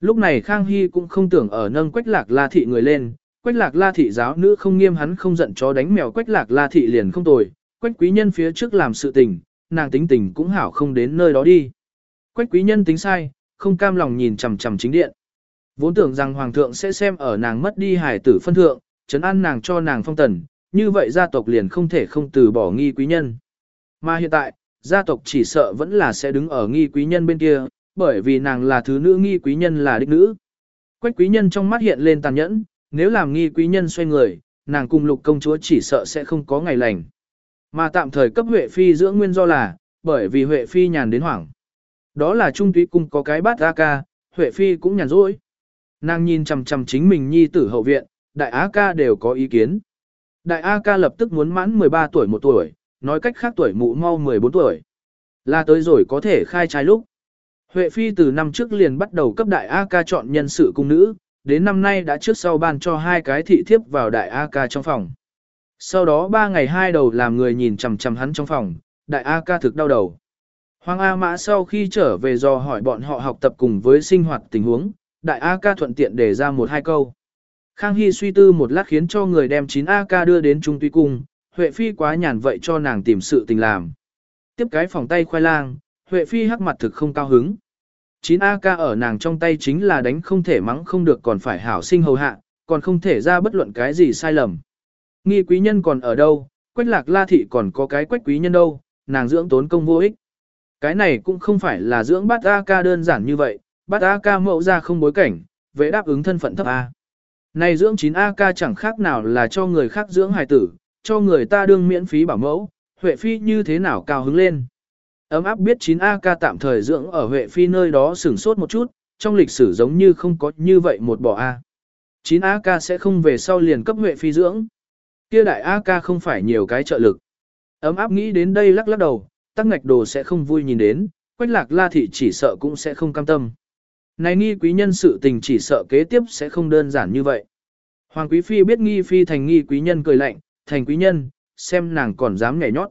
Lúc này Khang Hy cũng không tưởng ở nâng quách lạc la thị người lên, quách lạc la thị giáo nữ không nghiêm hắn không giận chó đánh mèo quách lạc la thị liền không tồi, quách quý nhân phía trước làm sự tình, nàng tính tình cũng hảo không đến nơi đó đi. Quách quý nhân tính sai, không cam lòng nhìn chằm chằm chính điện. Vốn tưởng rằng hoàng thượng sẽ xem ở nàng mất đi hải tử phân thượng, chấn an nàng cho nàng phong tần, như vậy gia tộc liền không thể không từ bỏ nghi quý nhân. Mà hiện tại, gia tộc chỉ sợ vẫn là sẽ đứng ở nghi quý nhân bên kia, bởi vì nàng là thứ nữ nghi quý nhân là đích nữ. Quách quý nhân trong mắt hiện lên tàn nhẫn, nếu làm nghi quý nhân xoay người, nàng cùng lục công chúa chỉ sợ sẽ không có ngày lành. Mà tạm thời cấp Huệ Phi giữa nguyên do là, bởi vì Huệ Phi nhàn đến hoảng. Đó là trung túy cung có cái bát ra ca, Huệ Phi cũng nhàn rỗi. Nàng nhìn chằm chằm chính mình nhi tử hậu viện, đại Á ca đều có ý kiến. Đại A ca lập tức muốn mãn 13 tuổi một tuổi, nói cách khác tuổi mụ mau 14 tuổi. Là tới rồi có thể khai trai lúc. Huệ Phi từ năm trước liền bắt đầu cấp đại A ca chọn nhân sự cung nữ, đến năm nay đã trước sau ban cho hai cái thị thiếp vào đại A ca trong phòng. Sau đó ba ngày hai đầu làm người nhìn chằm chằm hắn trong phòng, đại A ca thực đau đầu. Hoàng A Mã sau khi trở về dò hỏi bọn họ học tập cùng với sinh hoạt tình huống, đại A ca thuận tiện để ra một hai câu. Khang Hy suy tư một lát khiến cho người đem 9 A ca đưa đến Trung Tuy Cung, Huệ Phi quá nhàn vậy cho nàng tìm sự tình làm. Tiếp cái phòng tay khoai lang, Huệ Phi hắc mặt thực không cao hứng. 9 A ca ở nàng trong tay chính là đánh không thể mắng không được còn phải hảo sinh hầu hạ, còn không thể ra bất luận cái gì sai lầm. Nghi quý nhân còn ở đâu, quách lạc la thị còn có cái quách quý nhân đâu, nàng dưỡng tốn công vô ích. Cái này cũng không phải là dưỡng bát A ca đơn giản như vậy, bát A ca mẫu ra không bối cảnh, vệ đáp ứng thân phận thấp A. Này dưỡng 9 A ca chẳng khác nào là cho người khác dưỡng hài tử, cho người ta đương miễn phí bảo mẫu, Huệ Phi như thế nào cao hứng lên. Ấm áp biết 9 A ca tạm thời dưỡng ở Huệ Phi nơi đó sửng sốt một chút, trong lịch sử giống như không có như vậy một bỏ A. 9 A ca sẽ không về sau liền cấp Huệ Phi dưỡng. Kia đại A ca không phải nhiều cái trợ lực. Ấm áp nghĩ đến đây lắc lắc đầu, tắc ngạch đồ sẽ không vui nhìn đến, quách lạc la thị chỉ sợ cũng sẽ không cam tâm. Này nghi quý nhân sự tình chỉ sợ kế tiếp sẽ không đơn giản như vậy. Hoàng quý phi biết nghi phi thành nghi quý nhân cười lạnh, thành quý nhân, xem nàng còn dám nhảy nhót.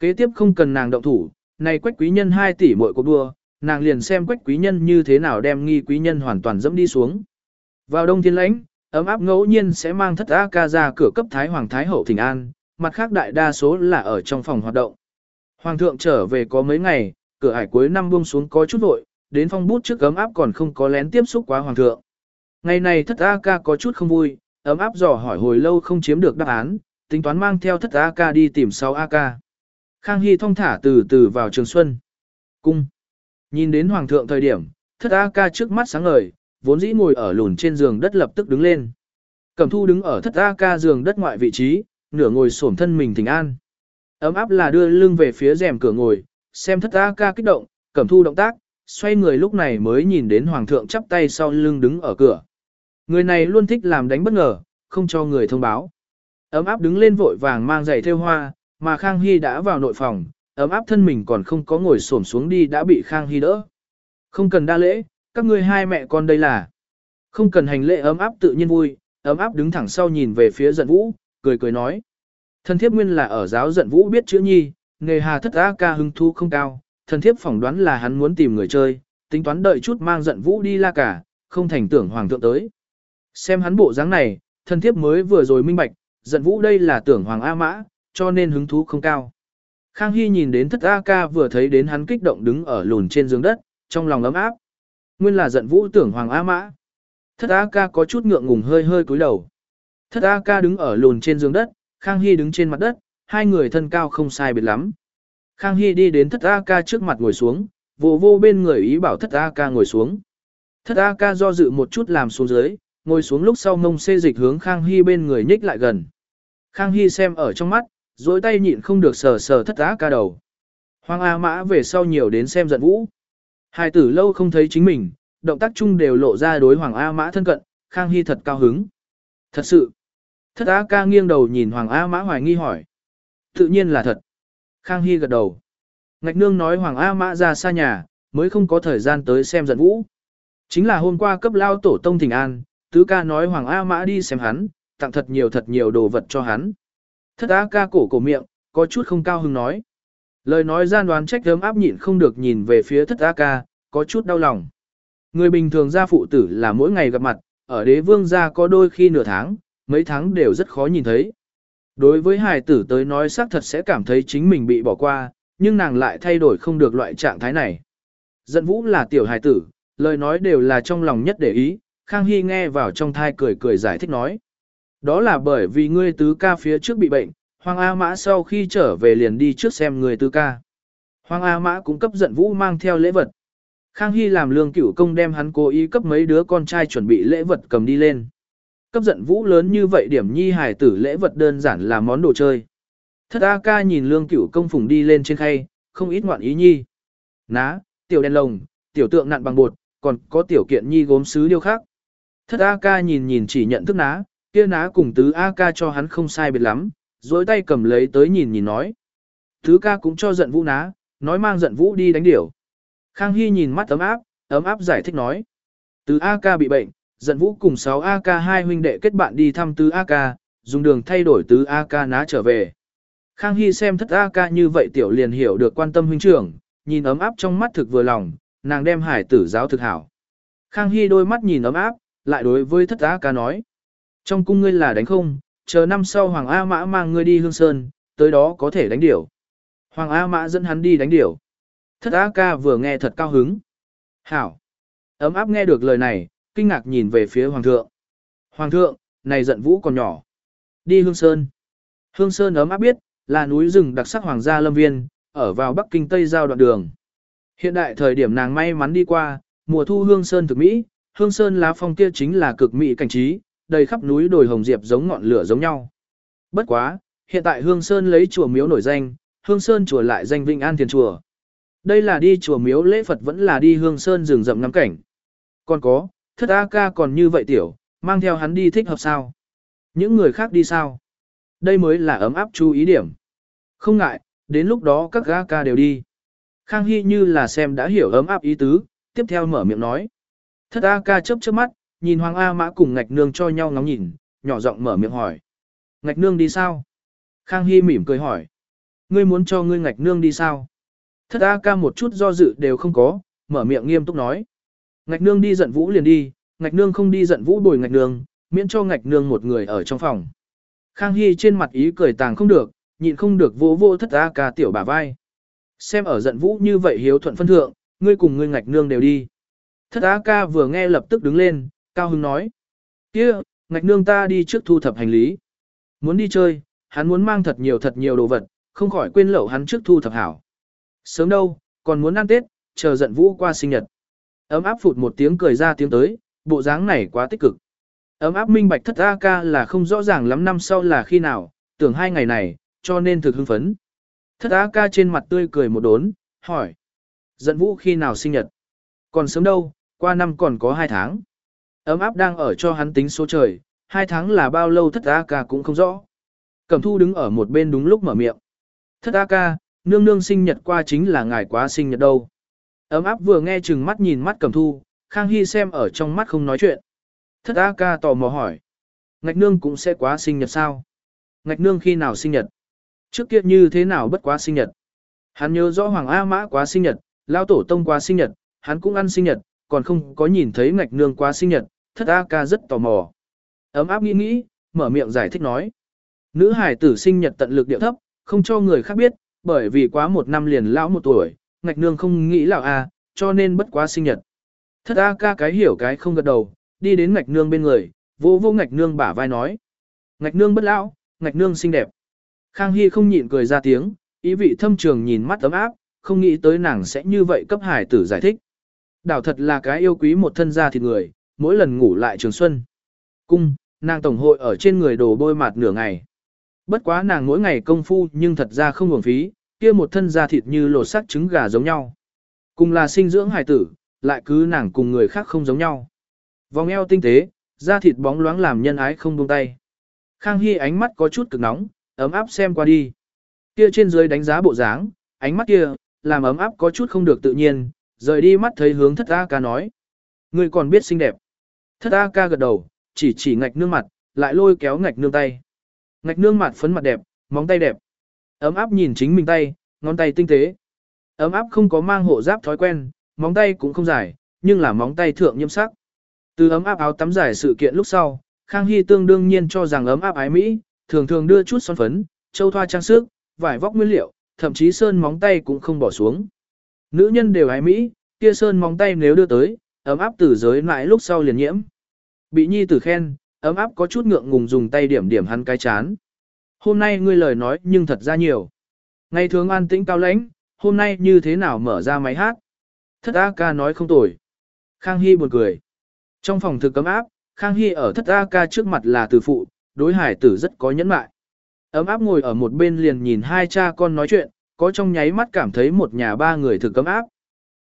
Kế tiếp không cần nàng động thủ, này quách quý nhân 2 tỷ mỗi cuộc đua, nàng liền xem quách quý nhân như thế nào đem nghi quý nhân hoàn toàn dẫm đi xuống. Vào đông thiên lãnh, ấm áp ngẫu nhiên sẽ mang thất A ca ra cửa cấp Thái Hoàng Thái Hậu Thịnh An, mặt khác đại đa số là ở trong phòng hoạt động. Hoàng thượng trở về có mấy ngày, cửa ải cuối năm buông xuống có chút vội, đến phong bút trước ấm áp còn không có lén tiếp xúc quá hoàng thượng. Ngày này thất A ca có chút không vui, ấm áp dò hỏi hồi lâu không chiếm được đáp án, tính toán mang theo thất A ca đi tìm 6 A ca. Khang Hy thong thả từ từ vào trường xuân. Cung. Nhìn đến hoàng thượng thời điểm, thất A ca trước mắt sáng ngời, vốn dĩ ngồi ở lùn trên giường đất lập tức đứng lên. Cẩm thu đứng ở thất A ca giường đất ngoại vị trí, nửa ngồi xổm thân mình thỉnh an. Ấm áp là đưa lưng về phía rèm cửa ngồi, xem thất A ca kích động, cẩm thu động tác, xoay người lúc này mới nhìn đến hoàng thượng chắp tay sau lưng đứng ở cửa. Người này luôn thích làm đánh bất ngờ, không cho người thông báo. Ấm áp đứng lên vội vàng mang giày theo hoa, mà Khang Hy đã vào nội phòng, ấm áp thân mình còn không có ngồi xổm xuống đi đã bị Khang Hy đỡ. Không cần đa lễ, các ngươi hai mẹ con đây là. Không cần hành lễ ấm áp tự nhiên vui, ấm áp đứng thẳng sau nhìn về phía giận vũ, cười cười nói. thân thiếp nguyên là ở giáo giận vũ biết chữ nhi, nghề hà thất á ca hưng thu không cao, thần thiếp phỏng đoán là hắn muốn tìm người chơi, tính toán đợi chút mang giận vũ đi la cả, không thành tưởng hoàng thượng tới. Xem hắn bộ dáng này, thần thiếp mới vừa rồi minh bạch, giận vũ đây là tưởng hoàng A mã, cho nên hứng thú không cao. Khang Hy nhìn đến thất A ca vừa thấy đến hắn kích động đứng ở lùn trên giường đất, trong lòng ấm áp. Nguyên là giận vũ tưởng hoàng A mã. Thất A ca có chút ngượng ngùng hơi hơi cúi đầu. Thất A ca đứng ở lùn trên giường đất, Khang Hy đứng trên mặt đất, hai người thân cao không sai biệt lắm. Khang Hy đi đến thất A ca trước mặt ngồi xuống, vô vô bên người ý bảo thất A ca ngồi xuống. Thất A ca do dự một chút làm xuống dưới, ngồi xuống lúc sau mông xê dịch hướng Khang Hy bên người nhích lại gần. Khang Hy xem ở trong mắt, dối tay nhịn không được sờ sờ thất A ca đầu. Hoàng A mã về sau nhiều đến xem giận vũ. Hai tử lâu không thấy chính mình, động tác chung đều lộ ra đối Hoàng A mã thân cận, Khang Hy thật cao hứng. Thật sự. Thất A ca nghiêng đầu nhìn Hoàng A mã hoài nghi hỏi. Tự nhiên là thật. Khang Hy gật đầu. Ngạch nương nói Hoàng A Mã ra xa nhà, mới không có thời gian tới xem giận vũ. Chính là hôm qua cấp lao tổ tông thỉnh an, tứ ca nói Hoàng A Mã đi xem hắn, tặng thật nhiều thật nhiều đồ vật cho hắn. Thất A ca cổ cổ miệng, có chút không cao hứng nói. Lời nói gian đoán trách ấm áp nhịn không được nhìn về phía thất A ca, có chút đau lòng. Người bình thường gia phụ tử là mỗi ngày gặp mặt, ở đế vương gia có đôi khi nửa tháng, mấy tháng đều rất khó nhìn thấy. Đối với hài tử tới nói xác thật sẽ cảm thấy chính mình bị bỏ qua, nhưng nàng lại thay đổi không được loại trạng thái này. Dận vũ là tiểu hài tử, lời nói đều là trong lòng nhất để ý, Khang Hy nghe vào trong thai cười cười giải thích nói. Đó là bởi vì ngươi tứ ca phía trước bị bệnh, Hoàng A Mã sau khi trở về liền đi trước xem người tứ ca. Hoàng A Mã cũng cấp giận vũ mang theo lễ vật. Khang Hy làm lương cửu công đem hắn cố ý cấp mấy đứa con trai chuẩn bị lễ vật cầm đi lên. Cấp giận vũ lớn như vậy điểm nhi hài tử lễ vật đơn giản là món đồ chơi. Thất A ca nhìn lương cửu công phùng đi lên trên khay, không ít ngoạn ý nhi. Ná, tiểu đèn lồng, tiểu tượng nặn bằng bột, còn có tiểu kiện nhi gốm sứ điêu khác. Thất A ca nhìn nhìn chỉ nhận thức ná, kia ná cùng tứ A ca cho hắn không sai biệt lắm, dối tay cầm lấy tới nhìn nhìn nói. Tứ ca cũng cho giận vũ ná, nói mang giận vũ đi đánh điểu. Khang Hy nhìn mắt ấm áp, ấm áp giải thích nói. Tứ A ca bị bệnh, giận vũ cùng 6 AK hai huynh đệ kết bạn đi thăm tứ AK, dùng đường thay đổi tứ AK ná trở về. Khang Hy xem thất AK như vậy tiểu liền hiểu được quan tâm huynh trưởng, nhìn ấm áp trong mắt thực vừa lòng, nàng đem hải tử giáo thực hảo. Khang Hy đôi mắt nhìn ấm áp, lại đối với thất AK ca nói. Trong cung ngươi là đánh không, chờ năm sau Hoàng A Mã mang ngươi đi Hương Sơn, tới đó có thể đánh điểu. Hoàng A Mã dẫn hắn đi đánh điểu. Thất A ca vừa nghe thật cao hứng. Hảo. Ấm áp nghe được lời này, kinh ngạc nhìn về phía Hoàng thượng. Hoàng thượng, này giận vũ còn nhỏ. Đi Hương Sơn. Hương Sơn ấm áp biết, là núi rừng đặc sắc Hoàng gia lâm viên, ở vào Bắc Kinh Tây giao đoạn đường. Hiện đại thời điểm nàng may mắn đi qua, mùa thu Hương Sơn thực Mỹ, Hương Sơn lá phong kia chính là cực mỹ cảnh trí, đầy khắp núi đồi hồng diệp giống ngọn lửa giống nhau. Bất quá, hiện tại Hương Sơn lấy chùa miếu nổi danh, Hương Sơn chùa lại danh Vinh An Thiền chùa. Đây là đi chùa miếu lễ Phật vẫn là đi Hương Sơn rừng rậm ngắm cảnh. Còn có, thất A ca còn như vậy tiểu, mang theo hắn đi thích hợp sao? Những người khác đi sao? Đây mới là ấm áp chú ý điểm. Không ngại, đến lúc đó các A ca đều đi. Khang Hy như là xem đã hiểu ấm áp ý tứ, tiếp theo mở miệng nói. Thất A ca chớp chớp mắt, nhìn Hoàng A Mã cùng ngạch nương cho nhau ngóng nhìn, nhỏ giọng mở miệng hỏi. Ngạch nương đi sao? Khang Hy mỉm cười hỏi. Ngươi muốn cho ngươi ngạch nương đi sao? Thất A ca một chút do dự đều không có, mở miệng nghiêm túc nói. Ngạch nương đi giận vũ liền đi, ngạch nương không đi giận vũ bồi ngạch nương, miễn cho ngạch nương một người ở trong phòng. Khang Hy trên mặt ý cười tàng không được, nhịn không được vô vô thất A ca tiểu bà vai. Xem ở giận vũ như vậy hiếu thuận phân thượng, ngươi cùng ngươi ngạch nương đều đi. Thất A ca vừa nghe lập tức đứng lên, cao hứng nói. kia ngạch nương ta đi trước thu thập hành lý. Muốn đi chơi, hắn muốn mang thật nhiều thật nhiều đồ vật, không khỏi quên lẩu hắn trước thu thập hảo. Sớm đâu, còn muốn ăn Tết, chờ giận vũ qua sinh nhật. Ấm áp phụt một tiếng cười ra tiếng tới, bộ dáng này quá tích cực. Ấm áp minh bạch thất A ca là không rõ ràng lắm năm sau là khi nào, tưởng hai ngày này, cho nên thực hưng phấn. Thất A ca trên mặt tươi cười một đốn, hỏi. Giận vũ khi nào sinh nhật? Còn sớm đâu, qua năm còn có hai tháng. Ấm áp đang ở cho hắn tính số trời, hai tháng là bao lâu thất A ca cũng không rõ. Cẩm thu đứng ở một bên đúng lúc mở miệng. Thất A ca, nương nương sinh nhật qua chính là ngài quá sinh nhật đâu. Ấm áp vừa nghe chừng mắt nhìn mắt cầm thu, Khang Hy xem ở trong mắt không nói chuyện. Thất A ca tò mò hỏi. Ngạch nương cũng sẽ quá sinh nhật sao? Ngạch nương khi nào sinh nhật? Trước kia như thế nào bất quá sinh nhật? Hắn nhớ rõ Hoàng A Mã quá sinh nhật, Lao Tổ Tông quá sinh nhật, hắn cũng ăn sinh nhật, còn không có nhìn thấy ngạch nương quá sinh nhật, thất A ca rất tò mò. Ấm áp nghĩ nghĩ, mở miệng giải thích nói. Nữ hải tử sinh nhật tận lực điệu thấp, không cho người khác biết, bởi vì quá một năm liền lão một tuổi, ngạch nương không nghĩ lão A, cho nên bất quá sinh nhật. Thất A ca cái hiểu cái không gật đầu, đi đến ngạch nương bên người, vô vô ngạch nương bả vai nói. Ngạch nương bất lão, ngạch nương xinh đẹp. Khang Hy không nhịn cười ra tiếng, ý vị thâm trường nhìn mắt ấm áp, không nghĩ tới nàng sẽ như vậy cấp hải tử giải thích. Đảo thật là cái yêu quý một thân gia thịt người, mỗi lần ngủ lại trường xuân. Cung, nàng tổng hội ở trên người đồ bôi mặt nửa ngày. Bất quá nàng mỗi ngày công phu nhưng thật ra không hưởng phí, kia một thân da thịt như lột xác trứng gà giống nhau. Cùng là sinh dưỡng hài tử, lại cứ nàng cùng người khác không giống nhau. Vòng eo tinh tế, da thịt bóng loáng làm nhân ái không buông tay. Khang Hy ánh mắt có chút cực nóng, ấm áp xem qua đi. Kia trên dưới đánh giá bộ dáng, ánh mắt kia, làm ấm áp có chút không được tự nhiên, rời đi mắt thấy hướng thất A ca nói. Người còn biết xinh đẹp. Thất A ca gật đầu, chỉ chỉ ngạch nương mặt, lại lôi kéo ngạch nương tay. Ngạch nương mặt phấn mặt đẹp, móng tay đẹp. Ấm áp nhìn chính mình tay, ngón tay tinh tế. Ấm áp không có mang hộ giáp thói quen, móng tay cũng không dài, nhưng là móng tay thượng nhiễm sắc. Từ ấm áp áo tắm giải sự kiện lúc sau, Khang Hy tương đương nhiên cho rằng ấm áp ái Mỹ, thường thường đưa chút son phấn, châu thoa trang sức, vải vóc nguyên liệu, thậm chí sơn móng tay cũng không bỏ xuống. Nữ nhân đều ái Mỹ, kia sơn móng tay nếu đưa tới, ấm áp từ giới mãi lúc sau liền nhiễm. Bị nhi tử khen, ấm áp có chút ngượng ngùng dùng tay điểm điểm hắn cái chán. Hôm nay ngươi lời nói nhưng thật ra nhiều. Ngày thường an tĩnh cao lãnh, hôm nay như thế nào mở ra máy hát. Thất A ca nói không tồi. Khang Hy buồn cười. Trong phòng thực cấm áp, Khang Hy ở thất A ca trước mặt là từ phụ, đối hải tử rất có nhẫn mại. Ấm áp ngồi ở một bên liền nhìn hai cha con nói chuyện, có trong nháy mắt cảm thấy một nhà ba người thực cấm áp.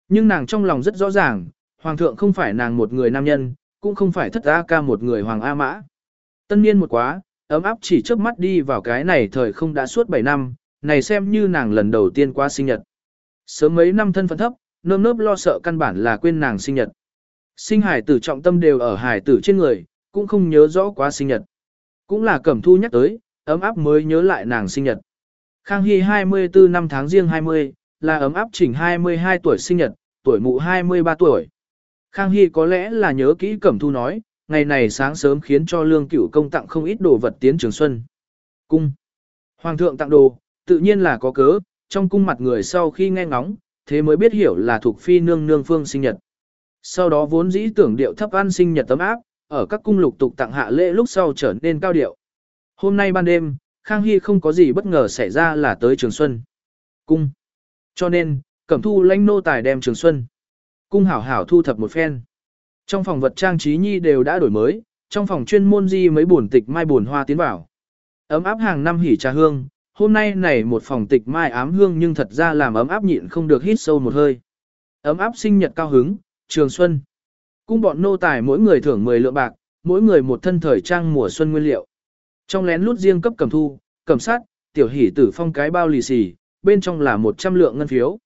Nhưng nàng trong lòng rất rõ ràng, Hoàng thượng không phải nàng một người nam nhân, cũng không phải thất A ca một người Hoàng A Mã. Tân niên một quá, ấm áp chỉ trước mắt đi vào cái này thời không đã suốt 7 năm, này xem như nàng lần đầu tiên qua sinh nhật. Sớm mấy năm thân phận thấp, nơm nớp lo sợ căn bản là quên nàng sinh nhật. Sinh hải tử trọng tâm đều ở hải tử trên người, cũng không nhớ rõ quá sinh nhật. Cũng là cẩm thu nhắc tới, ấm áp mới nhớ lại nàng sinh nhật. Khang Hy 24 năm tháng riêng 20, là ấm áp chỉnh 22 tuổi sinh nhật, tuổi mụ 23 tuổi. Khang Hy có lẽ là nhớ kỹ Cẩm Thu nói, ngày này sáng sớm khiến cho lương cửu công tặng không ít đồ vật tiến trường xuân. Cung. Hoàng thượng tặng đồ, tự nhiên là có cớ, trong cung mặt người sau khi nghe ngóng, thế mới biết hiểu là thuộc phi nương nương phương sinh nhật. Sau đó vốn dĩ tưởng điệu thấp ăn sinh nhật tấm áp, ở các cung lục tục tặng hạ lễ lúc sau trở nên cao điệu. Hôm nay ban đêm, Khang Hy không có gì bất ngờ xảy ra là tới Trường Xuân. Cung. Cho nên, Cẩm Thu lãnh nô tài đem Trường Xuân. Cung hảo hảo thu thập một phen. Trong phòng vật trang trí nhi đều đã đổi mới, trong phòng chuyên môn di mấy buồn tịch mai buồn hoa tiến vào. Ấm áp hàng năm hỉ trà hương, hôm nay này một phòng tịch mai ám hương nhưng thật ra làm ấm áp nhịn không được hít sâu một hơi. Ấm áp sinh nhật cao hứng, trường xuân. Cung bọn nô tài mỗi người thưởng 10 lượng bạc, mỗi người một thân thời trang mùa xuân nguyên liệu. Trong lén lút riêng cấp cầm thu, cầm sát, tiểu hỷ tử phong cái bao lì xì, bên trong là 100 lượng ngân phiếu.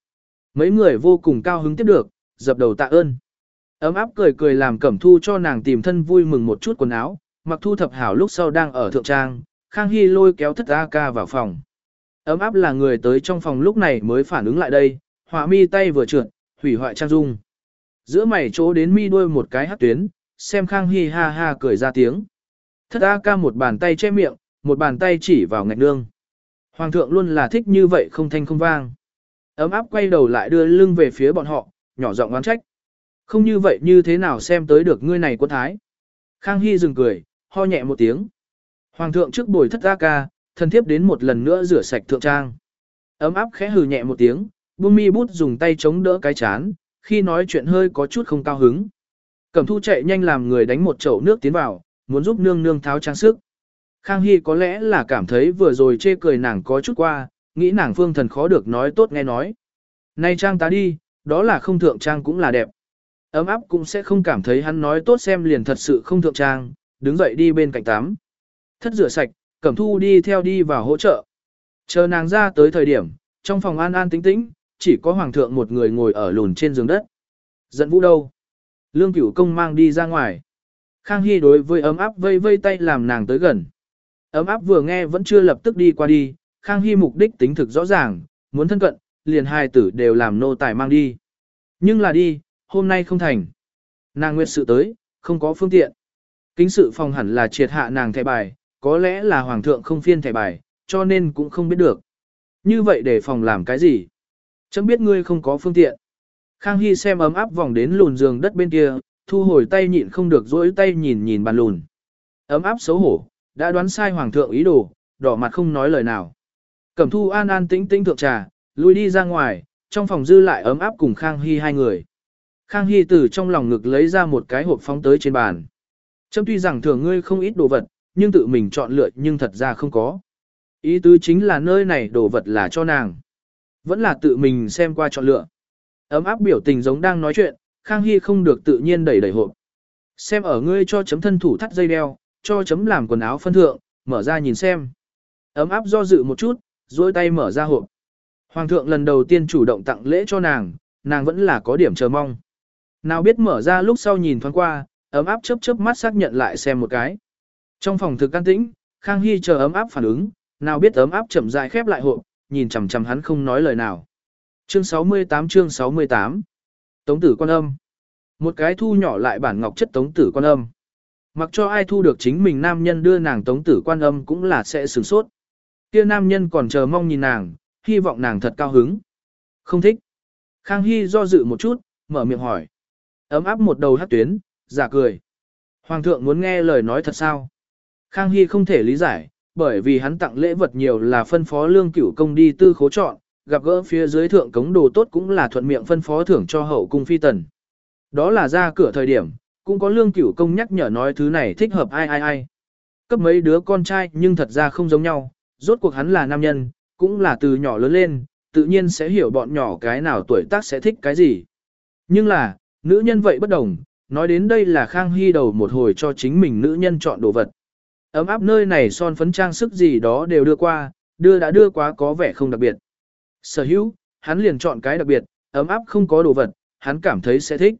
Mấy người vô cùng cao hứng tiếp được, dập đầu tạ ơn. Ấm áp cười cười làm cẩm thu cho nàng tìm thân vui mừng một chút quần áo, mặc thu thập hảo lúc sau đang ở thượng trang, Khang Hy lôi kéo thất A ca vào phòng. Ấm áp là người tới trong phòng lúc này mới phản ứng lại đây, họa mi tay vừa trượt, hủy hoại trang dung. Giữa mày chỗ đến mi đuôi một cái hát tuyến, xem Khang Hy ha ha cười ra tiếng. Thất A ca một bàn tay che miệng, một bàn tay chỉ vào ngạch nương. Hoàng thượng luôn là thích như vậy không thanh không vang. Ấm áp quay đầu lại đưa lưng về phía bọn họ, nhỏ giọng oán trách. Không như vậy như thế nào xem tới được ngươi này quân thái. Khang Hy dừng cười, ho nhẹ một tiếng. Hoàng thượng trước bồi thất A ca, thân thiếp đến một lần nữa rửa sạch thượng trang. Ấm áp khẽ hừ nhẹ một tiếng, buông mi bút dùng tay chống đỡ cái chán, khi nói chuyện hơi có chút không cao hứng. Cẩm thu chạy nhanh làm người đánh một chậu nước tiến vào, muốn giúp nương nương tháo trang sức. Khang Hy có lẽ là cảm thấy vừa rồi chê cười nàng có chút qua, nghĩ nàng phương thần khó được nói tốt nghe nói. Nay trang ta đi, đó là không thượng trang cũng là đẹp. Ấm áp cũng sẽ không cảm thấy hắn nói tốt xem liền thật sự không thượng trang, đứng dậy đi bên cạnh tắm. Thất rửa sạch, Cẩm Thu đi theo đi vào hỗ trợ. Chờ nàng ra tới thời điểm, trong phòng an an tĩnh tĩnh, chỉ có hoàng thượng một người ngồi ở lùn trên giường đất. Giận vũ đâu? Lương cửu công mang đi ra ngoài. Khang Hy đối với ấm áp vây vây tay làm nàng tới gần. Ấm áp vừa nghe vẫn chưa lập tức đi qua đi, Khang Hy mục đích tính thực rõ ràng, muốn thân cận, liền hai tử đều làm nô tài mang đi. Nhưng là đi, hôm nay không thành. Nàng nguyệt sự tới, không có phương tiện. Kính sự phòng hẳn là triệt hạ nàng thẻ bài, có lẽ là hoàng thượng không phiên thẻ bài, cho nên cũng không biết được. Như vậy để phòng làm cái gì? Chấm biết ngươi không có phương tiện. Khang Hy xem ấm áp vòng đến lùn giường đất bên kia, thu hồi tay nhịn không được dỗi tay nhìn nhìn bàn lùn. Ấm áp xấu hổ, đã đoán sai hoàng thượng ý đồ, đỏ mặt không nói lời nào. Cẩm thu an an tĩnh tĩnh thượng trà, lui đi ra ngoài, trong phòng dư lại ấm áp cùng Khang Hy hai người. Khang Hy từ trong lòng ngực lấy ra một cái hộp phóng tới trên bàn. Trâm tuy rằng thường ngươi không ít đồ vật, nhưng tự mình chọn lựa nhưng thật ra không có. Ý tứ chính là nơi này đồ vật là cho nàng. Vẫn là tự mình xem qua chọn lựa. Ấm áp biểu tình giống đang nói chuyện, Khang Hy không được tự nhiên đẩy đẩy hộp. Xem ở ngươi cho chấm thân thủ thắt dây đeo, cho chấm làm quần áo phân thượng, mở ra nhìn xem. Ấm áp do dự một chút, duỗi tay mở ra hộp. Hoàng thượng lần đầu tiên chủ động tặng lễ cho nàng, nàng vẫn là có điểm chờ mong. Nào biết mở ra lúc sau nhìn thoáng qua, ấm áp chớp chớp mắt xác nhận lại xem một cái. Trong phòng thực can tĩnh, Khang Hy chờ ấm áp phản ứng, nào biết ấm áp chậm rãi khép lại hộp, nhìn chằm chằm hắn không nói lời nào. Chương 68 chương 68 Tống tử quan âm Một cái thu nhỏ lại bản ngọc chất tống tử quan âm. Mặc cho ai thu được chính mình nam nhân đưa nàng tống tử quan âm cũng là sẽ sửng sốt. Kia nam nhân còn chờ mong nhìn nàng, hy vọng nàng thật cao hứng. Không thích. Khang Hy do dự một chút, mở miệng hỏi. Ấm áp một đầu hát tuyến, giả cười. Hoàng thượng muốn nghe lời nói thật sao? Khang Hy không thể lý giải, bởi vì hắn tặng lễ vật nhiều là phân phó lương cửu công đi tư khố chọn, gặp gỡ phía dưới thượng cống đồ tốt cũng là thuận miệng phân phó thưởng cho hậu cung phi tần. Đó là ra cửa thời điểm, cũng có lương cửu công nhắc nhở nói thứ này thích hợp ai ai ai. Cấp mấy đứa con trai nhưng thật ra không giống nhau, rốt cuộc hắn là nam nhân, cũng là từ nhỏ lớn lên, tự nhiên sẽ hiểu bọn nhỏ cái nào tuổi tác sẽ thích cái gì. Nhưng là, nữ nhân vậy bất đồng, nói đến đây là Khang Hy đầu một hồi cho chính mình nữ nhân chọn đồ vật. Ấm áp nơi này son phấn trang sức gì đó đều đưa qua, đưa đã đưa quá có vẻ không đặc biệt. Sở hữu, hắn liền chọn cái đặc biệt, ấm áp không có đồ vật, hắn cảm thấy sẽ thích.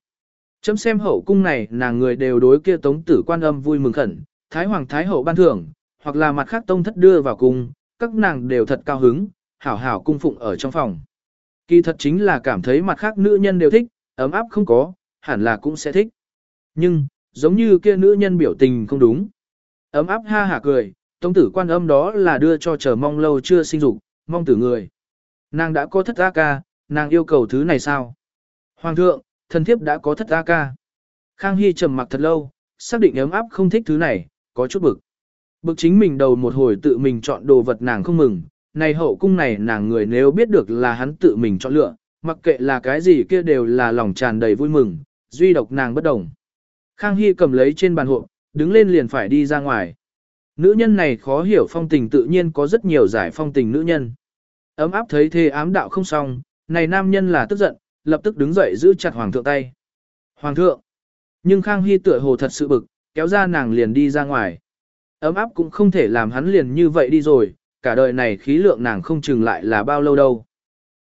Chấm xem hậu cung này nàng người đều đối kia tống tử quan âm vui mừng khẩn, thái hoàng thái hậu ban thưởng, hoặc là mặt khác tông thất đưa vào cung, các nàng đều thật cao hứng, hảo hảo cung phụng ở trong phòng. Kỳ thật chính là cảm thấy mặt khác nữ nhân đều thích, ấm áp không có, hẳn là cũng sẽ thích. Nhưng, giống như kia nữ nhân biểu tình không đúng. Ấm áp ha hả cười, tông tử quan âm đó là đưa cho chờ mong lâu chưa sinh dục, mong tử người. Nàng đã có thất A ca, nàng yêu cầu thứ này sao? Hoàng thượng, thần thiếp đã có thất A ca. Khang Hy trầm mặc thật lâu, xác định ấm áp không thích thứ này, có chút bực. Bực chính mình đầu một hồi tự mình chọn đồ vật nàng không mừng, này hậu cung này nàng người nếu biết được là hắn tự mình chọn lựa, mặc kệ là cái gì kia đều là lòng tràn đầy vui mừng, duy độc nàng bất đồng. Khang Hy cầm lấy trên bàn hộp, đứng lên liền phải đi ra ngoài. Nữ nhân này khó hiểu phong tình tự nhiên có rất nhiều giải phong tình nữ nhân. Ấm áp thấy thế ám đạo không xong, này nam nhân là tức giận, lập tức đứng dậy giữ chặt hoàng thượng tay. Hoàng thượng! Nhưng Khang Hy tựa hồ thật sự bực, kéo ra nàng liền đi ra ngoài. Ấm áp cũng không thể làm hắn liền như vậy đi rồi, cả đời này khí lượng nàng không chừng lại là bao lâu đâu.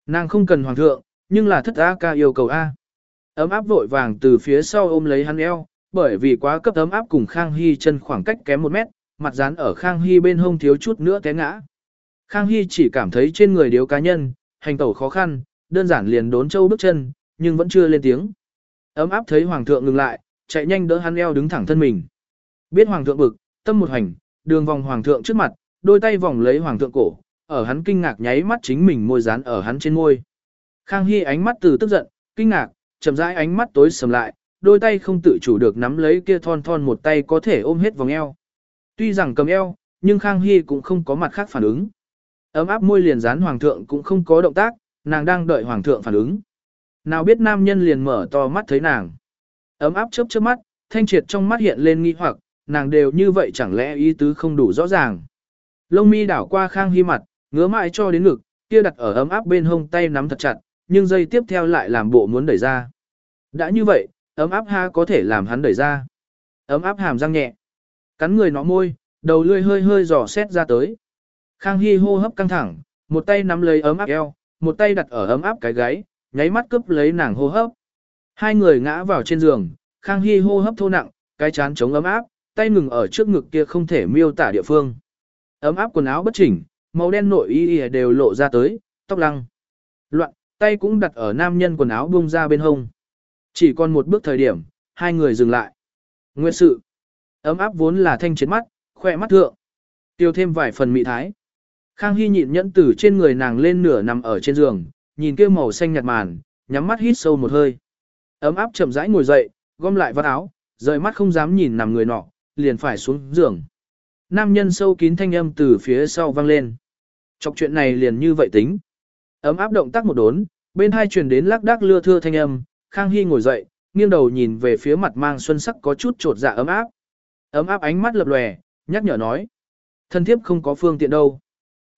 Nàng không cần hoàng thượng, nhưng là thất A ca yêu cầu A. Ấm áp vội vàng từ phía sau ôm lấy hắn eo, bởi vì quá cấp ấm áp cùng Khang Hy chân khoảng cách kém một mét, mặt dán ở Khang Hy bên hông thiếu chút nữa té ngã. Khang Hy chỉ cảm thấy trên người điếu cá nhân, hành tẩu khó khăn, đơn giản liền đốn châu bước chân, nhưng vẫn chưa lên tiếng. Ấm áp thấy hoàng thượng ngừng lại, chạy nhanh đỡ hắn eo đứng thẳng thân mình. Biết hoàng thượng bực, tâm một hành, đường vòng hoàng thượng trước mặt, đôi tay vòng lấy hoàng thượng cổ, ở hắn kinh ngạc nháy mắt chính mình môi dán ở hắn trên môi. Khang Hy ánh mắt từ tức giận, kinh ngạc, chậm rãi ánh mắt tối sầm lại, đôi tay không tự chủ được nắm lấy kia thon thon một tay có thể ôm hết vòng eo. Tuy rằng cầm eo, nhưng Khang Hy cũng không có mặt khác phản ứng. Ấm áp môi liền dán hoàng thượng cũng không có động tác, nàng đang đợi hoàng thượng phản ứng. Nào biết nam nhân liền mở to mắt thấy nàng. Ấm áp chớp chớp mắt, thanh triệt trong mắt hiện lên nghi hoặc, nàng đều như vậy chẳng lẽ ý tứ không đủ rõ ràng. Lông mi đảo qua Khang Hy mặt, ngứa mãi cho đến ngực, kia đặt ở ấm áp bên hông tay nắm thật chặt, nhưng dây tiếp theo lại làm bộ muốn đẩy ra. Đã như vậy, ấm áp ha có thể làm hắn đẩy ra. Ấm áp hàm răng nhẹ, cắn người nó môi, đầu lươi hơi hơi dò xét ra tới. Khang Hy hô hấp căng thẳng, một tay nắm lấy ấm áp eo, một tay đặt ở ấm áp cái gáy, nháy mắt cướp lấy nàng hô hấp. Hai người ngã vào trên giường, Khang Hy hô hấp thô nặng, cái chán chống ấm áp, tay ngừng ở trước ngực kia không thể miêu tả địa phương. Ấm áp quần áo bất chỉnh, màu đen nội y đều lộ ra tới, tóc lăng. Loạn, tay cũng đặt ở nam nhân quần áo bung ra bên hông. Chỉ còn một bước thời điểm, hai người dừng lại. Nguyệt sự. Ấm áp vốn là thanh chiến mắt, khỏe mắt thượng. Tiêu thêm vài phần mị thái. Khang Hy nhịn nhẫn từ trên người nàng lên nửa nằm ở trên giường, nhìn kia màu xanh nhạt màn, nhắm mắt hít sâu một hơi. Ấm áp chậm rãi ngồi dậy, gom lại vạt áo, rời mắt không dám nhìn nằm người nọ, liền phải xuống giường. Nam nhân sâu kín thanh âm từ phía sau vang lên. Chọc chuyện này liền như vậy tính. Ấm áp động tác một đốn, bên hai truyền đến lắc đắc lưa thưa thanh âm, Khang Hy ngồi dậy, nghiêng đầu nhìn về phía mặt mang xuân sắc có chút trột dạ ấm áp. Ấm áp ánh mắt lập lòe, nhắc nhở nói. Thân thiếp không có phương tiện đâu.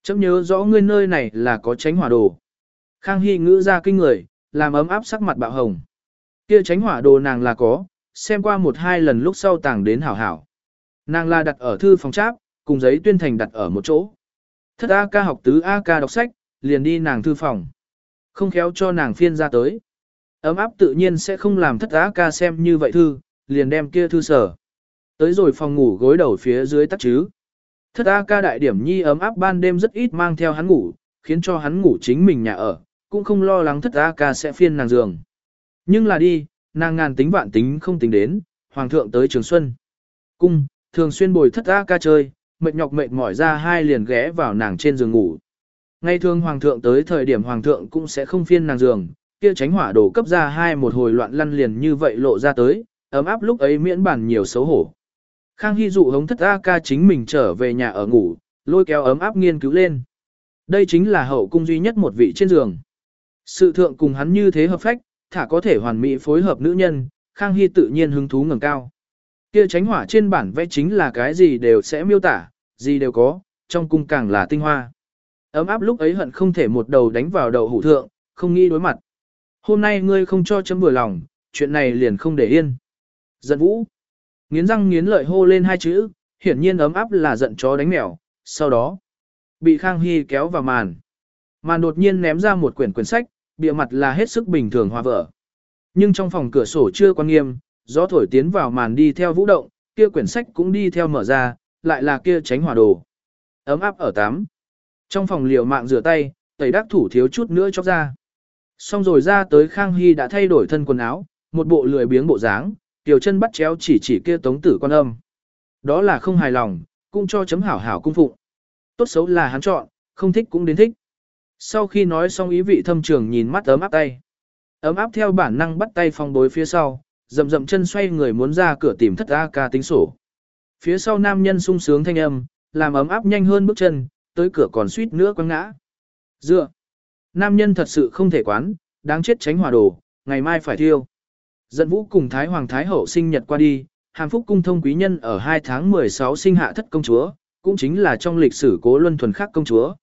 Chấm nhớ rõ ngươi nơi này là có tránh hỏa đồ. Khang Hy ngữ ra kinh người, làm ấm áp sắc mặt bạo hồng. Kia tránh hỏa đồ nàng là có, xem qua một hai lần lúc sau tàng đến hảo hảo. Nàng là đặt ở thư phòng cháp, cùng giấy tuyên thành đặt ở một chỗ. Thất A ca học tứ A ca đọc sách, liền đi nàng thư phòng. Không khéo cho nàng phiên ra tới. Ấm áp tự nhiên sẽ không làm thất giá ca xem như vậy thư, liền đem kia thư sở. Tới rồi phòng ngủ gối đầu phía dưới tắt chứ. Thất giá ca đại điểm nhi ấm áp ban đêm rất ít mang theo hắn ngủ, khiến cho hắn ngủ chính mình nhà ở, cũng không lo lắng thất giá ca sẽ phiên nàng giường. Nhưng là đi, nàng ngàn tính vạn tính không tính đến, hoàng thượng tới trường xuân. Cung, thường xuyên bồi thất giá ca chơi, mệt nhọc mệt mỏi ra hai liền ghé vào nàng trên giường ngủ. Ngay thường hoàng thượng tới thời điểm hoàng thượng cũng sẽ không phiên nàng giường, kia tránh hỏa đổ cấp ra hai một hồi loạn lăn liền như vậy lộ ra tới, ấm áp lúc ấy miễn bản nhiều xấu hổ. Khang Hy dụ hống thất A ca chính mình trở về nhà ở ngủ, lôi kéo ấm áp nghiên cứu lên. Đây chính là hậu cung duy nhất một vị trên giường. Sự thượng cùng hắn như thế hợp phách, thả có thể hoàn mỹ phối hợp nữ nhân, Khang Hy tự nhiên hứng thú ngẩng cao. Kia tránh hỏa trên bản vẽ chính là cái gì đều sẽ miêu tả, gì đều có, trong cung càng là tinh hoa. Ấm áp lúc ấy hận không thể một đầu đánh vào đầu hủ thượng, không nghĩ đối mặt. Hôm nay ngươi không cho chấm vừa lòng, chuyện này liền không để yên. Giận vũ. Nghiến răng nghiến lợi hô lên hai chữ, hiển nhiên ấm áp là giận chó đánh mèo, sau đó bị Khang Hy kéo vào màn. Màn đột nhiên ném ra một quyển quyển sách, bìa mặt là hết sức bình thường hòa vở. Nhưng trong phòng cửa sổ chưa quan nghiêm, gió thổi tiến vào màn đi theo vũ động, kia quyển sách cũng đi theo mở ra, lại là kia tránh hỏa đồ. Ấm áp ở tám. Trong phòng liều mạng rửa tay, tẩy đắc thủ thiếu chút nữa chóc ra. Xong rồi ra tới Khang Hy đã thay đổi thân quần áo, một bộ lười biếng bộ dáng, tiểu chân bắt chéo chỉ chỉ kia tống tử quan âm. Đó là không hài lòng, cũng cho chấm hảo hảo cung phụng. Tốt xấu là hắn chọn, không thích cũng đến thích. Sau khi nói xong ý vị thâm trường nhìn mắt ấm áp tay. Ấm áp theo bản năng bắt tay phong bối phía sau, rậm rậm chân xoay người muốn ra cửa tìm thất A ca tính sổ. Phía sau nam nhân sung sướng thanh âm, làm ấm áp nhanh hơn bước chân, tới cửa còn suýt nữa quăng ngã. Dựa. Nam nhân thật sự không thể quán, đáng chết tránh hòa đồ, ngày mai phải thiêu. Dẫn vũ cùng Thái Hoàng Thái Hậu sinh nhật qua đi, hàm phúc cung thông quý nhân ở 2 tháng 16 sinh hạ thất công chúa, cũng chính là trong lịch sử cố luân thuần khắc công chúa.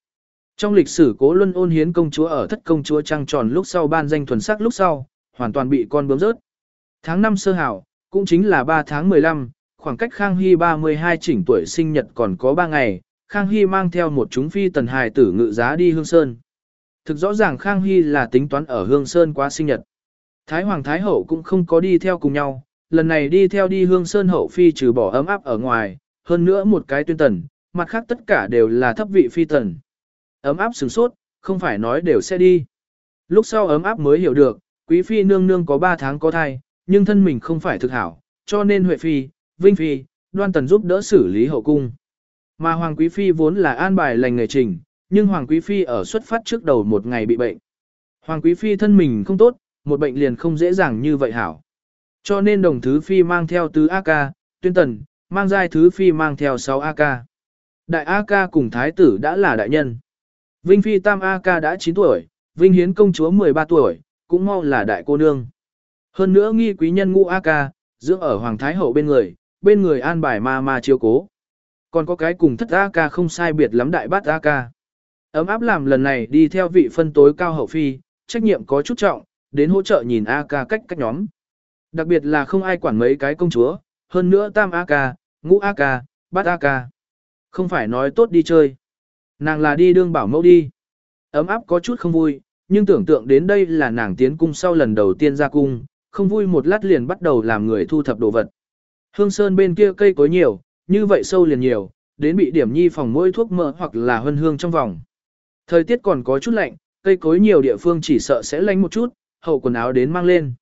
Trong lịch sử cố luân ôn hiến công chúa ở thất công chúa trăng tròn lúc sau ban danh thuần sắc lúc sau, hoàn toàn bị con bướm rớt. Tháng 5 sơ hảo, cũng chính là 3 tháng 15, khoảng cách Khang Hy 32 chỉnh tuổi sinh nhật còn có 3 ngày, Khang Hy mang theo một chúng phi tần hài tử ngự giá đi Hương Sơn. Thực rõ ràng Khang Hy là tính toán ở Hương Sơn quá sinh nhật. Thái Hoàng Thái Hậu cũng không có đi theo cùng nhau, lần này đi theo đi Hương Sơn Hậu phi trừ bỏ ấm áp ở ngoài, hơn nữa một cái tuyên tần, mặt khác tất cả đều là thấp vị phi tần. Ấm áp sừng sốt, không phải nói đều sẽ đi. Lúc sau ấm áp mới hiểu được, quý phi nương nương có 3 tháng có thai, nhưng thân mình không phải thực hảo, cho nên Huệ phi, Vinh phi, đoan tần giúp đỡ xử lý hậu cung. Mà Hoàng quý phi vốn là an bài lành nghề trình, nhưng Hoàng quý phi ở xuất phát trước đầu một ngày bị bệnh. Hoàng quý phi thân mình không tốt, một bệnh liền không dễ dàng như vậy hảo. Cho nên đồng thứ phi mang theo tứ A-ca, tuyên tần, mang giai thứ phi mang theo 6 A-ca. Đại A-ca cùng thái tử đã là đại nhân. Vinh phi tam A-ca đã 9 tuổi, Vinh hiến công chúa 13 tuổi, cũng mau là đại cô nương. Hơn nữa nghi quý nhân ngũ A-ca, dưỡng ở Hoàng Thái Hậu bên người, bên người an bài ma ma chiếu cố. Còn có cái cùng thất A-ca không sai biệt lắm đại bát A-ca. Ấm áp làm lần này đi theo vị phân tối cao hậu phi, trách nhiệm có chút trọng, đến hỗ trợ nhìn A-ca cách cách nhóm. Đặc biệt là không ai quản mấy cái công chúa, hơn nữa tam A-ca, ngũ A-ca, bát A-ca. Không phải nói tốt đi chơi. Nàng là đi đương bảo mẫu đi. Ấm áp có chút không vui, nhưng tưởng tượng đến đây là nàng tiến cung sau lần đầu tiên ra cung, không vui một lát liền bắt đầu làm người thu thập đồ vật. Hương Sơn bên kia cây cối nhiều, như vậy sâu liền nhiều, đến bị điểm nhi phòng mỗi thuốc mỡ hoặc là hân hương trong vòng. Thời tiết còn có chút lạnh, cây cối nhiều địa phương chỉ sợ sẽ lạnh một chút, hậu quần áo đến mang lên.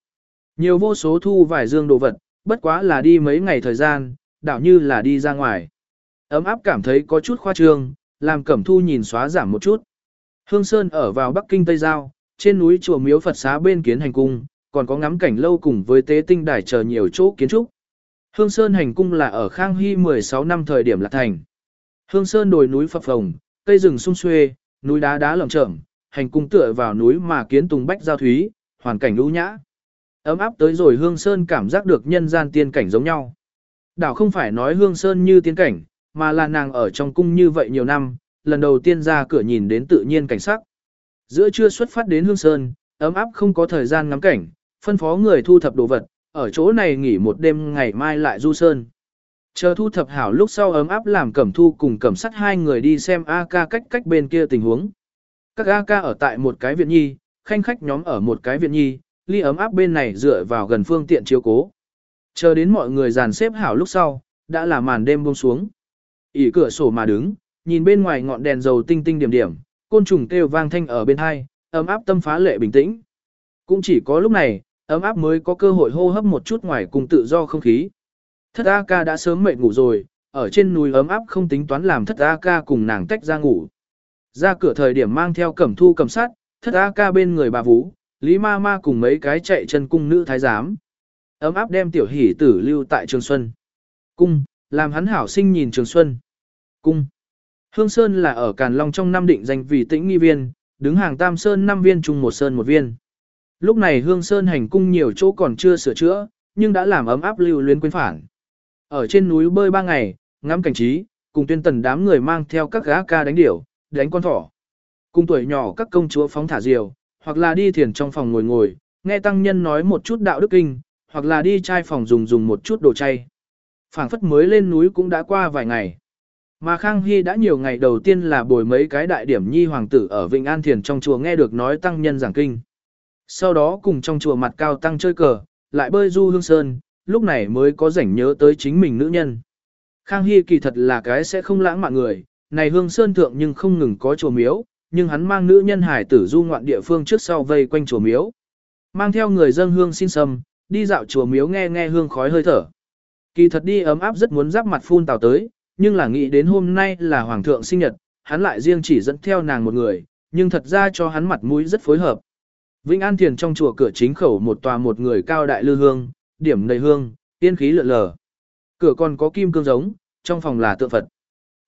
Nhiều vô số thu vài dương đồ vật, bất quá là đi mấy ngày thời gian, đảo như là đi ra ngoài. Ấm áp cảm thấy có chút khoa trương, làm cẩm thu nhìn xóa giảm một chút. Hương Sơn ở vào Bắc Kinh Tây Giao, trên núi chùa miếu Phật xá bên kiến hành cung, còn có ngắm cảnh lâu cùng với tế tinh đài chờ nhiều chỗ kiến trúc. Hương Sơn hành cung là ở Khang Hy 16 năm thời điểm là thành. Hương Sơn đồi núi phập phồng, cây rừng sung xuê, núi đá đá lởm chởm, hành cung tựa vào núi mà kiến tùng bách giao thúy, hoàn cảnh lũ nhã. Ấm áp tới rồi Hương Sơn cảm giác được nhân gian tiên cảnh giống nhau. Đảo không phải nói Hương Sơn như tiên cảnh, mà là nàng ở trong cung như vậy nhiều năm, lần đầu tiên ra cửa nhìn đến tự nhiên cảnh sắc. Giữa trưa xuất phát đến Hương Sơn, ấm áp không có thời gian ngắm cảnh, phân phó người thu thập đồ vật, ở chỗ này nghỉ một đêm ngày mai lại du sơn. Chờ thu thập hảo lúc sau ấm áp làm cẩm thu cùng cẩm sắt hai người đi xem A ca cách cách bên kia tình huống. Các A ca ở tại một cái viện nhi, khanh khách nhóm ở một cái viện nhi, ly ấm áp bên này dựa vào gần phương tiện chiếu cố. Chờ đến mọi người dàn xếp hảo lúc sau, đã là màn đêm buông xuống. ỉ cửa sổ mà đứng, nhìn bên ngoài ngọn đèn dầu tinh tinh điểm điểm, côn trùng kêu vang thanh ở bên hai, ấm áp tâm phá lệ bình tĩnh. Cũng chỉ có lúc này, ấm áp mới có cơ hội hô hấp một chút ngoài cùng tự do không khí. Thất A ca đã sớm mệt ngủ rồi, ở trên núi ấm áp không tính toán làm thất A ca cùng nàng tách ra ngủ. Ra cửa thời điểm mang theo cẩm thu cầm sát, thất A ca bên người bà Vũ, Lý Ma Ma cùng mấy cái chạy chân cung nữ thái giám. Ấm áp đem tiểu hỷ tử lưu tại Trường Xuân. Cung, làm hắn hảo sinh nhìn Trường Xuân. Cung. Hương Sơn là ở Càn Long trong năm định danh vì tĩnh nghi viên, đứng hàng Tam Sơn năm viên chung một Sơn một viên. Lúc này Hương Sơn hành cung nhiều chỗ còn chưa sửa chữa, nhưng đã làm ấm áp lưu luyến quên phản. Ở trên núi bơi ba ngày, ngắm cảnh trí, cùng tuyên tần đám người mang theo các gã ca đánh điểu, đánh con thỏ. Cùng tuổi nhỏ các công chúa phóng thả diều, hoặc là đi thiền trong phòng ngồi ngồi, nghe tăng nhân nói một chút đạo đức kinh, hoặc là đi trai phòng dùng dùng một chút đồ chay. phảng phất mới lên núi cũng đã qua vài ngày. Mà Khang Hy đã nhiều ngày đầu tiên là bồi mấy cái đại điểm nhi hoàng tử ở Vịnh An Thiền trong chùa nghe được nói tăng nhân giảng kinh. Sau đó cùng trong chùa mặt cao tăng chơi cờ, lại bơi du hương sơn, lúc này mới có rảnh nhớ tới chính mình nữ nhân. Khang Hy kỳ thật là cái sẽ không lãng mạn người, này hương sơn thượng nhưng không ngừng có chùa miếu, nhưng hắn mang nữ nhân hải tử du ngoạn địa phương trước sau vây quanh chùa miếu. Mang theo người dân hương xin sâm, đi dạo chùa miếu nghe nghe hương khói hơi thở. Kỳ thật đi ấm áp rất muốn giáp mặt phun tào tới, nhưng là nghĩ đến hôm nay là hoàng thượng sinh nhật, hắn lại riêng chỉ dẫn theo nàng một người, nhưng thật ra cho hắn mặt mũi rất phối hợp. Vĩnh An Thiền trong chùa cửa chính khẩu một tòa một người cao đại lư hương, điểm đầy hương, tiên khí lượn lờ. Cửa còn có kim cương giống, trong phòng là tượng Phật.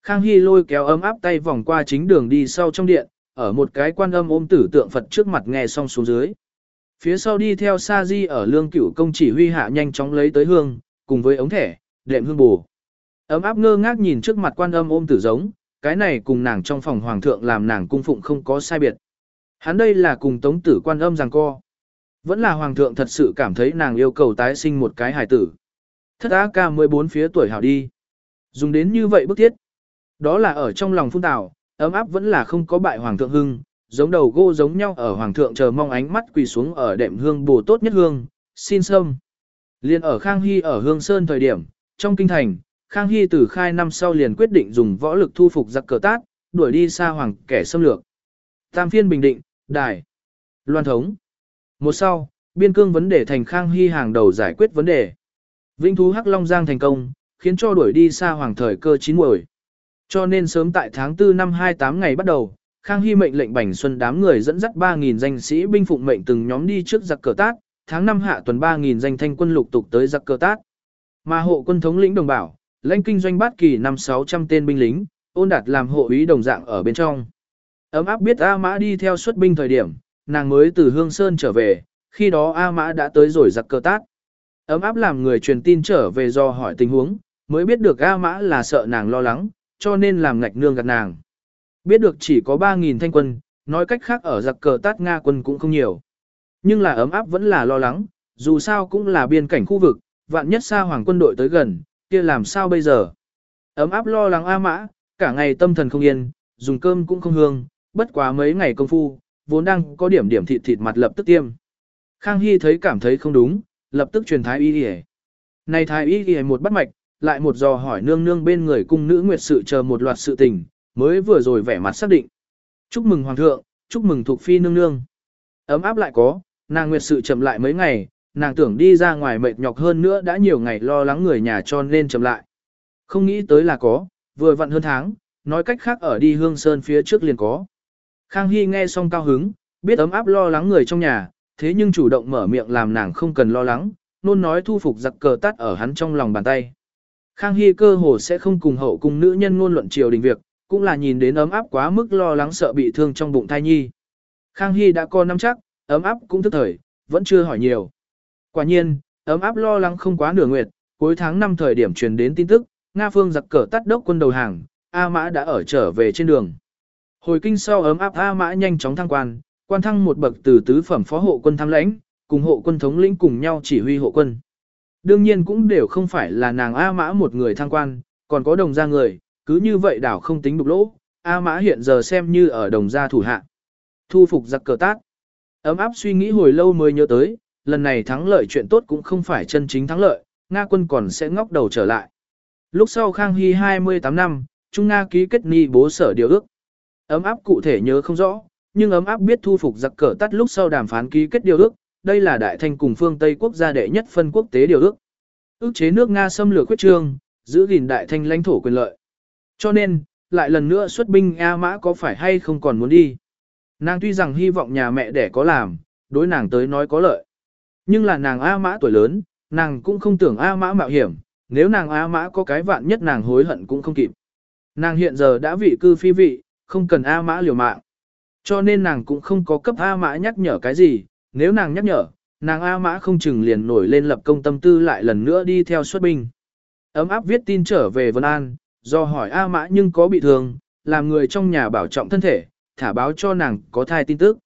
Khang Hy lôi kéo ấm áp tay vòng qua chính đường đi sau trong điện, ở một cái quan âm ôm tử tượng Phật trước mặt nghe xong xuống dưới. Phía sau đi theo Sa Di ở lương cửu công chỉ huy hạ nhanh chóng lấy tới hương, cùng với ống thẻ, đệm hương bù. Ấm áp ngơ ngác nhìn trước mặt quan âm ôm tử giống, cái này cùng nàng trong phòng hoàng thượng làm nàng cung phụng không có sai biệt. Hắn đây là cùng tống tử quan âm rằng co. Vẫn là hoàng thượng thật sự cảm thấy nàng yêu cầu tái sinh một cái hài tử. Thất á ca 14 phía tuổi hảo đi. Dùng đến như vậy bức thiết. Đó là ở trong lòng phun tào, ấm áp vẫn là không có bại hoàng thượng hưng, giống đầu gô giống nhau ở hoàng thượng chờ mong ánh mắt quỳ xuống ở đệm hương bồ tốt nhất hương, xin sâm. Liên ở Khang Hy ở Hương Sơn thời điểm, trong kinh thành, Khang Hy từ khai năm sau liền quyết định dùng võ lực thu phục giặc cờ tát, đuổi đi xa hoàng kẻ xâm lược. Tam phiên bình định, đài, loan thống. Một sau, biên cương vấn đề thành Khang Hy hàng đầu giải quyết vấn đề. Vinh thú Hắc Long Giang thành công, khiến cho đuổi đi xa hoàng thời cơ chín muồi. Cho nên sớm tại tháng 4 năm 28 ngày bắt đầu, Khang Hy mệnh lệnh Bành Xuân đám người dẫn dắt 3.000 danh sĩ binh phụng mệnh từng nhóm đi trước giặc cờ tát, tháng 5 hạ tuần 3.000 danh thanh quân lục tục tới giặc cờ tát. Mà hộ quân thống lĩnh đồng bảo, lãnh kinh doanh bát kỳ năm 600 tên binh lính, ôn đạt làm hộ úy đồng dạng ở bên trong. Ấm áp biết A Mã đi theo xuất binh thời điểm, nàng mới từ Hương Sơn trở về, khi đó A Mã đã tới rồi giặc cờ tát. Ấm áp làm người truyền tin trở về do hỏi tình huống, mới biết được A Mã là sợ nàng lo lắng, cho nên làm ngạch nương gạt nàng. Biết được chỉ có 3.000 thanh quân, nói cách khác ở giặc cờ tát Nga quân cũng không nhiều. Nhưng là ấm áp vẫn là lo lắng, dù sao cũng là biên cảnh khu vực, vạn nhất xa hoàng quân đội tới gần, kia làm sao bây giờ? Ấm áp lo lắng A Mã, cả ngày tâm thần không yên, dùng cơm cũng không hương, bất quá mấy ngày công phu, vốn đang có điểm điểm thịt thịt mặt lập tức tiêm. Khang Hy thấy cảm thấy không đúng, lập tức truyền thái y y. Này thái y y một bắt mạch, lại một dò hỏi nương nương bên người cung nữ nguyệt sự chờ một loạt sự tình, mới vừa rồi vẻ mặt xác định. Chúc mừng hoàng thượng, chúc mừng thuộc phi nương nương. Ấm áp lại có, nàng nguyệt sự chậm lại mấy ngày, nàng tưởng đi ra ngoài mệt nhọc hơn nữa đã nhiều ngày lo lắng người nhà cho nên chậm lại. Không nghĩ tới là có, vừa vặn hơn tháng, nói cách khác ở đi hương sơn phía trước liền có. Khang Hy nghe xong cao hứng, biết ấm áp lo lắng người trong nhà, thế nhưng chủ động mở miệng làm nàng không cần lo lắng, luôn nói thu phục giặc cờ tắt ở hắn trong lòng bàn tay. Khang Hy cơ hồ sẽ không cùng hậu cùng nữ nhân ngôn luận triều đình việc, cũng là nhìn đến ấm áp quá mức lo lắng sợ bị thương trong bụng thai nhi. Khang Hy đã có nắm chắc, ấm áp cũng thức thời, vẫn chưa hỏi nhiều. Quả nhiên, ấm áp lo lắng không quá nửa nguyệt, cuối tháng 5 thời điểm truyền đến tin tức, Nga Phương giặc cờ tắt đốc quân đầu hàng, A Mã đã ở trở về trên đường. Hồi kinh sau ấm áp A Mã nhanh chóng thăng quan, quan thăng một bậc từ tứ phẩm phó hộ quân tham lãnh, cùng hộ quân thống lĩnh cùng nhau chỉ huy hộ quân. Đương nhiên cũng đều không phải là nàng A Mã một người thăng quan, còn có đồng gia người, cứ như vậy đảo không tính đục lỗ, A Mã hiện giờ xem như ở đồng gia thủ hạ. Thu phục giặc cờ tác. Ấm áp suy nghĩ hồi lâu mới nhớ tới, lần này thắng lợi chuyện tốt cũng không phải chân chính thắng lợi, Nga quân còn sẽ ngóc đầu trở lại. Lúc sau Khang Hy 28 năm, Trung Nga ký kết ni bố sở điều ước. Ấm áp cụ thể nhớ không rõ, nhưng ấm áp biết thu phục giặc cờ tắt lúc sau đàm phán ký kết điều ước, đây là đại thanh cùng phương Tây quốc gia đệ nhất phân quốc tế điều ước. Ước chế nước Nga xâm lược quyết trương, giữ gìn đại thanh lãnh thổ quyền lợi. Cho nên, lại lần nữa xuất binh A Mã có phải hay không còn muốn đi. Nàng tuy rằng hy vọng nhà mẹ đẻ có làm, đối nàng tới nói có lợi. Nhưng là nàng A Mã tuổi lớn, nàng cũng không tưởng A Mã mạo hiểm, nếu nàng A Mã có cái vạn nhất nàng hối hận cũng không kịp. Nàng hiện giờ đã vị cư phi vị, không cần A Mã liều mạng. Cho nên nàng cũng không có cấp A Mã nhắc nhở cái gì, nếu nàng nhắc nhở, nàng A Mã không chừng liền nổi lên lập công tâm tư lại lần nữa đi theo xuất binh. Ấm áp viết tin trở về Vân An, do hỏi A Mã nhưng có bị thương, làm người trong nhà bảo trọng thân thể, thả báo cho nàng có thai tin tức.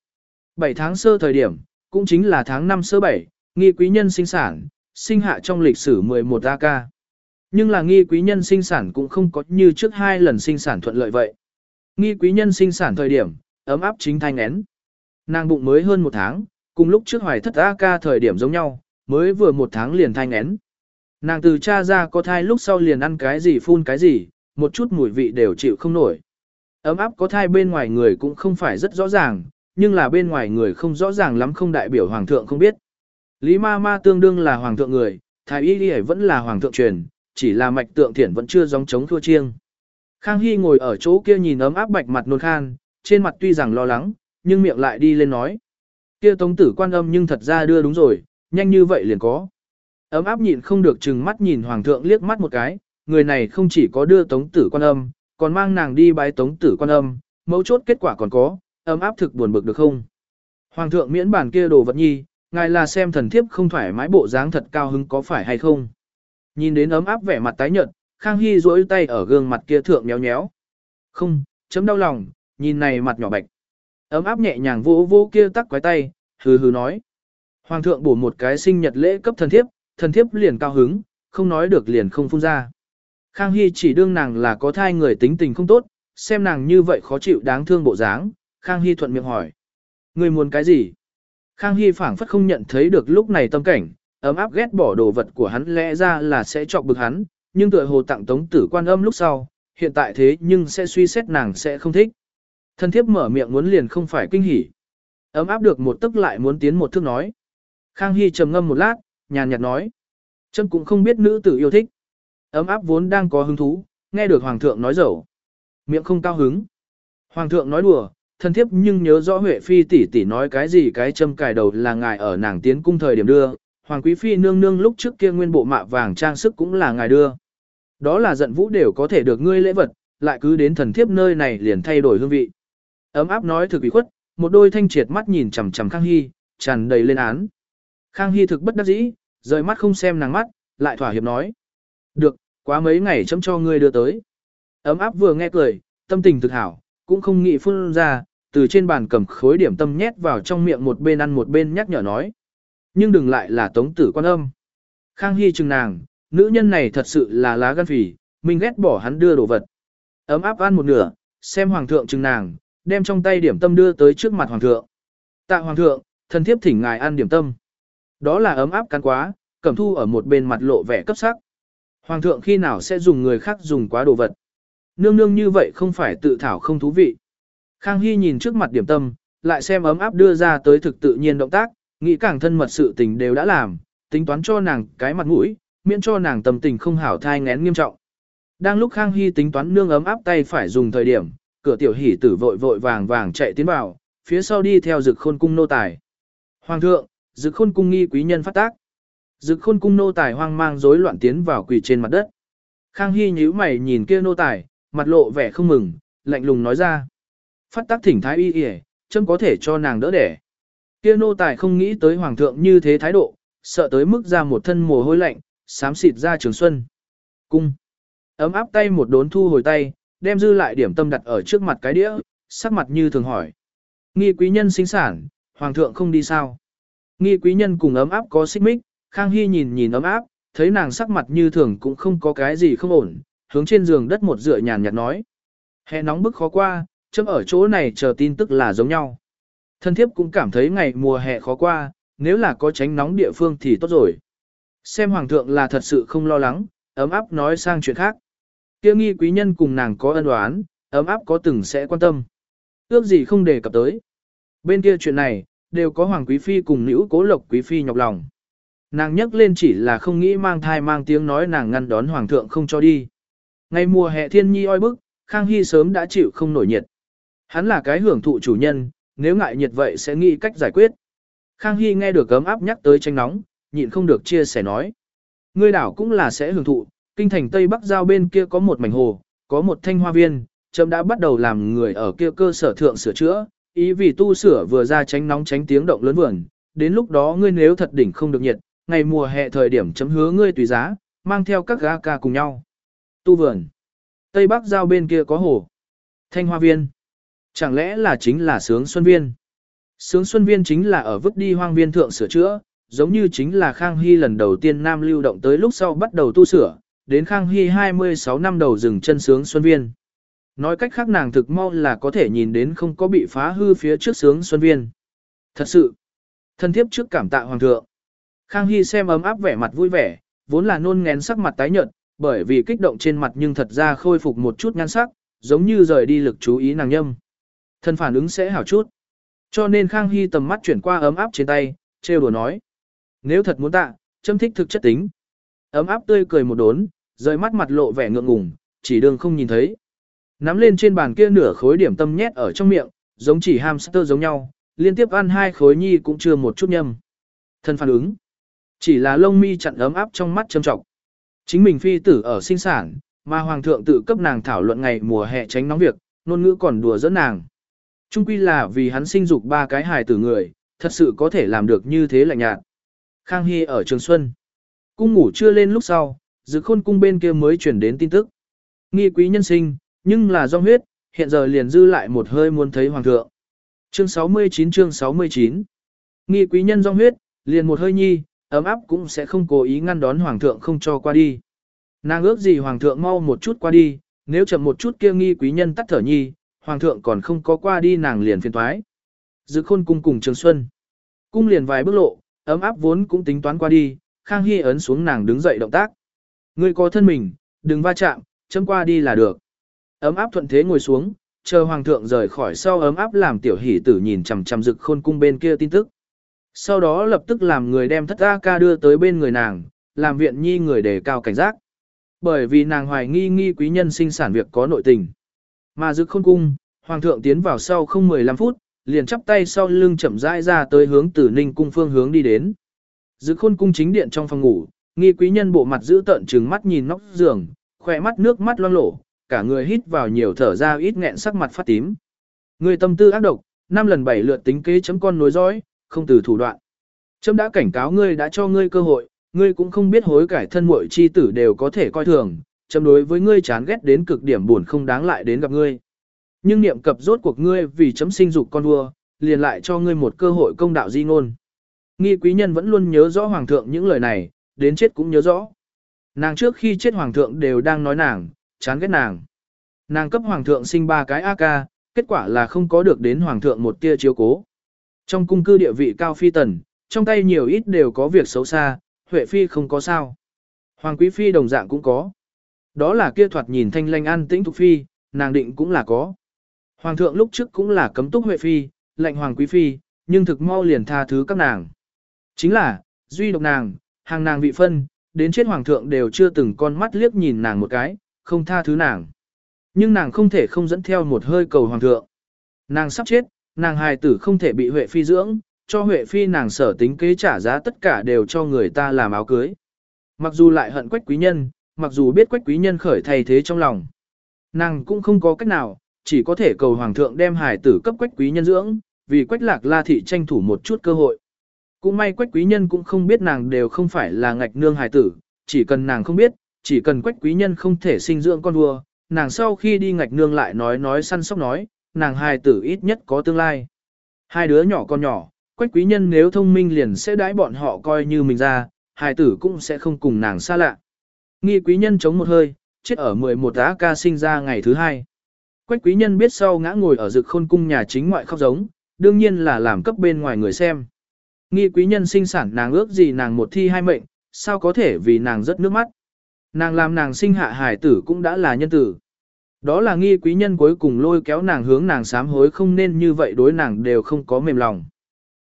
7 tháng sơ thời điểm, cũng chính là tháng 5 sơ 7, nghi quý nhân sinh sản, sinh hạ trong lịch sử 11 AK. Nhưng là nghi quý nhân sinh sản cũng không có như trước hai lần sinh sản thuận lợi vậy. Nghi quý nhân sinh sản thời điểm, ấm áp chính thanh én. Nàng bụng mới hơn một tháng, cùng lúc trước hoài thất a ca thời điểm giống nhau, mới vừa một tháng liền thanh én. Nàng từ cha ra có thai lúc sau liền ăn cái gì phun cái gì, một chút mùi vị đều chịu không nổi. Ấm áp có thai bên ngoài người cũng không phải rất rõ ràng, nhưng là bên ngoài người không rõ ràng lắm không đại biểu hoàng thượng không biết. Lý ma ma tương đương là hoàng thượng người, thái y đi vẫn là hoàng thượng truyền, chỉ là mạch tượng thiển vẫn chưa giống chống thua chiêng. Khang Hy ngồi ở chỗ kia nhìn ấm áp bạch mặt nôn khan, trên mặt tuy rằng lo lắng, nhưng miệng lại đi lên nói. Kia tống tử quan âm nhưng thật ra đưa đúng rồi, nhanh như vậy liền có. Ấm áp nhịn không được chừng mắt nhìn hoàng thượng liếc mắt một cái, người này không chỉ có đưa tống tử quan âm, còn mang nàng đi bái tống tử quan âm, mấu chốt kết quả còn có, ấm áp thực buồn bực được không? Hoàng thượng miễn bản kia đồ vật nhi, ngài là xem thần thiếp không thoải mái bộ dáng thật cao hứng có phải hay không? Nhìn đến ấm áp vẻ mặt tái nhợt, Khang Hy duỗi tay ở gương mặt kia thượng nhéo nhéo. Không, chấm đau lòng, nhìn này mặt nhỏ bạch. Ấm áp nhẹ nhàng vỗ vỗ kia tắc quái tay, hừ hừ nói. Hoàng thượng bổ một cái sinh nhật lễ cấp thần thiếp, thần thiếp liền cao hứng, không nói được liền không phun ra. Khang Hy chỉ đương nàng là có thai người tính tình không tốt, xem nàng như vậy khó chịu đáng thương bộ dáng, Khang Hy thuận miệng hỏi. Người muốn cái gì? Khang Hy phảng phất không nhận thấy được lúc này tâm cảnh, ấm áp ghét bỏ đồ vật của hắn lẽ ra là sẽ chọc bực hắn, nhưng tựa hồ tặng tống tử quan âm lúc sau, hiện tại thế nhưng sẽ suy xét nàng sẽ không thích. Thân thiếp mở miệng muốn liền không phải kinh hỉ. Ấm áp được một tức lại muốn tiến một thước nói. Khang Hy trầm ngâm một lát, nhàn nhạt nói. Trâm cũng không biết nữ tử yêu thích. Ấm áp vốn đang có hứng thú, nghe được Hoàng thượng nói dẫu. Miệng không cao hứng. Hoàng thượng nói đùa, thân thiếp nhưng nhớ rõ Huệ Phi tỷ tỷ nói cái gì cái châm cài đầu là ngài ở nàng tiến cung thời điểm đưa. Hoàng Quý Phi nương nương lúc trước kia nguyên bộ mạ vàng trang sức cũng là ngài đưa. Đó là giận vũ đều có thể được ngươi lễ vật, lại cứ đến thần thiếp nơi này liền thay đổi hương vị. Ấm áp nói thực bị khuất, một đôi thanh triệt mắt nhìn chằm chằm Khang Hy, tràn đầy lên án. Khang Hy thực bất đắc dĩ, rời mắt không xem nàng mắt, lại thỏa hiệp nói. Được, quá mấy ngày chấm cho ngươi đưa tới. Ấm áp vừa nghe cười, tâm tình thực hảo, cũng không nghĩ phun ra, từ trên bàn cầm khối điểm tâm nhét vào trong miệng một bên ăn một bên nhắc nhở nói. Nhưng đừng lại là tống tử quan âm. Khang Hy chừng nàng, nữ nhân này thật sự là lá gan phỉ, mình ghét bỏ hắn đưa đồ vật. Ấm áp ăn một nửa, xem hoàng thượng chừng nàng, đem trong tay điểm tâm đưa tới trước mặt hoàng thượng. Tạ hoàng thượng, thần thiếp thỉnh ngài ăn điểm tâm. Đó là ấm áp cắn quá, cẩm thu ở một bên mặt lộ vẻ cấp sắc. Hoàng thượng khi nào sẽ dùng người khác dùng quá đồ vật. Nương nương như vậy không phải tự thảo không thú vị. Khang Hy nhìn trước mặt điểm tâm, lại xem ấm áp đưa ra tới thực tự nhiên động tác, nghĩ càng thân mật sự tình đều đã làm, tính toán cho nàng cái mặt mũi, miễn cho nàng tâm tình không hảo thai ngén nghiêm trọng. Đang lúc Khang Hy tính toán nương ấm áp tay phải dùng thời điểm, cửa tiểu hỷ tử vội vội vàng vàng chạy tiến vào, phía sau đi theo dực khôn cung nô tài. Hoàng thượng, dực khôn cung nghi quý nhân phát tác. Dực khôn cung nô tài hoang mang rối loạn tiến vào quỳ trên mặt đất. Khang Hy nhíu mày nhìn kia nô tài, mặt lộ vẻ không mừng, lạnh lùng nói ra. Phát tác thỉnh thái y y, châm có thể cho nàng đỡ đẻ. Kia nô tài không nghĩ tới hoàng thượng như thế thái độ, sợ tới mức ra một thân mồ hôi lạnh, xám xịt ra trường xuân. Cung. Ấm áp tay một đốn thu hồi tay, đem dư lại điểm tâm đặt ở trước mặt cái đĩa, sắc mặt như thường hỏi. Nghi quý nhân sinh sản, hoàng thượng không đi sao? Nghi quý nhân cùng ấm áp có xích mích, Khang Hy nhìn nhìn ấm áp, thấy nàng sắc mặt như thường cũng không có cái gì không ổn, hướng trên giường đất một dựa nhàn nhạt nói. Hè nóng bức khó qua, chấm ở chỗ này chờ tin tức là giống nhau. Thân thiếp cũng cảm thấy ngày mùa hè khó qua, nếu là có tránh nóng địa phương thì tốt rồi. Xem hoàng thượng là thật sự không lo lắng, ấm áp nói sang chuyện khác. Kia nghi quý nhân cùng nàng có ân oán, ấm áp có từng sẽ quan tâm. Ước gì không đề cập tới. Bên kia chuyện này, đều có hoàng quý phi cùng nữ cố lộc quý phi nhọc lòng. Nàng nhắc lên chỉ là không nghĩ mang thai mang tiếng nói nàng ngăn đón hoàng thượng không cho đi. Ngày mùa hè thiên nhi oi bức, Khang Hy sớm đã chịu không nổi nhiệt. Hắn là cái hưởng thụ chủ nhân, nếu ngại nhiệt vậy sẽ nghĩ cách giải quyết. Khang Hy nghe được cấm áp nhắc tới tranh nóng, nhịn không được chia sẻ nói. Ngươi đảo cũng là sẽ hưởng thụ, kinh thành Tây Bắc giao bên kia có một mảnh hồ, có một thanh hoa viên, chấm đã bắt đầu làm người ở kia cơ sở thượng sửa chữa, ý vì tu sửa vừa ra tránh nóng tránh tiếng động lớn vườn, đến lúc đó ngươi nếu thật đỉnh không được nhiệt, ngày mùa hè thời điểm chấm hứa ngươi tùy giá, mang theo các gã ca cùng nhau. Tu vườn. Tây Bắc giao bên kia có hồ. Thanh hoa viên. Chẳng lẽ là chính là sướng xuân viên? Sướng xuân viên chính là ở vứt đi hoang viên thượng sửa chữa, giống như chính là Khang Hy lần đầu tiên Nam lưu động tới lúc sau bắt đầu tu sửa, đến Khang Hy 26 năm đầu dừng chân sướng xuân viên. Nói cách khác nàng thực mau là có thể nhìn đến không có bị phá hư phía trước sướng xuân viên. Thật sự, thân thiếp trước cảm tạ hoàng thượng. Khang Hy xem ấm áp vẻ mặt vui vẻ, vốn là nôn ngén sắc mặt tái nhợt, bởi vì kích động trên mặt nhưng thật ra khôi phục một chút nhan sắc, giống như rời đi lực chú ý nàng nhâm. Thân phản ứng sẽ hảo chút. Cho nên Khang Hy tầm mắt chuyển qua ấm áp trên tay, trêu đùa nói. Nếu thật muốn tạ, châm thích thực chất tính. Ấm áp tươi cười một đốn, rời mắt mặt lộ vẻ ngượng ngùng, chỉ đường không nhìn thấy. Nắm lên trên bàn kia nửa khối điểm tâm nhét ở trong miệng, giống chỉ hamster giống nhau, liên tiếp ăn hai khối nhi cũng chưa một chút nhâm. Thân phản ứng. Chỉ là lông mi chặn ấm áp trong mắt châm trọng. Chính mình phi tử ở sinh sản, mà hoàng thượng tự cấp nàng thảo luận ngày mùa hè tránh nóng việc, ngôn ngữ còn đùa dẫn nàng. Trung quy là vì hắn sinh dục ba cái hài tử người, thật sự có thể làm được như thế lạnh nhạt. Khang Hy ở Trường Xuân. Cung ngủ chưa lên lúc sau, dự khôn cung bên kia mới chuyển đến tin tức. Nghi quý nhân sinh, nhưng là do huyết, hiện giờ liền dư lại một hơi muốn thấy hoàng thượng. Chương 69 chương 69 Nghi quý nhân do huyết, liền một hơi nhi, ấm áp cũng sẽ không cố ý ngăn đón hoàng thượng không cho qua đi. Nàng ước gì hoàng thượng mau một chút qua đi, nếu chậm một chút kia nghi quý nhân tắt thở nhi, hoàng thượng còn không có qua đi nàng liền phiền thoái. Dự khôn cung cùng trường xuân. Cung liền vài bước lộ, ấm áp vốn cũng tính toán qua đi, Khang Hy ấn xuống nàng đứng dậy động tác. Ngươi có thân mình, đừng va chạm, chấm qua đi là được. Ấm áp thuận thế ngồi xuống, chờ hoàng thượng rời khỏi sau ấm áp làm tiểu hỷ tử nhìn chằm chằm rực khôn cung bên kia tin tức. Sau đó lập tức làm người đem thất A ca đưa tới bên người nàng, làm viện nhi người đề cao cảnh giác. Bởi vì nàng hoài nghi nghi quý nhân sinh sản việc có nội tình. Mà dự khôn cung, hoàng thượng tiến vào sau không 15 phút, liền chắp tay sau lưng chậm rãi ra tới hướng tử ninh cung phương hướng đi đến. Dự khôn cung chính điện trong phòng ngủ, nghi quý nhân bộ mặt giữ tợn trừng mắt nhìn nóc giường, khỏe mắt nước mắt loang lổ, cả người hít vào nhiều thở ra ít nghẹn sắc mặt phát tím. Người tâm tư ác độc, năm lần bảy lượt tính kế chấm con nối dõi, không từ thủ đoạn. Chấm đã cảnh cáo ngươi đã cho ngươi cơ hội, ngươi cũng không biết hối cải thân muội chi tử đều có thể coi thường, chấm đối với ngươi chán ghét đến cực điểm buồn không đáng lại đến gặp ngươi. Nhưng niệm cập rốt cuộc ngươi vì chấm sinh dục con vua, liền lại cho ngươi một cơ hội công đạo di ngôn. Nghi quý nhân vẫn luôn nhớ rõ hoàng thượng những lời này, đến chết cũng nhớ rõ. Nàng trước khi chết hoàng thượng đều đang nói nàng, chán ghét nàng. Nàng cấp hoàng thượng sinh ba cái AK, kết quả là không có được đến hoàng thượng một tia chiếu cố. Trong cung cư địa vị cao phi tần, trong tay nhiều ít đều có việc xấu xa, Huệ phi không có sao. Hoàng quý phi đồng dạng cũng có. Đó là kia thoạt nhìn thanh lanh an tĩnh thục phi, nàng định cũng là có. Hoàng thượng lúc trước cũng là cấm túc Huệ phi, lệnh hoàng quý phi, nhưng thực mau liền tha thứ các nàng. Chính là, duy độc nàng, hàng nàng vị phân, đến chết hoàng thượng đều chưa từng con mắt liếc nhìn nàng một cái, không tha thứ nàng. Nhưng nàng không thể không dẫn theo một hơi cầu hoàng thượng. Nàng sắp chết, nàng hài tử không thể bị Huệ Phi dưỡng, cho Huệ Phi nàng sở tính kế trả giá tất cả đều cho người ta làm áo cưới. Mặc dù lại hận quách quý nhân, mặc dù biết quách quý nhân khởi thay thế trong lòng. Nàng cũng không có cách nào, chỉ có thể cầu hoàng thượng đem hài tử cấp quách quý nhân dưỡng, vì quách lạc la thị tranh thủ một chút cơ hội. Cũng may quách quý nhân cũng không biết nàng đều không phải là ngạch nương hài tử, chỉ cần nàng không biết, chỉ cần quách quý nhân không thể sinh dưỡng con vua, nàng sau khi đi ngạch nương lại nói nói săn sóc nói, nàng hài tử ít nhất có tương lai. Hai đứa nhỏ con nhỏ, quách quý nhân nếu thông minh liền sẽ đãi bọn họ coi như mình ra, hài tử cũng sẽ không cùng nàng xa lạ. Nghi quý nhân chống một hơi, chết ở 11 tá ca sinh ra ngày thứ hai. Quách quý nhân biết sau ngã ngồi ở rực khôn cung nhà chính ngoại khóc giống, đương nhiên là làm cấp bên ngoài người xem. Nghi quý nhân sinh sản nàng ước gì nàng một thi hai mệnh, sao có thể vì nàng rất nước mắt. Nàng làm nàng sinh hạ hài tử cũng đã là nhân tử. Đó là nghi quý nhân cuối cùng lôi kéo nàng hướng nàng sám hối không nên như vậy đối nàng đều không có mềm lòng.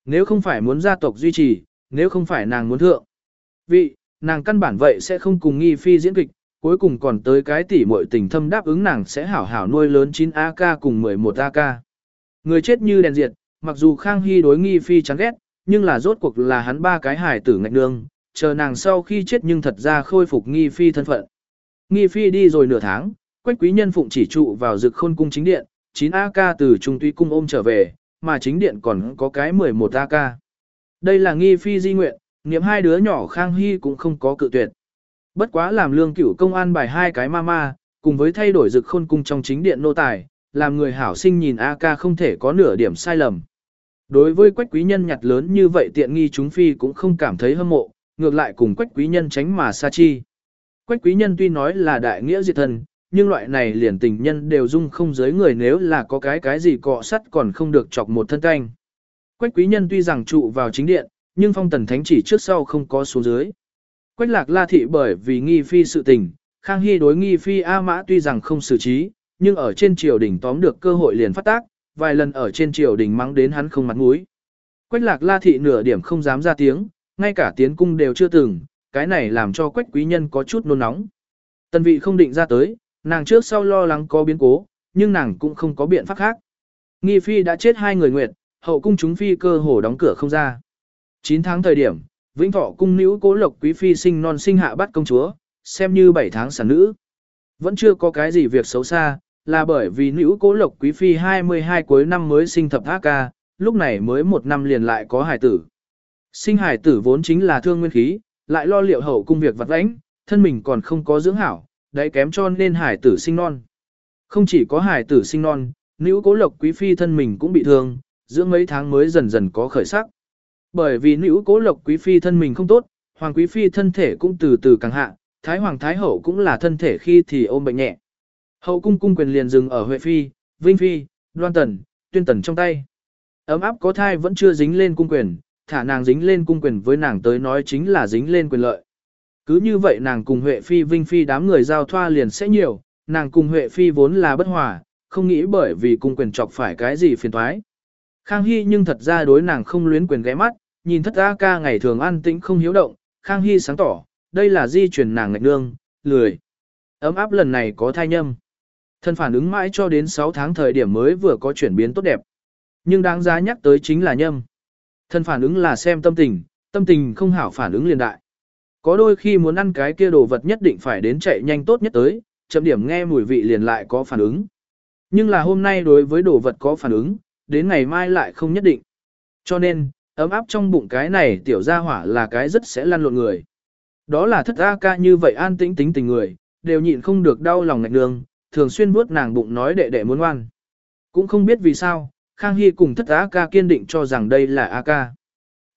Nếu không phải muốn gia tộc duy trì, nếu không phải nàng muốn thượng. Vị, nàng căn bản vậy sẽ không cùng nghi phi diễn kịch, cuối cùng còn tới cái tỷ muội tình thâm đáp ứng nàng sẽ hảo hảo nuôi lớn 9 AK cùng 11 AK. Người chết như đèn diệt, mặc dù Khang Hy đối nghi phi chán ghét, nhưng là rốt cuộc là hắn ba cái hải tử ngạch đường, chờ nàng sau khi chết nhưng thật ra khôi phục nghi phi thân phận. Nghi phi đi rồi nửa tháng, quách quý nhân phụng chỉ trụ vào rực khôn cung chính điện, 9 AK từ trung tuy cung ôm trở về, mà chính điện còn có cái 11 AK. Đây là nghi phi di nguyện, niệm hai đứa nhỏ Khang Hy cũng không có cự tuyệt. Bất quá làm lương cửu công an bài hai cái ma ma, cùng với thay đổi rực khôn cung trong chính điện nô tài, làm người hảo sinh nhìn AK không thể có nửa điểm sai lầm. Đối với quách quý nhân nhặt lớn như vậy tiện nghi chúng phi cũng không cảm thấy hâm mộ, ngược lại cùng quách quý nhân tránh mà xa chi. Quách quý nhân tuy nói là đại nghĩa diệt thần, nhưng loại này liền tình nhân đều dung không giới người nếu là có cái cái gì cọ sắt còn không được chọc một thân canh. Quách quý nhân tuy rằng trụ vào chính điện, nhưng phong tần thánh chỉ trước sau không có xuống dưới. Quách lạc la thị bởi vì nghi phi sự tình, Khang Hy đối nghi phi A Mã tuy rằng không xử trí, nhưng ở trên triều đình tóm được cơ hội liền phát tác, vài lần ở trên triều đình mắng đến hắn không mặt mũi. Quách lạc la thị nửa điểm không dám ra tiếng, ngay cả tiến cung đều chưa từng, cái này làm cho quách quý nhân có chút nôn nóng. Tần vị không định ra tới, nàng trước sau lo lắng có biến cố, nhưng nàng cũng không có biện pháp khác. Nghi phi đã chết hai người nguyệt, hậu cung chúng phi cơ hồ đóng cửa không ra. 9 tháng thời điểm, Vĩnh Thọ cung nữ cố lộc quý phi sinh non sinh hạ bắt công chúa, xem như 7 tháng sản nữ. Vẫn chưa có cái gì việc xấu xa, là bởi vì nữ cố lộc quý phi 22 cuối năm mới sinh thập ác ca, lúc này mới một năm liền lại có hài tử. Sinh hài tử vốn chính là thương nguyên khí, lại lo liệu hậu cung việc vặt vãnh, thân mình còn không có dưỡng hảo, đấy kém cho nên hài tử sinh non. Không chỉ có hài tử sinh non, nữ cố lộc quý phi thân mình cũng bị thương, dưỡng mấy tháng mới dần dần có khởi sắc. Bởi vì nữ cố lộc quý phi thân mình không tốt, hoàng quý phi thân thể cũng từ từ càng hạ, thái hoàng thái hậu cũng là thân thể khi thì ôm bệnh nhẹ. Hậu cung cung quyền liền dừng ở Huệ phi, Vinh phi, Đoan tần, Tuyên tần trong tay. Ấm áp có thai vẫn chưa dính lên cung quyền, thả nàng dính lên cung quyền với nàng tới nói chính là dính lên quyền lợi. Cứ như vậy nàng cùng Huệ phi Vinh phi đám người giao thoa liền sẽ nhiều, nàng cùng Huệ phi vốn là bất hòa, không nghĩ bởi vì cung quyền chọc phải cái gì phiền toái. Khang Hy nhưng thật ra đối nàng không luyến quyền ghé mắt, nhìn thất A ca ngày thường an tĩnh không hiếu động, Khang Hy sáng tỏ, đây là di truyền nàng ngạch nương, lười. Ấm áp lần này có thai nhâm. Thân phản ứng mãi cho đến 6 tháng thời điểm mới vừa có chuyển biến tốt đẹp. Nhưng đáng giá nhắc tới chính là nhâm. Thân phản ứng là xem tâm tình, tâm tình không hảo phản ứng liền đại. Có đôi khi muốn ăn cái kia đồ vật nhất định phải đến chạy nhanh tốt nhất tới, chậm điểm nghe mùi vị liền lại có phản ứng. Nhưng là hôm nay đối với đồ vật có phản ứng, đến ngày mai lại không nhất định. Cho nên, ấm áp trong bụng cái này tiểu gia hỏa là cái rất sẽ lăn lộn người. Đó là thất A ca như vậy an tĩnh tính tình người, đều nhịn không được đau lòng ngạch nương, thường xuyên vuốt nàng bụng nói đệ đệ muốn ngoan. Cũng không biết vì sao, Khang Hy cùng thất A ca kiên định cho rằng đây là A ca.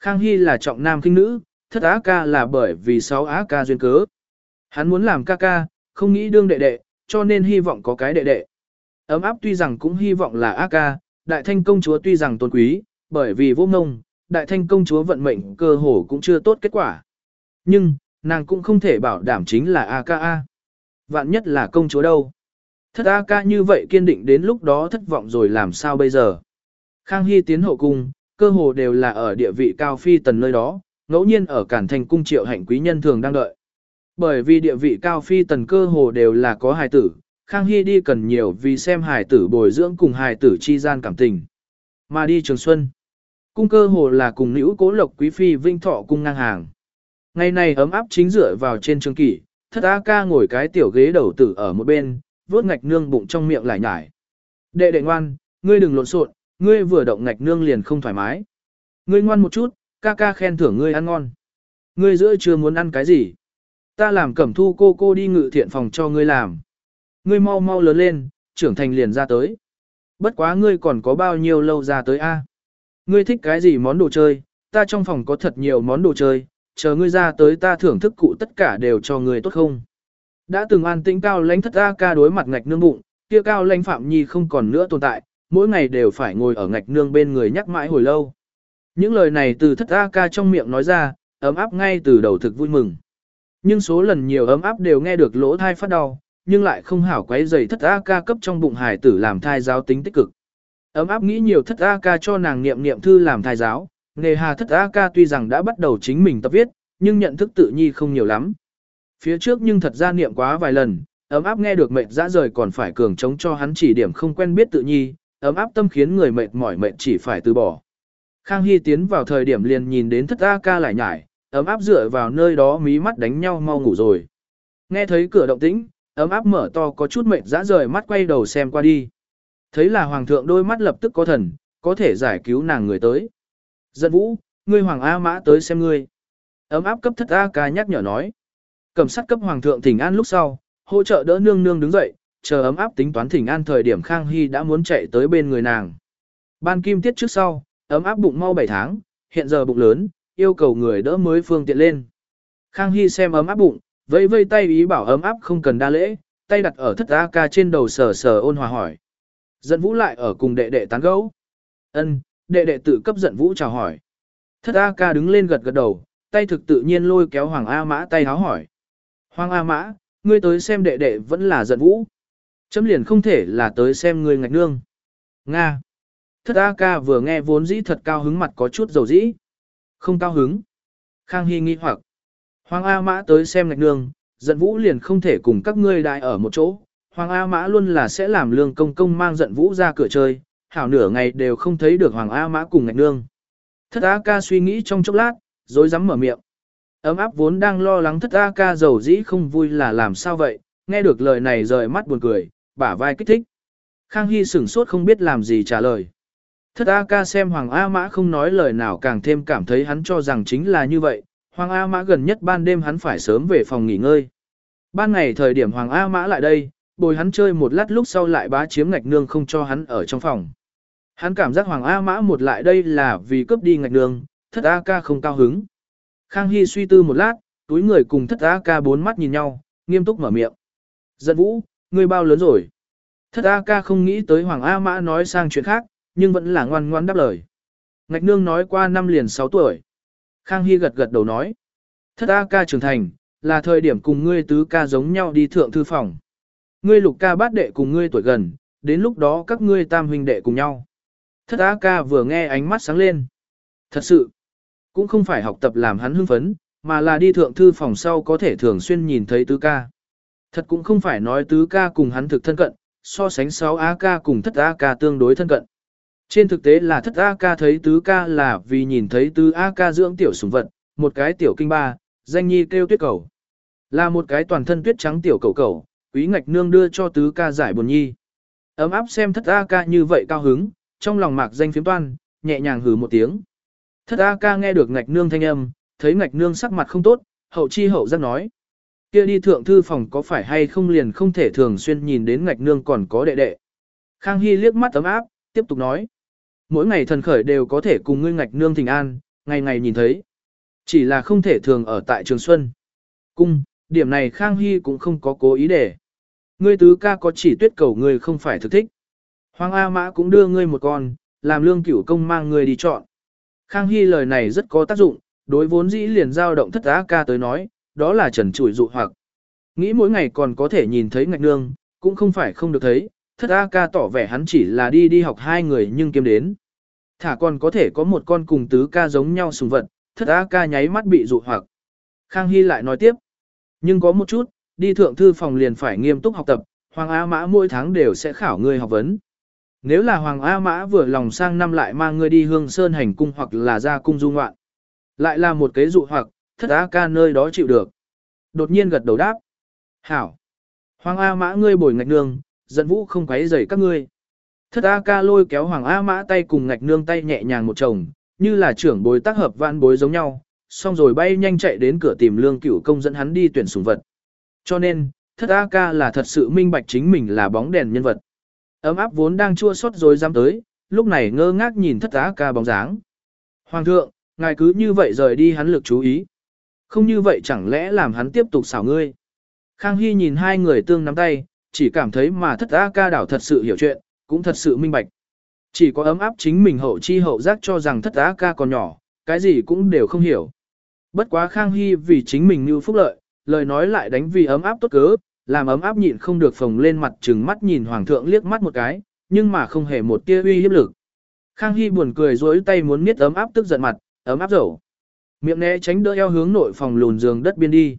Khang Hy là trọng nam kinh nữ, thất A ca là bởi vì sáu A ca duyên cớ. Hắn muốn làm ca ca, không nghĩ đương đệ đệ, cho nên hy vọng có cái đệ đệ. Ấm áp tuy rằng cũng hy vọng là A ca, đại thanh công chúa tuy rằng tôn quý, bởi vì vô ngông, đại thanh công chúa vận mệnh cơ hồ cũng chưa tốt kết quả. Nhưng, nàng cũng không thể bảo đảm chính là AKA. Vạn nhất là công chúa đâu. Thất A như vậy kiên định đến lúc đó thất vọng rồi làm sao bây giờ. Khang Hy tiến hậu cung, cơ hồ đều là ở địa vị cao phi tần nơi đó, ngẫu nhiên ở cản thành cung triệu hạnh quý nhân thường đang đợi. Bởi vì địa vị cao phi tần cơ hồ đều là có hài tử, Khang Hy đi cần nhiều vì xem hài tử bồi dưỡng cùng hài tử chi gian cảm tình. Mà đi trường xuân. Cung cơ hồ là cùng nữ cố lộc quý phi vinh thọ cung ngang hàng. Ngày này ấm áp chính dựa vào trên trường kỷ, thất A ca ngồi cái tiểu ghế đầu tử ở một bên, vuốt ngạch nương bụng trong miệng lại nhải. Đệ đệ ngoan, ngươi đừng lộn xộn, ngươi vừa động ngạch nương liền không thoải mái. Ngươi ngoan một chút, ca ca khen thưởng ngươi ăn ngon. Ngươi giữa chưa muốn ăn cái gì? Ta làm cẩm thu cô cô đi ngự thiện phòng cho ngươi làm. Ngươi mau mau lớn lên, trưởng thành liền ra tới. Bất quá ngươi còn có bao nhiêu lâu ra tới a? Ngươi thích cái gì món đồ chơi, ta trong phòng có thật nhiều món đồ chơi, chờ ngươi ra tới ta thưởng thức cụ tất cả đều cho ngươi tốt không. Đã từng an tĩnh cao lãnh thất A ca đối mặt ngạch nương bụng, kia cao lãnh phạm nhi không còn nữa tồn tại, mỗi ngày đều phải ngồi ở ngạch nương bên người nhắc mãi hồi lâu. Những lời này từ thất A ca trong miệng nói ra, ấm áp ngay từ đầu thực vui mừng. Nhưng số lần nhiều ấm áp đều nghe được lỗ thai phát đau, nhưng lại không hảo quấy dày thất A ca cấp trong bụng hài tử làm thai giáo tính tích cực. Ấm áp nghĩ nhiều thất A ca cho nàng niệm niệm thư làm thai giáo, nghề hà thất A ca tuy rằng đã bắt đầu chính mình tập viết, nhưng nhận thức tự nhi không nhiều lắm. Phía trước nhưng thật ra niệm quá vài lần, ấm áp nghe được mệt dã rời còn phải cường chống cho hắn chỉ điểm không quen biết tự nhi, ấm áp tâm khiến người mệt mỏi mệt chỉ phải từ bỏ. Khang Hy tiến vào thời điểm liền nhìn đến thất A ca lại nhải, ấm áp dựa vào nơi đó mí mắt đánh nhau mau ngủ rồi. Nghe thấy cửa động tĩnh, ấm áp mở to có chút mệt dã rời mắt quay đầu xem qua đi. Thấy là hoàng thượng đôi mắt lập tức có thần, có thể giải cứu nàng người tới. Giận vũ, ngươi hoàng A mã tới xem ngươi. Ấm áp cấp thất A ca nhắc nhở nói. Cầm sát cấp hoàng thượng thỉnh an lúc sau, hỗ trợ đỡ nương nương đứng dậy, chờ ấm áp tính toán thỉnh an thời điểm Khang Hy đã muốn chạy tới bên người nàng. Ban kim tiết trước sau, ấm áp bụng mau 7 tháng, hiện giờ bụng lớn, yêu cầu người đỡ mới phương tiện lên. Khang Hy xem ấm áp bụng, vẫy vây tay ý bảo ấm áp không cần đa lễ, tay đặt ở thất A ca trên đầu sờ sờ ôn hòa hỏi. Giận vũ lại ở cùng đệ đệ tán gẫu. Ân, đệ đệ tự cấp giận vũ chào hỏi. Thất A ca đứng lên gật gật đầu, tay thực tự nhiên lôi kéo Hoàng A Mã tay háo hỏi. Hoàng A Mã, ngươi tới xem đệ đệ vẫn là giận vũ. Chấm liền không thể là tới xem ngươi ngạch nương. Nga. Thất A ca vừa nghe vốn dĩ thật cao hứng mặt có chút dầu dĩ. Không cao hứng. Khang Hy nghi hoặc. Hoàng A Mã tới xem ngạch nương, giận vũ liền không thể cùng các ngươi đại ở một chỗ. Hoàng A Mã luôn là sẽ làm lương công công mang giận vũ ra cửa chơi, hảo nửa ngày đều không thấy được Hoàng A Mã cùng ngạch nương. Thất A ca suy nghĩ trong chốc lát, rồi dám mở miệng. Ấm áp vốn đang lo lắng thất A ca giàu dĩ không vui là làm sao vậy, nghe được lời này rời mắt buồn cười, bả vai kích thích. Khang Hy sửng sốt không biết làm gì trả lời. Thất A ca xem Hoàng A Mã không nói lời nào càng thêm cảm thấy hắn cho rằng chính là như vậy, Hoàng A Mã gần nhất ban đêm hắn phải sớm về phòng nghỉ ngơi. Ban ngày thời điểm Hoàng A Mã lại đây, bồi hắn chơi một lát lúc sau lại bá chiếm ngạch nương không cho hắn ở trong phòng. Hắn cảm giác Hoàng A Mã một lại đây là vì cướp đi ngạch nương, thất A ca không cao hứng. Khang Hy suy tư một lát, túi người cùng thất A ca bốn mắt nhìn nhau, nghiêm túc mở miệng. Giận vũ, ngươi bao lớn rồi? Thất A ca không nghĩ tới Hoàng A Mã nói sang chuyện khác, nhưng vẫn là ngoan ngoan đáp lời. Ngạch nương nói qua năm liền 6 tuổi. Khang Hy gật gật đầu nói. Thất A ca trưởng thành, là thời điểm cùng ngươi tứ ca giống nhau đi thượng thư phòng. Ngươi lục ca bát đệ cùng ngươi tuổi gần, đến lúc đó các ngươi tam huynh đệ cùng nhau. Thất Á ca vừa nghe ánh mắt sáng lên. Thật sự, cũng không phải học tập làm hắn hưng phấn, mà là đi thượng thư phòng sau có thể thường xuyên nhìn thấy tứ ca. Thật cũng không phải nói tứ ca cùng hắn thực thân cận, so sánh 6 Á ca cùng thất Á ca tương đối thân cận. Trên thực tế là thất Á ca thấy tứ ca là vì nhìn thấy tứ Á ca dưỡng tiểu sủng vật, một cái tiểu kinh ba, danh nhi kêu tuyết cầu. Là một cái toàn thân tuyết trắng tiểu cầu cầu, quý ngạch nương đưa cho tứ ca giải buồn nhi. Ấm áp xem thất A ca như vậy cao hứng, trong lòng mạc danh phiếm toan, nhẹ nhàng hừ một tiếng. Thất A ca nghe được ngạch nương thanh âm, thấy ngạch nương sắc mặt không tốt, hậu chi hậu giác nói. kia đi thượng thư phòng có phải hay không liền không thể thường xuyên nhìn đến ngạch nương còn có đệ đệ. Khang Hy liếc mắt ấm áp, tiếp tục nói. Mỗi ngày thần khởi đều có thể cùng ngươi ngạch nương thỉnh an, ngày ngày nhìn thấy. Chỉ là không thể thường ở tại Trường Xuân. Cung, điểm này Khang Hy cũng không có cố ý để. Ngươi tứ ca có chỉ tuyết cầu ngươi không phải thực thích. Hoàng A Mã cũng đưa ngươi một con, làm lương cửu công mang ngươi đi chọn. Khang Hy lời này rất có tác dụng, đối vốn dĩ liền giao động thất á ca tới nói, đó là trần trụi dụ hoặc. Nghĩ mỗi ngày còn có thể nhìn thấy ngạch nương, cũng không phải không được thấy, thất A ca tỏ vẻ hắn chỉ là đi đi học hai người nhưng kiếm đến. Thả còn có thể có một con cùng tứ ca giống nhau sùng vật, thất A ca nháy mắt bị dụ hoặc. Khang Hy lại nói tiếp, nhưng có một chút, đi thượng thư phòng liền phải nghiêm túc học tập, Hoàng A Mã mỗi tháng đều sẽ khảo ngươi học vấn. Nếu là Hoàng A Mã vừa lòng sang năm lại mang ngươi đi hương sơn hành cung hoặc là ra cung du ngoạn. Lại là một cái dụ hoặc, thất A ca nơi đó chịu được. Đột nhiên gật đầu đáp. Hảo. Hoàng A Mã ngươi bồi ngạch nương, giận vũ không quấy rầy các ngươi. Thất A ca lôi kéo Hoàng A Mã tay cùng ngạch nương tay nhẹ nhàng một chồng, như là trưởng bối tác hợp vạn bối giống nhau, xong rồi bay nhanh chạy đến cửa tìm lương cửu công dẫn hắn đi tuyển sủng vật. Cho nên, thất A ca là thật sự minh bạch chính mình là bóng đèn nhân vật. Ấm áp vốn đang chua xót rồi dám tới, lúc này ngơ ngác nhìn thất A ca bóng dáng. Hoàng thượng, ngài cứ như vậy rời đi hắn lực chú ý. Không như vậy chẳng lẽ làm hắn tiếp tục xảo ngươi. Khang Hy nhìn hai người tương nắm tay, chỉ cảm thấy mà thất A ca đảo thật sự hiểu chuyện, cũng thật sự minh bạch. Chỉ có ấm áp chính mình hậu chi hậu giác cho rằng thất A ca còn nhỏ, cái gì cũng đều không hiểu. Bất quá Khang Hy vì chính mình như phúc lợi, lời nói lại đánh vì ấm áp tốt cớ, làm ấm áp nhịn không được phồng lên mặt trừng mắt nhìn hoàng thượng liếc mắt một cái, nhưng mà không hề một tia uy hiếp lực. Khang Hy buồn cười dối tay muốn miết ấm áp tức giận mặt, ấm áp dầu. Miệng né tránh đỡ eo hướng nội phòng lùn giường đất biên đi.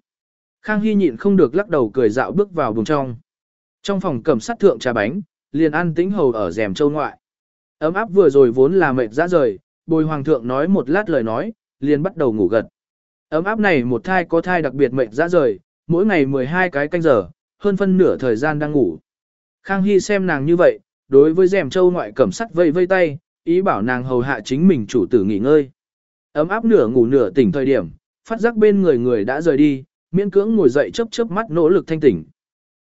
Khang Hy nhịn không được lắc đầu cười dạo bước vào buồng trong. Trong phòng cầm sắt thượng trà bánh, liền ăn tĩnh hầu ở rèm châu ngoại. Ấm áp vừa rồi vốn là mệt ra rời, bồi hoàng thượng nói một lát lời nói, liền bắt đầu ngủ gật. Ấm áp này một thai có thai đặc biệt mệnh ra rời, mỗi ngày 12 cái canh giờ, hơn phân nửa thời gian đang ngủ. Khang Hy xem nàng như vậy, đối với rèm châu ngoại cẩm sắt vây vây tay, ý bảo nàng hầu hạ chính mình chủ tử nghỉ ngơi. Ấm áp nửa ngủ nửa tỉnh thời điểm, phát giác bên người người đã rời đi, miễn cưỡng ngồi dậy chớp chớp mắt nỗ lực thanh tỉnh.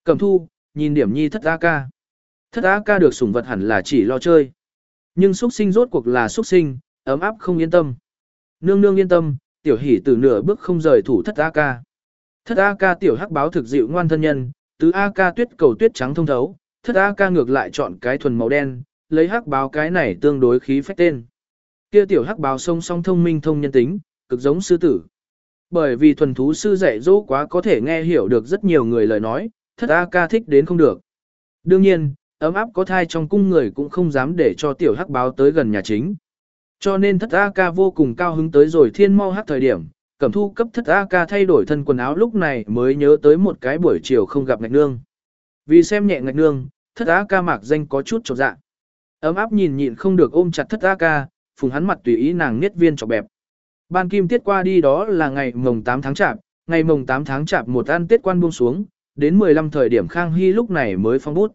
Cẩm thu, nhìn điểm nhi thất A ca. Thất A ca được sủng vật hẳn là chỉ lo chơi. Nhưng xuất sinh rốt cuộc là xuất sinh, ấm áp không yên tâm. Nương nương yên tâm, tiểu hỷ từ nửa bước không rời thủ thất A ca. Thất A ca tiểu hắc báo thực dịu ngoan thân nhân, tứ A ca tuyết cầu tuyết trắng thông thấu, thất A ca ngược lại chọn cái thuần màu đen, lấy hắc báo cái này tương đối khí phách tên. Kia tiểu hắc báo song song thông minh thông nhân tính, cực giống sư tử. Bởi vì thuần thú sư dạy dỗ quá có thể nghe hiểu được rất nhiều người lời nói, thất A ca thích đến không được. Đương nhiên, ấm áp có thai trong cung người cũng không dám để cho tiểu hắc báo tới gần nhà chính. Cho nên thất A ca vô cùng cao hứng tới rồi thiên mau hát thời điểm, cẩm thu cấp thất A ca thay đổi thân quần áo lúc này mới nhớ tới một cái buổi chiều không gặp ngạch nương. Vì xem nhẹ ngạch nương, thất A ca mạc danh có chút trọc dạ. Ấm áp nhìn nhịn không được ôm chặt thất A ca, phùng hắn mặt tùy ý nàng niết viên trọc bẹp. Ban kim tiết qua đi đó là ngày mồng 8 tháng chạp, ngày mồng 8 tháng chạp một ăn tiết quan buông xuống, đến 15 thời điểm Khang Hy lúc này mới phong bút.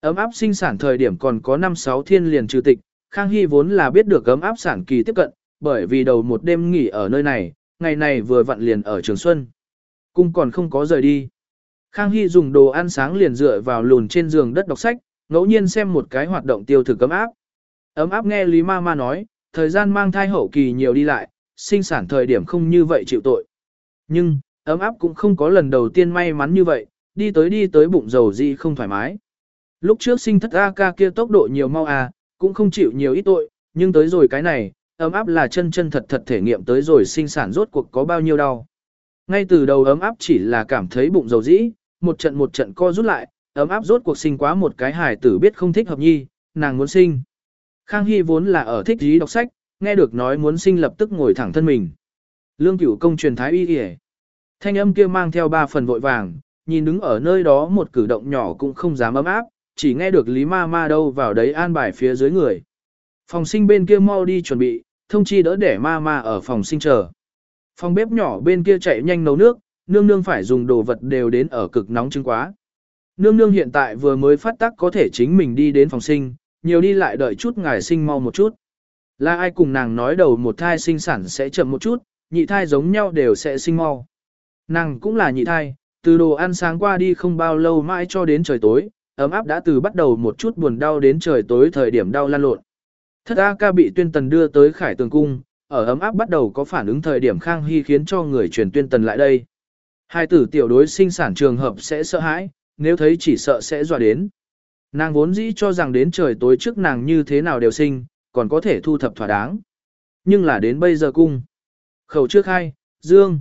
Ấm áp sinh sản thời điểm còn có 5-6 thiên liền trừ tịch, Khang Hy vốn là biết được ấm áp sản kỳ tiếp cận, bởi vì đầu một đêm nghỉ ở nơi này, ngày này vừa vặn liền ở Trường Xuân. Cung còn không có rời đi. Khang Hy dùng đồ ăn sáng liền dựa vào lùn trên giường đất đọc sách, ngẫu nhiên xem một cái hoạt động tiêu thực ấm áp. Ấm áp nghe Lý Ma Ma nói, thời gian mang thai hậu kỳ nhiều đi lại, sinh sản thời điểm không như vậy chịu tội. Nhưng, ấm áp cũng không có lần đầu tiên may mắn như vậy, đi tới đi tới bụng dầu gì không thoải mái. Lúc trước sinh thất A ca kia tốc độ nhiều mau à, cũng không chịu nhiều ít tội, nhưng tới rồi cái này, ấm áp là chân chân thật thật thể nghiệm tới rồi sinh sản rốt cuộc có bao nhiêu đau. Ngay từ đầu ấm áp chỉ là cảm thấy bụng dầu dĩ, một trận một trận co rút lại, ấm áp rốt cuộc sinh quá một cái hài tử biết không thích hợp nhi, nàng muốn sinh. Khang Hy vốn là ở thích gì đọc sách, nghe được nói muốn sinh lập tức ngồi thẳng thân mình. Lương cửu công truyền thái y kìa. Thanh âm kia mang theo ba phần vội vàng, nhìn đứng ở nơi đó một cử động nhỏ cũng không dám ấm áp, chỉ nghe được Lý Ma Ma đâu vào đấy an bài phía dưới người. Phòng sinh bên kia mau đi chuẩn bị, thông chi đỡ để Ma Ma ở phòng sinh chờ. Phòng bếp nhỏ bên kia chạy nhanh nấu nước, nương nương phải dùng đồ vật đều đến ở cực nóng chứng quá. Nương nương hiện tại vừa mới phát tác có thể chính mình đi đến phòng sinh, nhiều đi lại đợi chút ngài sinh mau một chút. Là ai cùng nàng nói đầu một thai sinh sản sẽ chậm một chút, nhị thai giống nhau đều sẽ sinh mau. Nàng cũng là nhị thai, từ đồ ăn sáng qua đi không bao lâu mãi cho đến trời tối, ấm áp đã từ bắt đầu một chút buồn đau đến trời tối thời điểm đau lan lộn. Thất A ca bị tuyên tần đưa tới khải tường cung, ở ấm áp bắt đầu có phản ứng thời điểm Khang Hy khiến cho người truyền tuyên tần lại đây. Hai tử tiểu đối sinh sản trường hợp sẽ sợ hãi, nếu thấy chỉ sợ sẽ dọa đến. Nàng vốn dĩ cho rằng đến trời tối trước nàng như thế nào đều sinh, còn có thể thu thập thỏa đáng. Nhưng là đến bây giờ cung. Khẩu trước hai, dương.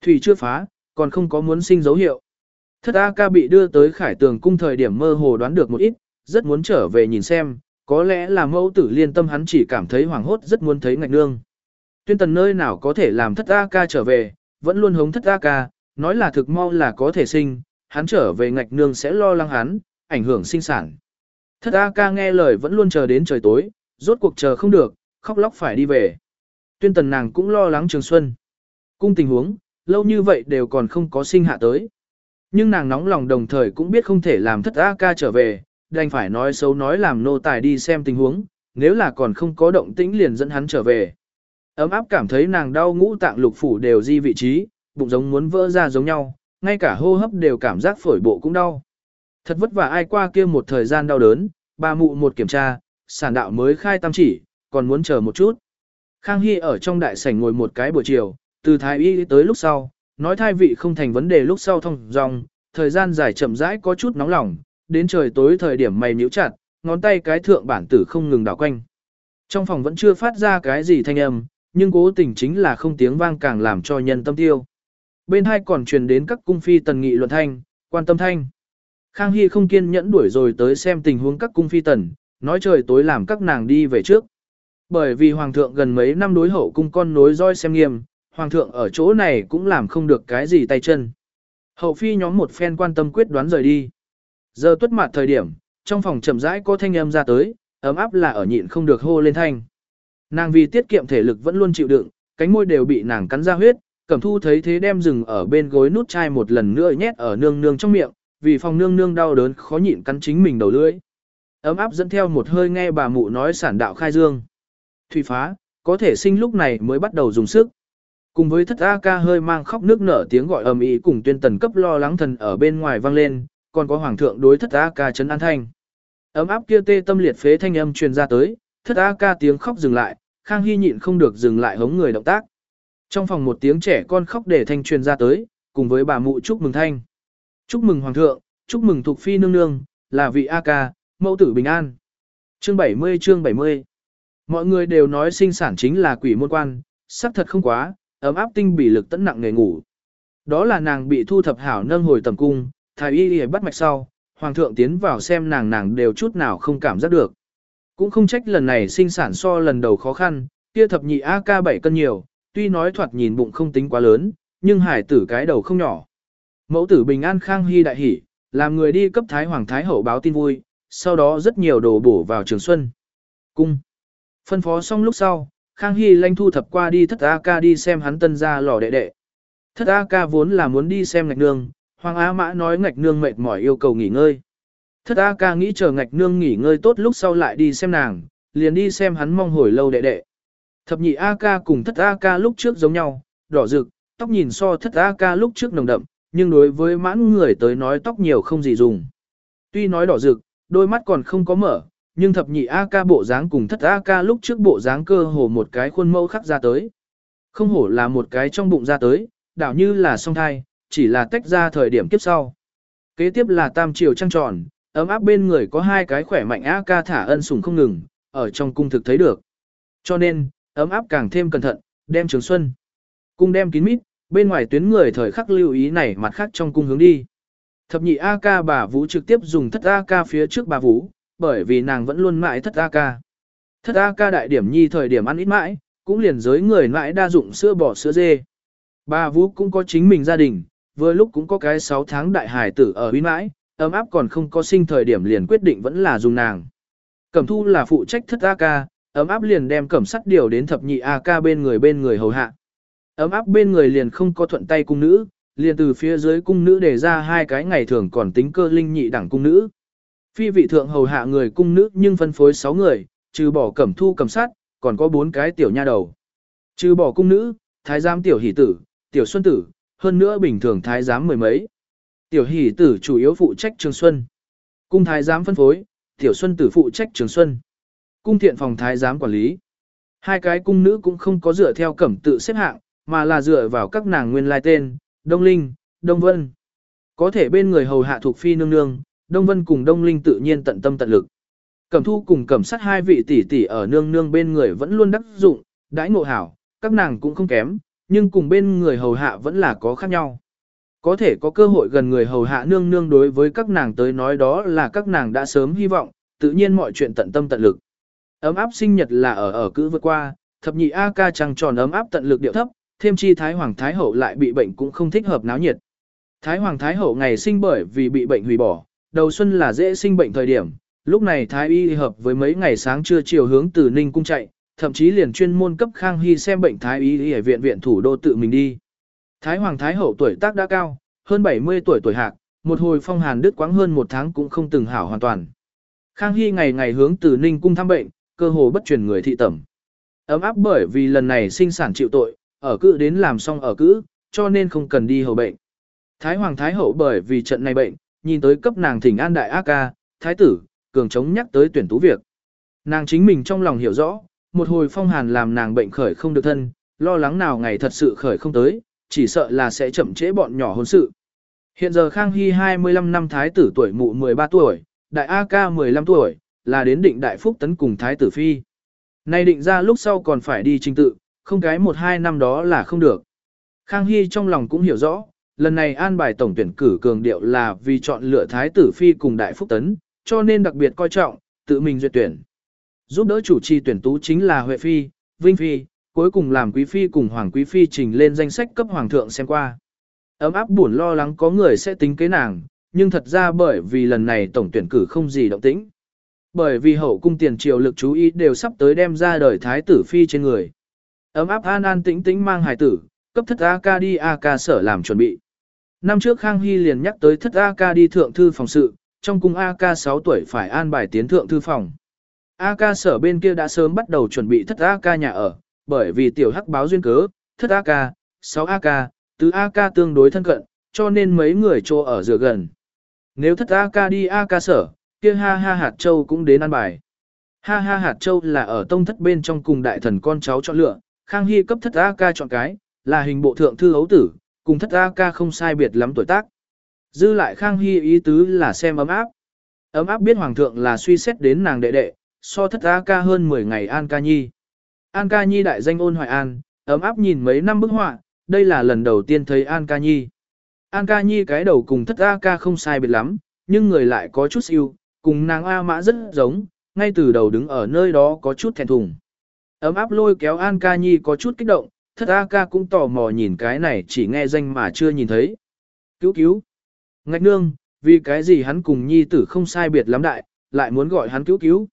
Thủy chưa phá, còn không có muốn sinh dấu hiệu. Thất A ca bị đưa tới khải tường cung thời điểm mơ hồ đoán được một ít, rất muốn trở về nhìn xem, có lẽ là mẫu tử liên tâm hắn chỉ cảm thấy hoảng hốt rất muốn thấy ngạch nương. Tuyên tần nơi nào có thể làm thất A ca trở về, vẫn luôn hống thất A ca, nói là thực mau là có thể sinh, hắn trở về ngạch nương sẽ lo lắng hắn, ảnh hưởng sinh sản. Thất A ca nghe lời vẫn luôn chờ đến trời tối, rốt cuộc chờ không được, khóc lóc phải đi về. Tuyên tần nàng cũng lo lắng trường xuân. Cung tình huống, lâu như vậy đều còn không có sinh hạ tới. Nhưng nàng nóng lòng đồng thời cũng biết không thể làm thất A ca trở về, đành phải nói xấu nói làm nô tài đi xem tình huống, nếu là còn không có động tĩnh liền dẫn hắn trở về. Ấm áp cảm thấy nàng đau ngũ tạng lục phủ đều di vị trí, bụng giống muốn vỡ ra giống nhau, ngay cả hô hấp đều cảm giác phổi bộ cũng đau. Thật vất vả ai qua kia một thời gian đau đớn, ba mụ một kiểm tra, sản đạo mới khai tam chỉ, còn muốn chờ một chút. Khang Hy ở trong đại sảnh ngồi một cái buổi chiều, từ thái y tới lúc sau, nói thai vị không thành vấn đề lúc sau thông dòng, thời gian dài chậm rãi có chút nóng lòng, đến trời tối thời điểm mày nhíu chặt, ngón tay cái thượng bản tử không ngừng đảo quanh. Trong phòng vẫn chưa phát ra cái gì thanh âm, nhưng cố tình chính là không tiếng vang càng làm cho nhân tâm tiêu. Bên hai còn truyền đến các cung phi tần nghị luận thanh, quan tâm thanh. Khang Hy không kiên nhẫn đuổi rồi tới xem tình huống các cung phi tần, nói trời tối làm các nàng đi về trước. Bởi vì hoàng thượng gần mấy năm đối hậu cung con nối roi xem nghiêm, hoàng thượng ở chỗ này cũng làm không được cái gì tay chân. Hậu phi nhóm một phen quan tâm quyết đoán rời đi. Giờ tuất mặt thời điểm, trong phòng chậm rãi có thanh âm ra tới, ấm áp là ở nhịn không được hô lên thanh. Nàng vì tiết kiệm thể lực vẫn luôn chịu đựng, cánh môi đều bị nàng cắn ra huyết, cẩm thu thấy thế đem rừng ở bên gối nút chai một lần nữa nhét ở nương nương trong miệng, vì phòng nương nương đau đớn khó nhịn cắn chính mình đầu lưỡi. Ấm áp dẫn theo một hơi nghe bà mụ nói sản đạo khai dương. Thủy phá, có thể sinh lúc này mới bắt đầu dùng sức. Cùng với thất A ca hơi mang khóc nước nở tiếng gọi ầm ĩ cùng tuyên tần cấp lo lắng thần ở bên ngoài vang lên, còn có hoàng thượng đối thất A ca chấn an thanh. Ấm áp kia tê tâm liệt phế thanh âm truyền ra tới, thất A ca tiếng khóc dừng lại, Khang Hy nhịn không được dừng lại hống người động tác. Trong phòng một tiếng trẻ con khóc để thanh truyền ra tới, cùng với bà mụ chúc mừng thanh. Chúc mừng hoàng thượng, chúc mừng thuộc phi nương nương, là vị A ca, mẫu tử bình an. Chương 70 chương 70 Mọi người đều nói sinh sản chính là quỷ môn quan, xác thật không quá, ấm áp tinh bị lực tẫn nặng nghề ngủ. Đó là nàng bị thu thập hảo nâng hồi tầm cung, thái y y bắt mạch sau, hoàng thượng tiến vào xem nàng nàng đều chút nào không cảm giác được. Cũng không trách lần này sinh sản so lần đầu khó khăn, kia thập nhị AK 7 cân nhiều, tuy nói thoạt nhìn bụng không tính quá lớn, nhưng hải tử cái đầu không nhỏ. Mẫu tử bình an khang hy đại hỷ, làm người đi cấp thái hoàng thái hậu báo tin vui, sau đó rất nhiều đồ bổ vào trường xuân. Cung. Phân phó xong lúc sau, Khang Hy lanh thu thập qua đi thất A-ca đi xem hắn tân ra lò đệ đệ. Thất A-ca vốn là muốn đi xem ngạch nương, Hoàng Á Mã nói ngạch nương mệt mỏi yêu cầu nghỉ ngơi. Thất A-ca nghĩ chờ ngạch nương nghỉ ngơi tốt lúc sau lại đi xem nàng, liền đi xem hắn mong hồi lâu đệ đệ. Thập nhị A-ca cùng thất A-ca lúc trước giống nhau, đỏ rực, tóc nhìn so thất A-ca lúc trước nồng đậm, nhưng đối với mãn người tới nói tóc nhiều không gì dùng. Tuy nói đỏ rực, đôi mắt còn không có mở, nhưng thập nhị A ca bộ dáng cùng thất A ca lúc trước bộ dáng cơ hồ một cái khuôn mẫu khắc ra tới. Không hổ là một cái trong bụng ra tới, đảo như là song thai, chỉ là tách ra thời điểm kiếp sau. Kế tiếp là tam triều trăng tròn, ấm áp bên người có hai cái khỏe mạnh A ca thả ân sủng không ngừng, ở trong cung thực thấy được. Cho nên, ấm áp càng thêm cẩn thận, đem trường xuân. Cung đem kín mít, bên ngoài tuyến người thời khắc lưu ý này mặt khác trong cung hướng đi. Thập nhị A ca bà Vũ trực tiếp dùng thất A ca phía trước bà Vũ, bởi vì nàng vẫn luôn mãi thất A ca. Thất A ca đại điểm nhi thời điểm ăn ít mãi, cũng liền giới người mãi đa dụng sữa bò sữa dê. Bà Vũ cũng có chính mình gia đình, vừa lúc cũng có cái 6 tháng đại hải tử ở bên mãi, ấm áp còn không có sinh thời điểm liền quyết định vẫn là dùng nàng. Cẩm thu là phụ trách thất A ca, ấm áp liền đem cẩm sắt điều đến thập nhị A ca bên người bên người hầu hạ. Ấm áp bên người liền không có thuận tay cung nữ, liền từ phía dưới cung nữ để ra hai cái ngày thường còn tính cơ linh nhị đẳng cung nữ. Phi vị thượng hầu hạ người cung nữ nhưng phân phối 6 người, trừ bỏ cẩm thu cầm sát, còn có 4 cái tiểu nha đầu. Trừ bỏ cung nữ, thái giám tiểu hỷ tử, tiểu xuân tử, hơn nữa bình thường thái giám mười mấy. Tiểu hỷ tử chủ yếu phụ trách trường xuân. Cung thái giám phân phối, tiểu xuân tử phụ trách trường xuân. Cung thiện phòng thái giám quản lý. Hai cái cung nữ cũng không có dựa theo cẩm tự xếp hạng, mà là dựa vào các nàng nguyên lai tên, Đông Linh, Đông Vân. Có thể bên người hầu hạ thuộc phi nương nương, Đông Vân cùng Đông Linh tự nhiên tận tâm tận lực. Cẩm thu cùng cẩm sát hai vị tỷ tỷ ở nương nương bên người vẫn luôn đắc dụng, đãi ngộ hảo, các nàng cũng không kém, nhưng cùng bên người hầu hạ vẫn là có khác nhau. Có thể có cơ hội gần người hầu hạ nương nương đối với các nàng tới nói đó là các nàng đã sớm hy vọng, tự nhiên mọi chuyện tận tâm tận lực. Ấm áp sinh nhật là ở ở cữ vượt qua, thập nhị A ca trăng tròn ấm áp tận lực điệu thấp, thêm chi Thái Hoàng Thái Hậu lại bị bệnh cũng không thích hợp náo nhiệt. Thái Hoàng Thái Hậu ngày sinh bởi vì bị bệnh hủy bỏ, đầu xuân là dễ sinh bệnh thời điểm, lúc này Thái Y hợp với mấy ngày sáng trưa chiều hướng từ Ninh Cung chạy, thậm chí liền chuyên môn cấp Khang Hy xem bệnh Thái Y ở viện viện thủ đô tự mình đi. Thái Hoàng Thái Hậu tuổi tác đã cao, hơn 70 tuổi tuổi hạc, một hồi phong hàn đứt quãng hơn một tháng cũng không từng hảo hoàn toàn. Khang Hy ngày ngày hướng từ Ninh Cung thăm bệnh, cơ hồ bất truyền người thị tẩm. Ấm áp bởi vì lần này sinh sản chịu tội, ở cữ đến làm xong ở cữ, cho nên không cần đi hầu bệnh. Thái Hoàng Thái Hậu bởi vì trận này bệnh, nhìn tới cấp nàng thỉnh an đại ác ca, thái tử, cường chống nhắc tới tuyển tú việc. Nàng chính mình trong lòng hiểu rõ, một hồi phong hàn làm nàng bệnh khởi không được thân, lo lắng nào ngày thật sự khởi không tới, chỉ sợ là sẽ chậm trễ bọn nhỏ hôn sự. Hiện giờ Khang Hy 25 năm thái tử tuổi mụ 13 tuổi, đại A ca 15 tuổi, là đến định đại phúc tấn cùng thái tử phi. Nay định ra lúc sau còn phải đi trình tự, không cái một hai năm đó là không được. Khang Hy trong lòng cũng hiểu rõ, lần này an bài tổng tuyển cử cường điệu là vì chọn lựa thái tử phi cùng đại phúc tấn, cho nên đặc biệt coi trọng, tự mình duyệt tuyển. Giúp đỡ chủ trì tuyển tú chính là Huệ Phi, Vinh Phi, cuối cùng làm Quý Phi cùng Hoàng Quý Phi trình lên danh sách cấp Hoàng thượng xem qua. Ấm áp buồn lo lắng có người sẽ tính kế nàng, nhưng thật ra bởi vì lần này tổng tuyển cử không gì động tĩnh. Bởi vì hậu cung tiền triều lực chú ý đều sắp tới đem ra đời thái tử phi trên người. Ấm áp an an tĩnh tĩnh mang hài tử, cấp thất A-ca đi A-ca sở làm chuẩn bị. Năm trước Khang Hy liền nhắc tới thất A-ca đi thượng thư phòng sự, trong cung A-ca 6 tuổi phải an bài tiến thượng thư phòng. A-ca sở bên kia đã sớm bắt đầu chuẩn bị thất A-ca nhà ở, bởi vì tiểu hắc báo duyên cớ, thất A-ca, 6 A-ca, tứ A-ca tương đối thân cận, cho nên mấy người trô ở dựa gần. Nếu thất A-ca đi A-ca sở, kia ha ha hạt châu cũng đến an bài. Ha ha hạt châu là ở tông thất bên trong cùng đại thần con cháu chọn lựa, Khang Hy cấp thất A ca chọn cái, là hình bộ thượng thư ấu tử, cùng thất A ca không sai biệt lắm tuổi tác. Dư lại Khang Hy ý tứ là xem ấm áp. Ấm áp biết hoàng thượng là suy xét đến nàng đệ đệ, so thất A ca hơn 10 ngày An ca nhi. An ca nhi đại danh ôn hoài an, ấm áp nhìn mấy năm bức họa, đây là lần đầu tiên thấy An ca nhi. An ca nhi cái đầu cùng thất A ca không sai biệt lắm, nhưng người lại có chút siêu, cùng nàng A mã rất giống, ngay từ đầu đứng ở nơi đó có chút thẹn thùng. Ấm áp lôi kéo An ca nhi có chút kích động, thất A ca cũng tò mò nhìn cái này chỉ nghe danh mà chưa nhìn thấy. Cứu cứu. Ngạch nương, vì cái gì hắn cùng nhi tử không sai biệt lắm đại, lại muốn gọi hắn cứu cứu.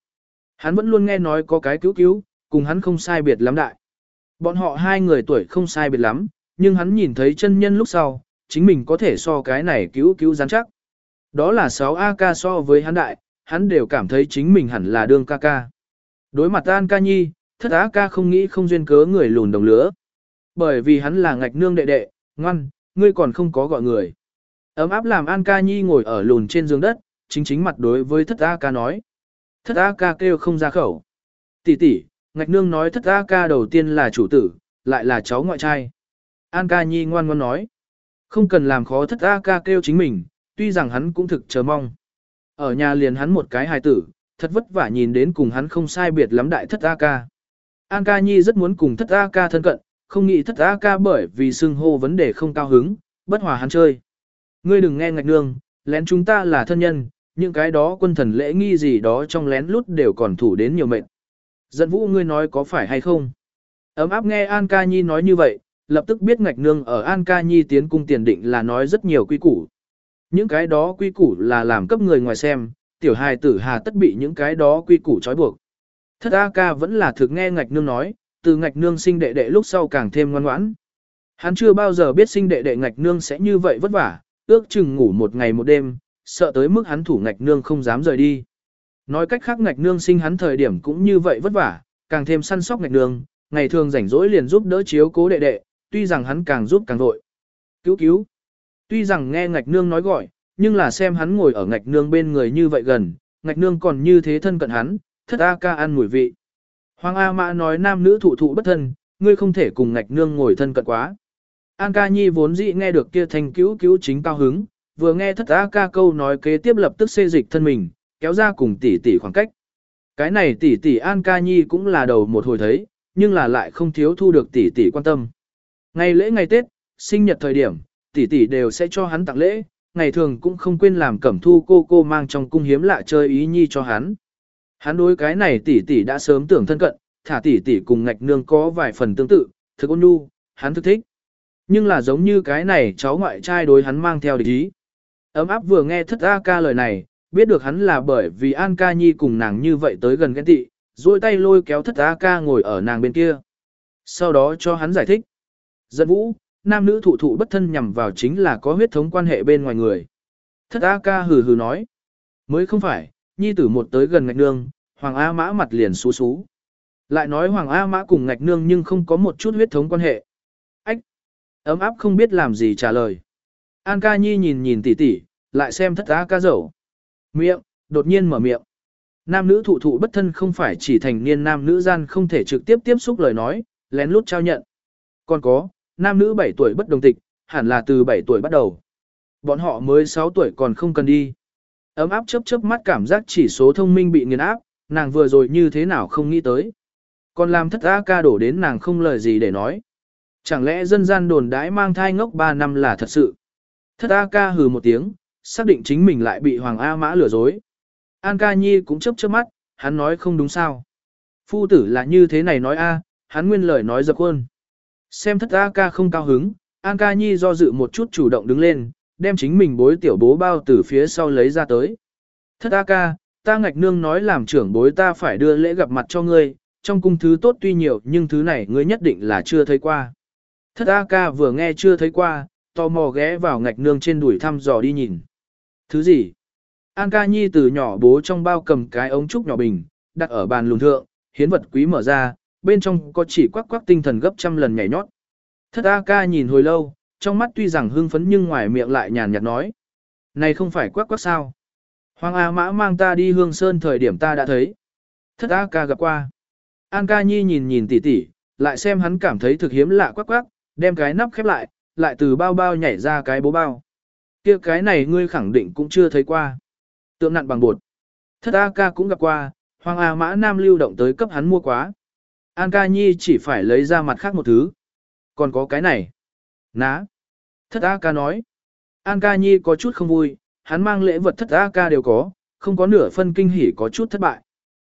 Hắn vẫn luôn nghe nói có cái cứu cứu, cùng hắn không sai biệt lắm đại. Bọn họ hai người tuổi không sai biệt lắm, nhưng hắn nhìn thấy chân nhân lúc sau, chính mình có thể so cái này cứu cứu rắn chắc. Đó là 6 Ca so với hắn đại, hắn đều cảm thấy chính mình hẳn là đương ca ca. Đối mặt An ca nhi, thất A ca không nghĩ không duyên cớ người lùn đồng lứa. Bởi vì hắn là ngạch nương đệ đệ, ngoan, ngươi còn không có gọi người. Ấm áp làm An ca nhi ngồi ở lùn trên giường đất, chính chính mặt đối với thất A ca nói. Thất A ca kêu không ra khẩu. Tỷ tỷ, ngạch nương nói thất A ca đầu tiên là chủ tử, lại là cháu ngoại trai. An ca nhi ngoan ngoan nói. Không cần làm khó thất A ca kêu chính mình, tuy rằng hắn cũng thực chờ mong. Ở nhà liền hắn một cái hài tử, thật vất vả nhìn đến cùng hắn không sai biệt lắm đại thất A ca. An ca nhi rất muốn cùng thất A ca thân cận, không nghĩ thất A ca bởi vì xưng hô vấn đề không cao hứng, bất hòa hắn chơi. Ngươi đừng nghe ngạch nương, lén chúng ta là thân nhân, những cái đó quân thần lễ nghi gì đó trong lén lút đều còn thủ đến nhiều mệnh. Dẫn vũ ngươi nói có phải hay không? Ấm áp nghe An ca nhi nói như vậy, lập tức biết ngạch nương ở An Ca Nhi tiến cung tiền định là nói rất nhiều quy củ. Những cái đó quy củ là làm cấp người ngoài xem, tiểu hài tử hà tất bị những cái đó quy củ trói buộc. Thất A Ca vẫn là thực nghe ngạch nương nói, từ ngạch nương sinh đệ đệ lúc sau càng thêm ngoan ngoãn. Hắn chưa bao giờ biết sinh đệ đệ ngạch nương sẽ như vậy vất vả, ước chừng ngủ một ngày một đêm, sợ tới mức hắn thủ ngạch nương không dám rời đi. Nói cách khác ngạch nương sinh hắn thời điểm cũng như vậy vất vả, càng thêm săn sóc ngạch nương, ngày thường rảnh rỗi liền giúp đỡ chiếu cố đệ đệ, tuy rằng hắn càng giúp càng vội. Cứu cứu. Tuy rằng nghe ngạch nương nói gọi, nhưng là xem hắn ngồi ở ngạch nương bên người như vậy gần, ngạch nương còn như thế thân cận hắn, thất A ca ăn mùi vị. Hoàng A Mã nói nam nữ thụ thụ bất thân, ngươi không thể cùng ngạch nương ngồi thân cận quá. An ca nhi vốn dĩ nghe được kia thành cứu cứu chính cao hứng, vừa nghe thất A ca câu nói kế tiếp lập tức xê dịch thân mình, kéo ra cùng tỷ tỷ khoảng cách. Cái này tỷ tỷ An ca nhi cũng là đầu một hồi thấy, nhưng là lại không thiếu thu được tỷ tỷ quan tâm. Ngày lễ ngày Tết, sinh nhật thời điểm, tỷ tỷ đều sẽ cho hắn tặng lễ, ngày thường cũng không quên làm cẩm thu cô cô mang trong cung hiếm lạ chơi ý nhi cho hắn. Hắn đối cái này tỷ tỷ đã sớm tưởng thân cận, thả tỷ tỷ cùng ngạch nương có vài phần tương tự, thực ôn nhu, hắn thực thích. Nhưng là giống như cái này cháu ngoại trai đối hắn mang theo địch ý. Ấm áp vừa nghe thất A ca lời này, biết được hắn là bởi vì An ca nhi cùng nàng như vậy tới gần ghen tị, duỗi tay lôi kéo thất A ca ngồi ở nàng bên kia. Sau đó cho hắn giải thích. Giận vũ, nam nữ thụ thụ bất thân nhằm vào chính là có huyết thống quan hệ bên ngoài người. Thất A ca hừ hừ nói. Mới không phải, nhi tử một tới gần ngạch nương, Hoàng A mã mặt liền xú xú. Lại nói Hoàng A mã cùng ngạch nương nhưng không có một chút huyết thống quan hệ. Ách! Ấm áp không biết làm gì trả lời. An ca nhi nhìn nhìn tỉ tỉ, lại xem thất á ca dầu. Miệng, đột nhiên mở miệng. Nam nữ thụ thụ bất thân không phải chỉ thành niên nam nữ gian không thể trực tiếp tiếp xúc lời nói, lén lút trao nhận. Còn có, nam nữ 7 tuổi bất đồng tịch, hẳn là từ 7 tuổi bắt đầu. Bọn họ mới 6 tuổi còn không cần đi. Ấm áp chớp chớp mắt cảm giác chỉ số thông minh bị nghiền áp, nàng vừa rồi như thế nào không nghĩ tới. Còn làm thất A ca đổ đến nàng không lời gì để nói. Chẳng lẽ dân gian đồn đãi mang thai ngốc 3 năm là thật sự. Thất A ca hừ một tiếng, xác định chính mình lại bị Hoàng A mã lừa dối. An ca nhi cũng chớp chớp mắt, hắn nói không đúng sao. Phu tử là như thế này nói a, hắn nguyên lời nói dập khuôn. Xem thất A ca không cao hứng, An ca nhi do dự một chút chủ động đứng lên, đem chính mình bối tiểu bố bao từ phía sau lấy ra tới. Thất A ca, ta ngạch nương nói làm trưởng bối ta phải đưa lễ gặp mặt cho ngươi, trong cung thứ tốt tuy nhiều nhưng thứ này ngươi nhất định là chưa thấy qua. Thất A ca vừa nghe chưa thấy qua, tò mò ghé vào ngạch nương trên đuổi thăm dò đi nhìn. Thứ gì? An ca nhi từ nhỏ bố trong bao cầm cái ống trúc nhỏ bình, đặt ở bàn lùn thượng, hiến vật quý mở ra, bên trong có chỉ quắc quắc tinh thần gấp trăm lần nhảy nhót. Thất A ca nhìn hồi lâu, trong mắt tuy rằng hưng phấn nhưng ngoài miệng lại nhàn nhạt nói. Này không phải quắc quắc sao? Hoàng A mã mang ta đi hương sơn thời điểm ta đã thấy. Thất A ca gặp qua. An ca nhi nhìn nhìn tỉ tỉ, lại xem hắn cảm thấy thực hiếm lạ quắc quắc, đem cái nắp khép lại, lại từ bao bao nhảy ra cái bố bao. kia cái này ngươi khẳng định cũng chưa thấy qua. Tượng nặn bằng bột. Thất A ca cũng gặp qua, Hoàng A mã nam lưu động tới cấp hắn mua quá. An ca nhi chỉ phải lấy ra mặt khác một thứ. Còn có cái này. Ná. Thất A ca nói. An ca nhi có chút không vui, hắn mang lễ vật thất A ca đều có, không có nửa phân kinh hỉ có chút thất bại.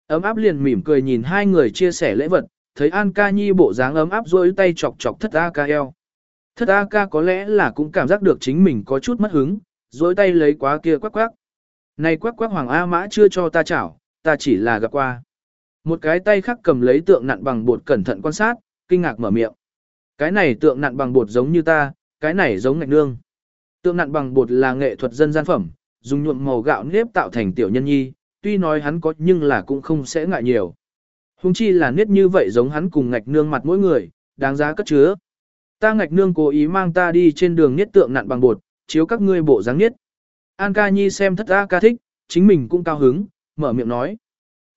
Ấm áp liền mỉm cười nhìn hai người chia sẻ lễ vật, thấy An ca nhi bộ dáng ấm áp rôi tay chọc chọc thất A ca eo. Thất A ca có lẽ là cũng cảm giác được chính mình có chút mất hứng, rôi tay lấy quá kia quắc quắc. Này quắc quắc hoàng A mã chưa cho ta chảo, ta chỉ là gặp qua. Một cái tay khác cầm lấy tượng nặn bằng bột cẩn thận quan sát, kinh ngạc mở miệng. Cái này tượng nặn bằng bột giống như ta, cái này giống ngạch nương. Tượng nặn bằng bột là nghệ thuật dân gian phẩm, dùng nhuộm màu gạo nếp tạo thành tiểu nhân nhi, tuy nói hắn có nhưng là cũng không sẽ ngại nhiều. Hùng chi là niết như vậy giống hắn cùng ngạch nương mặt mỗi người, đáng giá cất chứa. Ta ngạch nương cố ý mang ta đi trên đường niết tượng nặn bằng bột, chiếu các ngươi bộ dáng niết. An ca nhi xem thất A ca thích, chính mình cũng cao hứng, mở miệng nói.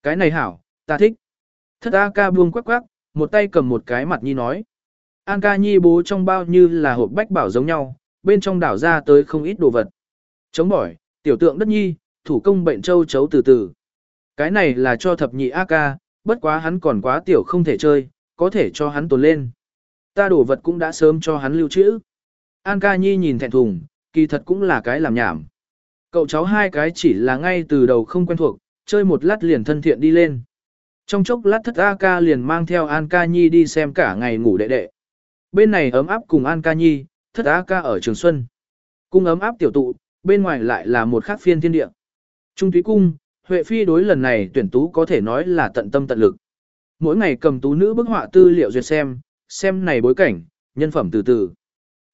Cái này hảo, ta thích. Thất A ca buông quắc quắc, một tay cầm một cái mặt nhi nói. An ca nhi bố trong bao như là hộp bách bảo giống nhau, bên trong đảo ra tới không ít đồ vật. Chống bỏi, tiểu tượng đất nhi, thủ công bệnh châu chấu từ từ. Cái này là cho thập nhị A ca, bất quá hắn còn quá tiểu không thể chơi, có thể cho hắn tồn lên. Ta đồ vật cũng đã sớm cho hắn lưu trữ. An ca nhi nhìn thẹn thùng, kỳ thật cũng là cái làm nhảm. Cậu cháu hai cái chỉ là ngay từ đầu không quen thuộc, chơi một lát liền thân thiện đi lên. Trong chốc lát thất A ca liền mang theo An ca nhi đi xem cả ngày ngủ đệ đệ. Bên này ấm áp cùng An ca nhi, thất A ca ở trường xuân. Cung ấm áp tiểu tụ, bên ngoài lại là một khác phiên thiên địa. Trung túy cung, Huệ Phi đối lần này tuyển tú có thể nói là tận tâm tận lực. Mỗi ngày cầm tú nữ bức họa tư liệu duyệt xem, xem này bối cảnh, nhân phẩm từ từ.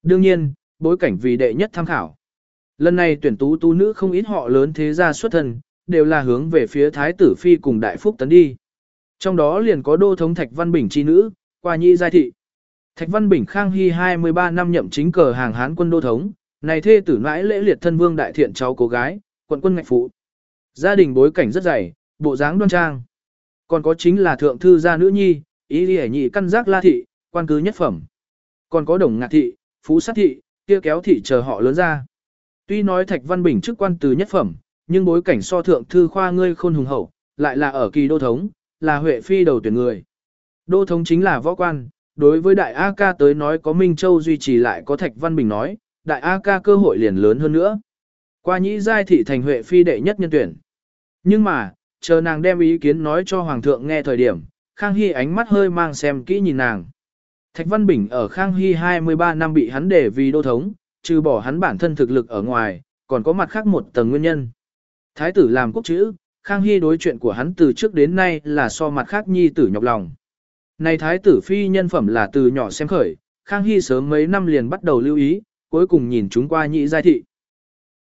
Đương nhiên, bối cảnh vì đệ nhất tham khảo. Lần này tuyển tú tú nữ không ít họ lớn thế gia xuất thân, đều là hướng về phía Thái tử Phi cùng Đại Phúc tấn đi. Trong đó liền có đô thống Thạch Văn Bình chi nữ, qua nhi giai thị. Thạch Văn Bình Khang Hy 23 năm nhậm chính cờ hàng Hán quân đô thống, này thê tử mãi lễ liệt thân vương đại thiện cháu cô gái, quận quân ngạch phụ. Gia đình bối cảnh rất dày, bộ dáng đoan trang. Còn có chính là thượng thư gia nữ nhi, ý đi nhị căn giác la thị, quan cứ nhất phẩm. Còn có đồng ngạc thị, phú sát thị, kia kéo thị chờ họ lớn ra. Tuy nói Thạch Văn Bình chức quan từ nhất phẩm, nhưng bối cảnh so thượng thư khoa ngươi khôn hùng hậu, lại là ở kỳ đô thống, là Huệ Phi đầu tuyển người. Đô thống chính là võ quan, đối với Đại A ca tới nói có Minh Châu duy trì lại có Thạch Văn Bình nói, Đại A ca cơ hội liền lớn hơn nữa. Qua nhĩ giai thị thành Huệ Phi đệ nhất nhân tuyển. Nhưng mà, chờ nàng đem ý kiến nói cho Hoàng thượng nghe thời điểm, Khang Hy ánh mắt hơi mang xem kỹ nhìn nàng. Thạch Văn Bình ở Khang Hy 23 năm bị hắn để vì đô thống, trừ bỏ hắn bản thân thực lực ở ngoài, còn có mặt khác một tầng nguyên nhân. Thái tử làm quốc chữ, Khang Hy đối chuyện của hắn từ trước đến nay là so mặt khác nhi tử nhọc lòng. Này thái tử phi nhân phẩm là từ nhỏ xem khởi, Khang Hy sớm mấy năm liền bắt đầu lưu ý, cuối cùng nhìn chúng qua nhị giai thị.